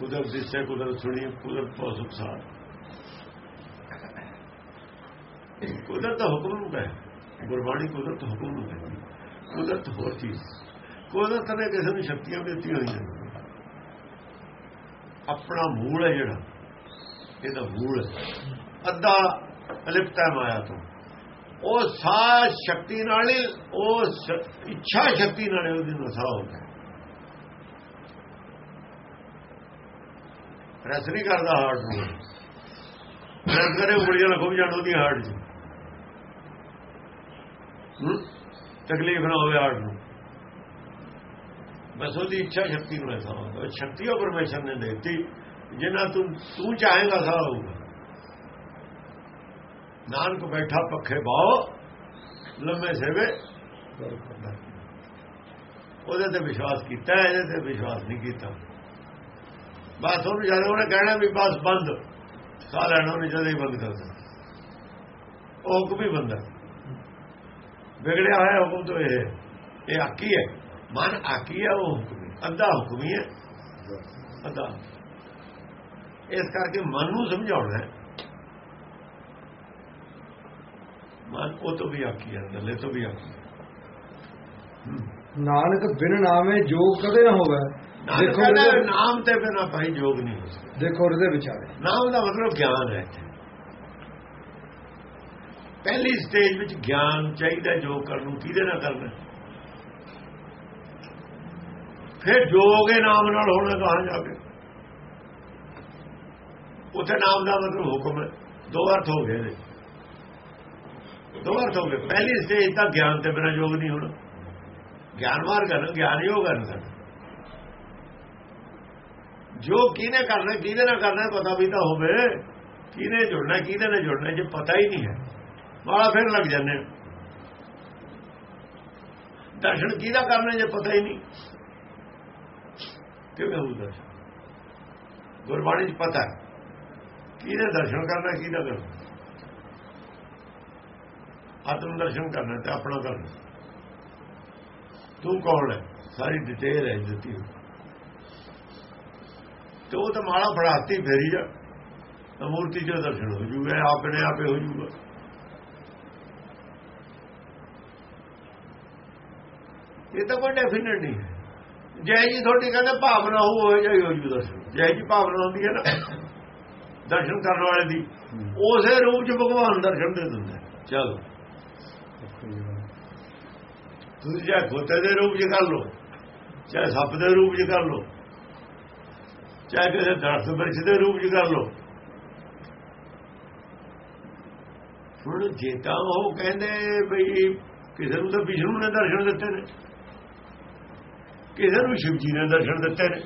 ਕੁਦਰਤ ਜਿਸੇ ਕੁਦਰਤ ਸੁਣੀ, ਕੁਦਰਤ ਤੋਂ ਸੁਖਸਾਰ ਕੁਦਰਤ ਹੁਕਮ ਨੂੰ ਕਹੇ ਗੁਰਬਾਣੀ ਕੁਦਰਤ ਹੁਕਮ ਨੂੰ ਕਹੇ ਕੁਦਰਤ ਹੋਰ ਚੀਜ਼। ਕੁਦਰਤ ਨੇ ਕਿਸੇ ਨੂੰ ਸ਼ਕਤੀਆਂ ਦਿੱਤੀਆਂ ਹੋਈਆਂ। ਆਪਣਾ ਮੂਲ ਹੈ ਜਿਹੜਾ। ਇਹਦਾ ਮੂਲ ਹੈ। ਅੱਧਾ ਅਲਿਪਤਾ ਮਾਇਆ ਤੋਂ। ਉਹ ਸਾਹ ਸ਼ਕਤੀ ਨਾਲ ਹੀ, ਉਹ ਇੱਛਾ ਸ਼ਕਤੀ ਨਾਲ ਉਹਦੀ ਨਸਾ ਗਿਆ। ਰਸ ਨਹੀਂ ਕਰਦਾ ਹਾਰਟ ਨੂੰ। ਰਸ ਕਰੇ ਉਂਗਲੀਆਂ ਨਾਲ ਖੁੱਭ ਜਾਣ ਉਹਦੀ ਹਾਰਟ 'ਚ। ਤਕਲੀਫ ਨਾ ਹੋਵੇ ਹਾਰਟ ਨੂੰ। ਬਸ ਉਹਦੀ ਇੱਛਾ ਸ਼ਕਤੀ ਨੂੰ ਐਸਾ ਹੁੰਦਾ ਸ਼ਕਤੀ ਉਹ ਪਰਮੇਸ਼ਰ ਨੇ ਦਿੱਤੀ। ਜਿੰਨਾ ਤੂੰ ਤੂੰ ਚਾਹੇਗਾ ਸਾ ਹੋਊਗਾ। ਨਾਨਕ ਬੈਠਾ, ਪੱਖੇ ਬਾਓ ਲੰਮੇ ਸੇਵੇ। ਉਹਦੇ ਤੇ ਵਿਸ਼ਵਾਸ ਕੀਤਾ, ਇਹਦੇ ਤੇ ਵਿਸ਼ਵਾਸ ਨਹੀਂ ਕੀਤਾ। ਬਸ ਉਹਨੂੰ ਜਦੋਂ ਉਹਨੇ ਕਹਿਣਾ ਵੀ ਬਸ ਬੰਦ ਸਾਹ ਲੈਣਾ ਉਹਨੇ ਜਦੋਂ ਹੀ ਬੰਦ ਕਰ ਕਰਦਾ ਉਹ ਹੁਕਮ ਹੀ ਬੰਦਾ ਵਿਗੜਿਆ ਹੋਇਆ ਹੁਕਮ ਤੋਂ ਇਹ ਇਹ ਆਕੀ ਹੈ ਮਨ ਆਕੀ ਹੈ ਉਹ ਹੁਕਮ ਅੱਧਾ ਹੁਕਮ ਹੀ ਹੈ। ਅੱਧਾ। ਇਸ ਕਰਕੇ ਮਨ ਨੂੰ ਸਮਝਾਉਣਾ ਹੈ। ਮਨ ਉਹ ਤੋਂ ਵੀ ਆਕੀ ਹੈ ਅੰਦਰਲੇ ਤੋਂ ਵੀ ਆਕੀ ਨਾਨਕ ਬਿਨ ਨਾਮੇ ਜੋਗ ਕਦੇ ਨਾ ਹੋਵੇ। ਦੇਖੋ ਨਾਮ ਤੇ ਬਿਨਾ ਭਾਈ ਜੋਗ ਨਹੀਂ ਹੋ ਸਕਦਾ। ਦੇਖੋ ਇਹਦੇ ਵਿਚਾਰੇ ਨਾਮ ਦਾ ਮਤਲਬ ਗਿਆਨ ਹੈ ਪਹਿਲੀ ਸਟੇਜ ਵਿੱਚ ਗਿਆਨ ਚਾਹੀਦਾ ਜੋ ਕਰਨ ਨੂੰ, ਕਿਹਦੇ ਨਾਲ ਕਰਨਾ ਫਿਰ ਜੋਗੇ ਨਾਮ ਨਾਲ ਹੋਣਾ ਕਹਾਂ ਜਾ ਕੇ। ਉਥੇ ਨਾਮ ਦਾ ਮਤਲਬ ਹੁਕਮ ਹੈ। ਦੋ ਅਰਥ ਹੋ ਗਏ ਨੇ। ਦੋ ਅਰਥ ਹੋ ਗਏ। ਪਹਿਲੀ ਸਟੇਜ ਤਾਂ ਗਿਆਨ ਤੇ ਬਿਨਾ ਯੋਗ ਨਹੀਂ ਹੋਣਾ। ਗਿਆਨ ਮਾਰਗ ਹੈ ਗਿਆਨ ਯੋਗ ਹੈ ਨਾ ਜੋ ਕਿਹਨੇ ਕਰਨਾ, ਕਿਹਦੇ ਨਾਲ ਕਰਨਾ ਪਤਾ ਵੀ ਤਾਂ ਹੋਵੇ। ਕਿਹਨੇ ਜੁੜਨਾ ਕਿਹਦੇ ਨਾਲ ਜੁੜਨਾ ਜੇ ਪਤਾ ਹੀ ਨਹੀਂ ਹੈ। ਮਾਲਾ ਫਿਰ ਲੱਗ ਜਾਂਦੇ ਦਰਸ਼ਨ ਕਿਹਦਾ ਕਰਨਾ ਜੇ ਪਤਾ ਹੀ ਨਹੀਂ। ਕਿਵੇਂ ਹੋਊ ਦਰਸ਼ਨ? ਗੁਰਬਾਣੀ 'ਚ ਪਤਾ ਹੈ। ਕਿਹਦੇ ਦਰਸ਼ਨ ਕਰਨਾ, ਕਿਹਦਾ ਕਰਨਾ? ਆਤਮ ਦਰਸ਼ਨ ਕਰਨਾ ਤੇ ਆਪਣਾ ਕਰਨਾ। ਤੂੰ ਕੌਣ ਹੈ? ਸਾਰੀ ਡਿਟੇਲ ਹੈ ਦਿੱਤੀ ਤੇ ਉਹ ਤਾਂ ਮਾਲਾ ਫੜਾਤੀ ਫੇਰੀ ਜਾ ਤਾਂ ਮੂਰਤੀ ਦੇ ਦਰਸ਼ਨ ਹੋ ਜੂਗਾ ਆਪਣੇ ਆਪੇ ਹੋ ਜੂਗਾ। ਇਹ ਤਾਂ ਕੋਈ ਡੈਫੀਨਿਟ ਨਹੀਂ ਹੈ। ਜੈ ਜੀ ਤੁਹਾਡੀ ਕਹਿੰਦੇ ਭਾਵਨਾ ਹੋ ਹੋ ਜਾਈ ਹੋ ਜੂ ਦਰਸ਼ਨ। ਜੈ ਜੀ ਭਾਵਨਾ ਹੁੰਦੀ ਹੈ ਨਾ, ਦਰਸ਼ਨ ਕਰਨ ਵਾਲੇ ਦੀ। ਉਸੇ ਰੂਪ ਚ ਭਗਵਾਨ ਦਰਸ਼ਨ ਦੇ ਦਿੰਦੇ ਚਲੋ। ਤੁਸੀਂ ਚਾਹੇ ਖੋਤੇ ਦੇ ਰੂਪ ਚ ਕਰ ਲੋ ਚਾਹੇ ਸੱਪ ਦੇ ਰੂਪ ਚ ਕਰ ਲੋ ਚਾਹੇ ਕਿਸੇ ਦਰਸ ਬਰਛ ਦੇ ਰੂਪ ਚ ਕਰ ਲੋ ਹੁਣ ਜੇ ਤਾਂ ਉਹ ਕਹਿੰਦੇ ਬਈ ਕਿਸੇ ਨੂੰ ਤਾਂ ਵਿਸ਼ਨੂੰ ਨੇ ਦਰਸ਼ਨ ਦਿੱਤੇ ਨੇ। ਕਿਸੇ ਨੂੰ ਸ਼ਿਵ ਜੀ ਨੇ ਦਰਸ਼ਨ ਦਿੱਤੇ ਨੇ?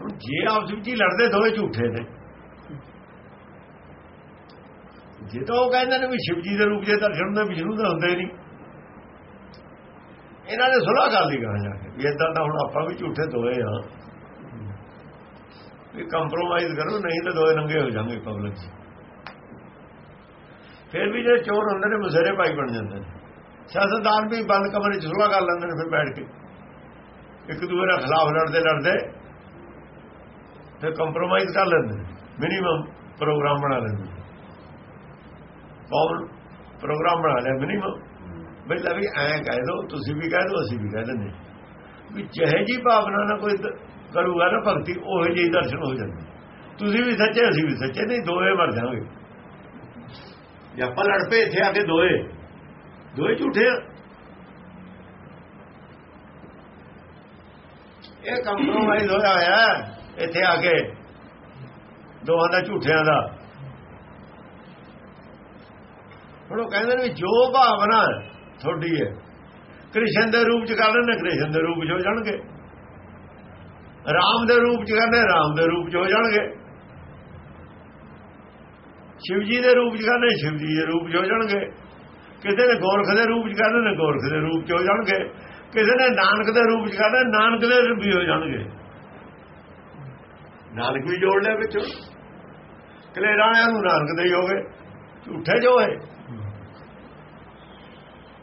ਹੁਣ ਜੇ ਆਪਸ ਵਿੱਚ ਹੀ ਲੜਦੇ ਦੋਵੇਂ ਝੂਠੇ ਨੇ। ਜੇ ਤਾਂ ਉਹ ਕਹਿੰਦੇ ਨੇ ਵੀ ਸ਼ਿਵ ਜੀ ਦੇ ਰੂਪ ਦੇ ਦਰਸ਼ਨ ਦੇ ਵਿਸ਼ਨੂੰ ਦੇ ਹੁੰਦੇ ਨਹੀਂ। ਇਹਨਾਂ ਨੇ ਸੁਲਾ ਕਰ ਲਈ ਕਹਾਂ ਜਾ ਕੇ ਵੀ ਇਦਾਂ ਤਾਂ ਹੁਣ ਆਪਾਂ ਵੀ ਝੂਠੇ ਦੋਏ ਆ। ਵੀ ਕੰਪਰੋਮਾਈਜ਼ ਕਰੋ, ਨਹੀਂ ਤਾਂ ਦੋਏ ਨੰਗੇ ਹੋ ਜਾਣਗੇ ਪਬਲਿਕ 'ਚ। ਫਿਰ ਵੀ ਜਿਹੜੇ ਚੋਰ ਹੁੰਦੇ ਨੇ, ਮੁਸਰੇ ਭਾਈ ਬਣ ਜਾਂਦੇ ਨੇ। ਸਿਆਸਤਦਾਨ ਵੀ ਬੰਦ ਕਮਰੇ 'ਚ ਸੁਲਾ ਕਰ ਲੈਂਦੇ ਨੇ ਫਿਰ ਬੈਠ ਕੇ। ਇੱਕ ਦੂਜੇ ਨਾਲ ਖਿਲਾਫ ਲੜਦੇ ਲੜਦੇ ਫਿਰ ਕੰਪਰੋਮਾਈਜ਼ ਕਰ ਲੈਂਦੇ ਮਿਨੀਮਮ ਪ੍ਰੋਗਰਾਮ ਬਣਾ ਲੈਂਦੇ ਬਹੁਤ ਪ੍ਰੋਗਰਾਮ ਬਣਾ ਲਿਆ ਮਿਨੀਮਮ ਬਈ ਵੀ ਐਂ ਕਹਿ ਦੋ, ਤੁਸੀਂ ਵੀ ਕਹਿ ਦੋ, ਅਸੀਂ ਵੀ ਕਹਿ ਦਿੰਦੇ ਵੀ ਜਿਹੇ ਜੀ ਭਾਵਨਾ ਨਾਲ ਕੋਈ ਕਰੂਗਾ ਨਾ ਭਗਤੀ, ਉਹ ਜਿਹੀ ਦਰਸ਼ਨ ਹੋ ਜਾਂਦੇ ਤੁਸੀਂ ਵੀ ਸੱਚੇ, ਅਸੀਂ ਵੀ ਸੱਚੇ, ਨਹੀਂ ਦੋਏ ਮਰ ਜਾਵਾਂਗੇ ਜੇ ਆਪਾਂ ਲੜ ਪਏ ਇੱਥੇ ਆ ਕੇ ਦੋਏ ਦੋਏ ਝੂਠੇ ਆ। ਇਹ ਕੰਪਰੋਮਾਈਜ਼ ਹੋਇਆ ਹੋਇਆ ਇੱਥੇ ਆ ਕੇ। ਦੋਹਾਂ ਦਾ ਝੂਠਿਆਂ ਦਾ। ਹੁਣ ਉਹ ਕਹਿੰਦੇ ਨੇ ਵੀ ਜੋ ਭਾਵਨਾ ਤੁਹਾਡੀ ਹੈ, ਕ੍ਰਿਸ਼ਨ ਦੇ ਰੂਪ ਚ ਕਰਦੇ ਨੇ ਕ੍ਰਿਸ਼ਨ ਦੇ ਰੂਪ ਚ ਹੋ ਜਾਣਗੇ। ਰਾਮ ਦੇ ਰੂਪ ਚ ਕਰਦੇ ਰਾਮ ਦੇ ਰੂਪ ਚ ਹੋ ਜਾਣਗੇ। ਸ਼ਿਵ ਜੀ ਦੇ ਰੂਪ ਚ ਕਰਦੇ ਸ਼ਿਵ ਜੀ ਦੇ ਰੂਪ ਚ ਹੋ ਜਾਣਗੇ। ਕਿਸੇ ਨੇ ਗੋਰਖ ਦੇ ਰੂਪ ਚ ਕਰਦੇ ਨੇ, ਗੋਰਖ ਦੇ ਰੂਪ ਚ ਹੋ ਜਾਣਗੇ। ਕਿਸੇ ਨੇ ਨਾਨਕ ਦੇ ਰੂਪ ਚ ਕਰਦੇ ਨਾਨਕ ਦੇ ਰੂਪ ਵੀ ਹੋ ਜਾਣਗੇ। ਨਾਨਕ ਵੀ ਜੋੜ ਲਿਆ ਵਿੱਚ। ਕਲੇਰਾਣਿਆਂ ਨੂੰ ਨਾਨਕ ਦੇ ਹੀ ਹੋ ਝੂਠੇ ਜੋ ਹੈ।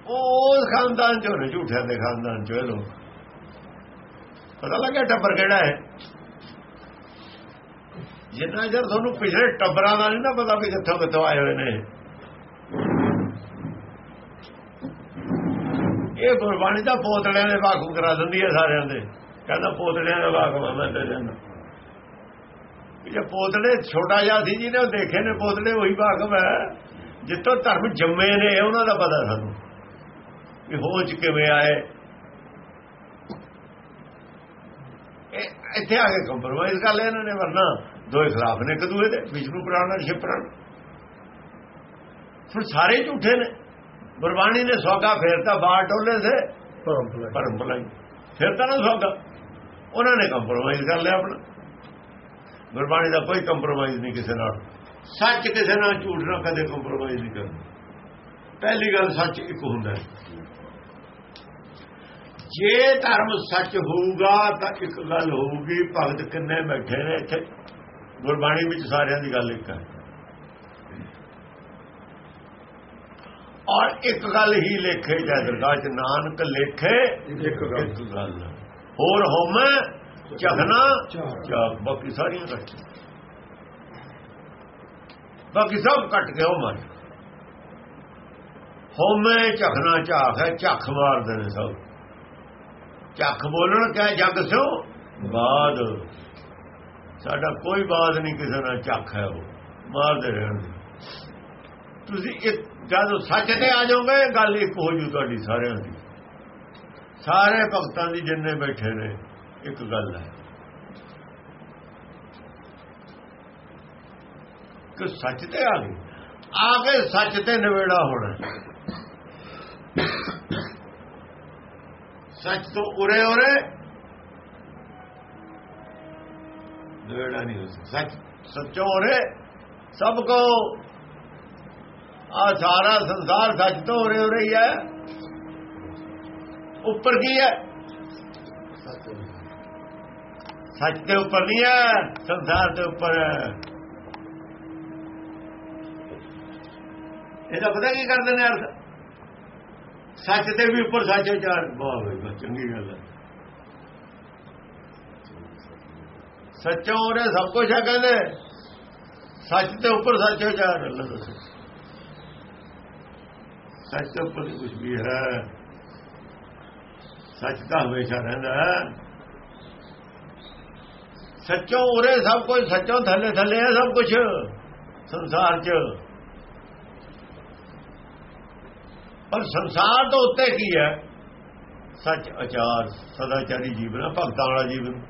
ਉਹ ਖਾਨਦਾਨ ਚੋਂ ਨੇ ਝੂਠਿਆਂ ਦੇ ਖਾਨਦਾਨ ਚੋਂ ਇਹ ਲੋਕ। ਪਤਾ ਲੱਗਿਆ ਟੱਬਰ ਕਿਹੜਾ ਹੈ? ਜਿੰਨਾ ਜਰ ਤੁਹਾਨੂੰ ਪਿਛਲੇ ਟੱਬਰਾਂ ਦਾ ਨਹੀਂ ਨਾ ਪਤਾ ਵੀ ਕਿੱਥੋਂ ਕਿੱਥੋਂ ਆਏ ਹੋਏ ਨੇ। ਇਹ ਗੁਰਬਾਣੀ ਦਾ ਪੋਤੜਿਆਂ ਦੇ ਵਾਕਫ ਕਰਾ ਦਿੰਦੀ ਹੈ ਸਾਰਿਆਂ ਦੇ। ਕਹਿੰਦਾ ਪੋਤੜਿਆਂ ਦਾ ਵਾਕਫ ਮੈਂ ਤੇ ਜਾਂਦਾ ਜੇ ਪੋਤੜੇ ਛੋਟਾ ਜਿਹਾ ਸੀ ਜਿਹਨੇ ਉਹ ਦੇਖੇ ਨੇ, ਪੋਤੜੇ ਉਹੀ ਵਾਕਫ ਹੈ। ਜਿੱਥੋਂ ਧਰਮ ਜੰਮੇ ਨੇ ਉਹਨਾਂ ਦਾ ਪਤਾ ਸਾਨੂੰ। ਕਿ ਹੋਚ ਕਿਵੇਂ ਆਏ। ਇੱਥੇ ਆ ਕੇ ਕੰਪਰਮਾਈਜ਼ ਕਰ ਲਿਆ ਇਹਨਾਂ ਨੇ, ਵਰਨਾ ਦੋਏ ਖਿਲਾਫ ਨੇ ਇੱਕ ਦੂਏ ਦੇ, ਵਿਸ਼ਨੂੰ ਪੁਰਾਣ ਨਾਲ ਫਿਰ ਸਾਰੇ ਝੂਠੇ ਨੇ। ਗੁਰਬਾਣੀ ਨੇ ਸੌਗਾ ਫੇਰਤਾ ਬਾਹਰ ਟੋਲੇ ਸੇ ਪਰਮ ਭਲਾਈ। ਫਿਰ ਤਾਂ ਨਾ ਸੌਗਾ। ਉਹਨਾਂ ਨੇ ਕੰਪਰਮਾਈਜ਼ ਕਰ ਲਿਆ ਆਪਣਾ। ਗੁਰਬਾਣੀ ਦਾ ਕੋਈ ਕੰਪਰਮਾਈਜ਼ ਨਹੀਂ ਕਿਸੇ ਨਾਲ। ਸੱਚ ਕਿਸੇ ਨਾਲ ਝੂਠ ਨਾਲ ਕਦੇ ਕੰਪਰਮਾਈਜ਼ ਨਹੀਂ ਕਰਦਾ ਪਹਿਲੀ ਗੱਲ ਸੱਚ ਇੱਕ ਹੁੰਦਾ ਜੇ ਧਰਮ ਸੱਚ ਹੋਊਗਾ ਤਾਂ ਇੱਕ ਗੱਲ ਹੋਊਗੀ ਭਗਤ ਕਿੰਨੇ ਬੈਠੇ ਨੇ ਇੱਥੇ। ਗੁਰਬਾਣੀ ਵਿੱਚ ਸਾਰਿਆਂ ਦੀ ਗੱਲ ਇੱਕ ਹੈ। ਔਰ ਇੱਕ ਗੱਲ ਹੀ ਲੇਖੇ ਜੈ ਦਰਗਾਹ ਚ ਨਾਨਕ ਲੇਖੇ ਇੱਕ ਗੱਲ। ਹੋਰ ਹੋਮੈ ਚਾਰ। ਚਾਰ। ਬਾਕੀ ਸਾਰੀਆਂ ਕੱਟ। ਬਾਕੀ ਸਭ ਕੱਟ ਕੇ ਉਹ ਮਾਰ ਹੋਮੈ ਚਖਣਾ ਝਾਖ ਹੈ ਝੱਖ ਮਾਰਦੇ ਨੇ ਸਭ। ਝੱਖ ਬੋਲਣ ਕਹੇ ਜੱਗ ਸਿਓ ਬਾਦ। ਸਾਡਾ ਕੋਈ ਬਾਦ ਨਹੀਂ ਕਿਸੇ ਨਾਲ ਝੱਖ ਹੈ ਉਹ। ਮਾਰਦੇ ਰਹਿਣਗੇ ਤੁਸੀਂ ਇੱਕ ਜਦ ਸੱਚ ਤੇ ਆ ਜਾਓਗੇ ਗੱਲ ਇੱਕ ਹੋ ਜੂ ਤੁਹਾਡੀ ਸਾਰਿਆਂ ਦੀ। ਸਾਰੇ ਭਗਤਾਂ ਦੀ ਜਿੰਨੇ ਬੈਠੇ ਨੇ, ਇੱਕ ਗੱਲ ਹੈ। ਕਿ ਸੱਚ ਤੇ ਆ ਗਏ। ਆ ਕੇ ਸੱਚ ਤੇ ਨਵੇੜਾ ਹੋਣਾ। ਸੱਚ ਤੋਂ ਉਰੇ ਉਰੇ ਨਵੇੜਾ ਨਹੀਂ ਹੋ ਸਕਦਾ। ਸੱਚ ਸੱਚੋਂ ਉਰੇ ਸਭ ਕੋ ਆ ਸਾਰਾ ਸੰਸਾਰ ਸੱਚ ਤੋਂ ਉਰੇ ਉਰੇ ਹੀ ਹੈ। ਉੱਪਰ ਕੀ ਹੈ? ਸੱਚ ਦੇ ਉੱਪਰ ਨਹੀਂ ਹੈ, ਸੰਸਾਰ ਦੇ ਉੱਪਰ ਹੈ। ਇਹਦਾ ਪਤਾ ਕੀ ਕਰਦੇ ਨੇ ਅਰਥ ਸੱਚ ਤੇ ਵੀ ਉੱਪਰ ਸੱਚ ਵਿਚਾਰ ਬਹੁਤ ਹੋਈ ਚੰਗੀ ਗੱਲ ਹੈ। ਸੱਚੋਂ ਉਹਨੇ ਸਭ ਕੁਝ ਹੈ ਕਹਿੰਦੇ। ਸੱਚ ਤੇ ਉੱਪਰ ਸੱਚ ਵਿਚਾਰ ਅੱਲਾ ਦੱਸੇ। ਸੱਚ ਤੋਂ ਉੱਪਰ ਕੁਝ ਵੀ ਹੈ। ਸੱਚ ਤਾਂ ਹਮੇਸ਼ਾ ਰਹਿੰਦਾ ਹੈ। ਸੱਚੋਂ ਉਰੇ ਸਭ ਕੁਝ ਸੱਚੋਂ ਥੱਲੇ ਥੱਲੇ ਹੈ ਸਭ ਕੁਝ ਸੰਸਾਰ 'ਚ। ਪਰ ਸੰਸਾਰ ਤੋਂ ਉੱਤੇ ਕੀ ਹੈ? ਸੱਚ ਅਚਾਰ ਸਦਾਚਾਰੀ ਜੀਵਨ ਹੈ, ਭਗਤਾਂ ਵਾਲਾ ਜੀਵਨ।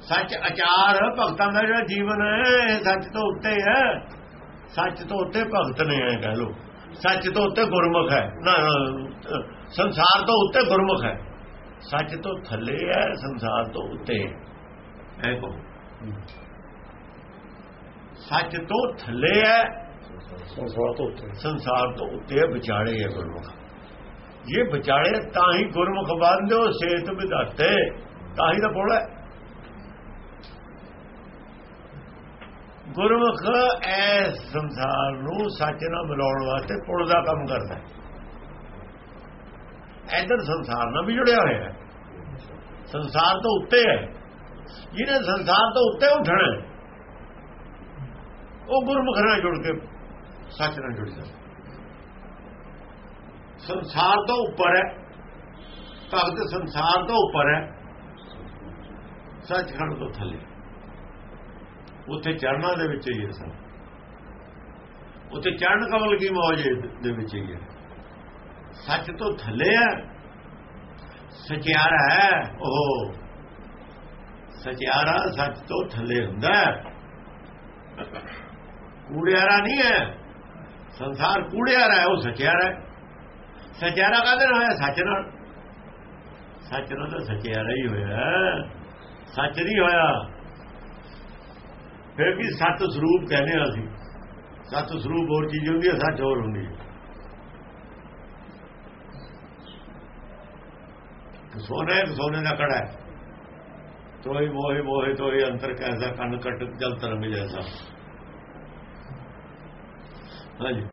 ਸੱਚ ਅਚਾਰ ਭਗਤਾਂ ਦਾ ਜਿਹੜਾ ਜੀਵਨ ਹੈ ਸੱਚ ਤੋਂ ਉੱਤੇ ਹੈ। ਸੱਚ ਤੋਂ ਉੱਤੇ ਭਗਤ ਨੇ ਹੈ ਕਹ ਲੋ ਸੱਚ ਤੋਂ ਉੱਤੇ ਗੁਰਮੁਖ ਹੈ। ਨਾ ਸੰਸਾਰ ਤੋਂ ਉੱਤੇ ਗੁਰਮੁਖ ਹੈ। ਸੱਚ ਤੋਂ ਥੱਲੇ ਹੈ ਸੰਸਾਰ ਤੋਂ ਉੱਤੇ ਹੈ। ਕੋ ਸੱਚ ਤੋਂ ਥੱਲੇ ਹੈ। ਸੰਸਾਰ ਤੋਂ ਉੱਤੇ ਸੰਸਾਰ ਤੋਂ ਉੱਤੇ ਵਿਚਾਲੇ ਹੈ ਗੁਰਮੁਖ। ਇਹ ਵਿਚਾਲੇ ਤਾਂ ਹੀ ਗੁਰਮੁਖ ਬੰਦੋ ਸੇਤ ਵਿਦਾਤੇ ਤਾਂ ਹੀ ਤਾਂ ਬੋਲਾ ਗੁਰਮੁਖ ਐ ਸੰਸਾਰ ਨੂੰ ਸੱਚ ਨਾਲ ਮਿਲਾਉਣ ਵਾਸਤੇ ਪੁਲ ਦਾ ਕੰਮ ਕਰਦਾ ਹੈ। ਇਧਰ ਸੰਸਾਰ ਨਾਲ ਵੀ ਜੁੜਿਆ ਹੋਇਆ ਹੈ। ਸੰਸਾਰ ਤੋਂ ਉੱਤੇ ਹੈ। ਜਿਹਨੇ ਸੰਸਾਰ ਤੋਂ ਉੱਤੇ ਉੱਠਣਾ ਉਹ ਗੁਰਮੁਖ ਨਾਲ ਜੁੜ ਕੇ ਸੱਚ ਨਾਲ ਜੁੜਦਾ ਸੰਸਾਰ ਤੋਂ ਉੱਪਰ ਹੈ। ਭਗਤ ਸੰਸਾਰ ਤੋਂ ਉੱਪਰ ਹੈ। ਸੱਚਖੰਡ ਤੋਂ ਥੱਲੇ। ਉੱਥੇ ਚਰਨਾਂ ਦੇ ਵਿੱਚ ਹੀ ਹੈ ਸਭ। ਉੱਥੇ ਚਰਨ ਕਮਲ ਕੀ ਮੌਜ ਦੇ ਵਿੱਚ ਹੀ ਹੈ। ਸੱਚ ਤੋਂ ਥੱਲੇ ਹੈ। ਸਚਿਆਰਾ ਹੈ। ਉਹ ਸਚਿਆਰਾ ਸੱਚ ਤੋਂ ਥੱਲੇ ਹੁੰਦਾ ਹੈ। ਕੂੜਿਆਰਾ ਨਹੀਂ ਹੈ। ਸੰਸਾਰ ਕੂੜਿਆਰਾ ਹੈ, ਉਹ ਸਚਿਆਰਾ ਹੈ। ਸਚਿਆਰਾ ਕਾਹਦੇ ਨਾਲ ਹੋਇਆ? ਸੱਚ ਨਾਲ। ਸੱਚ ਨਾਲ ਤਾਂ ਸਚਿਆਰਾ ਹੀ ਹੋਇਆ। ਸੱਚ ਨਹੀਂ ਹੋਇਆ। ਫਿਰ ਵੀ ਸਤ ਸਰੂਪ ਕਹਿੰਦੇ ਆ ਅਸੀਂ। ਸਤ ਸਰੂਪ ਹੋਰ ਚੀਜ਼ ਹੁੰਦੀ ਹੈ ਸੱਚ ਹੋਰ ਹੁੰਦੀ ਹੈ। ਸੋਨਾ ਹੈ ਸੋਨੇ ਦਾ ਕੜਾ ਹੈ। ਤੋਈ ਮੋਹੇ, ਮੋਹਿ ਤੋਈ ਅੰਤਰ ਕੈਸਾ, ਕੰਨ ਕਟ, ਜਲ ਤਰੰਗ ਜੈਸਾ ਹਾਂਜੀ।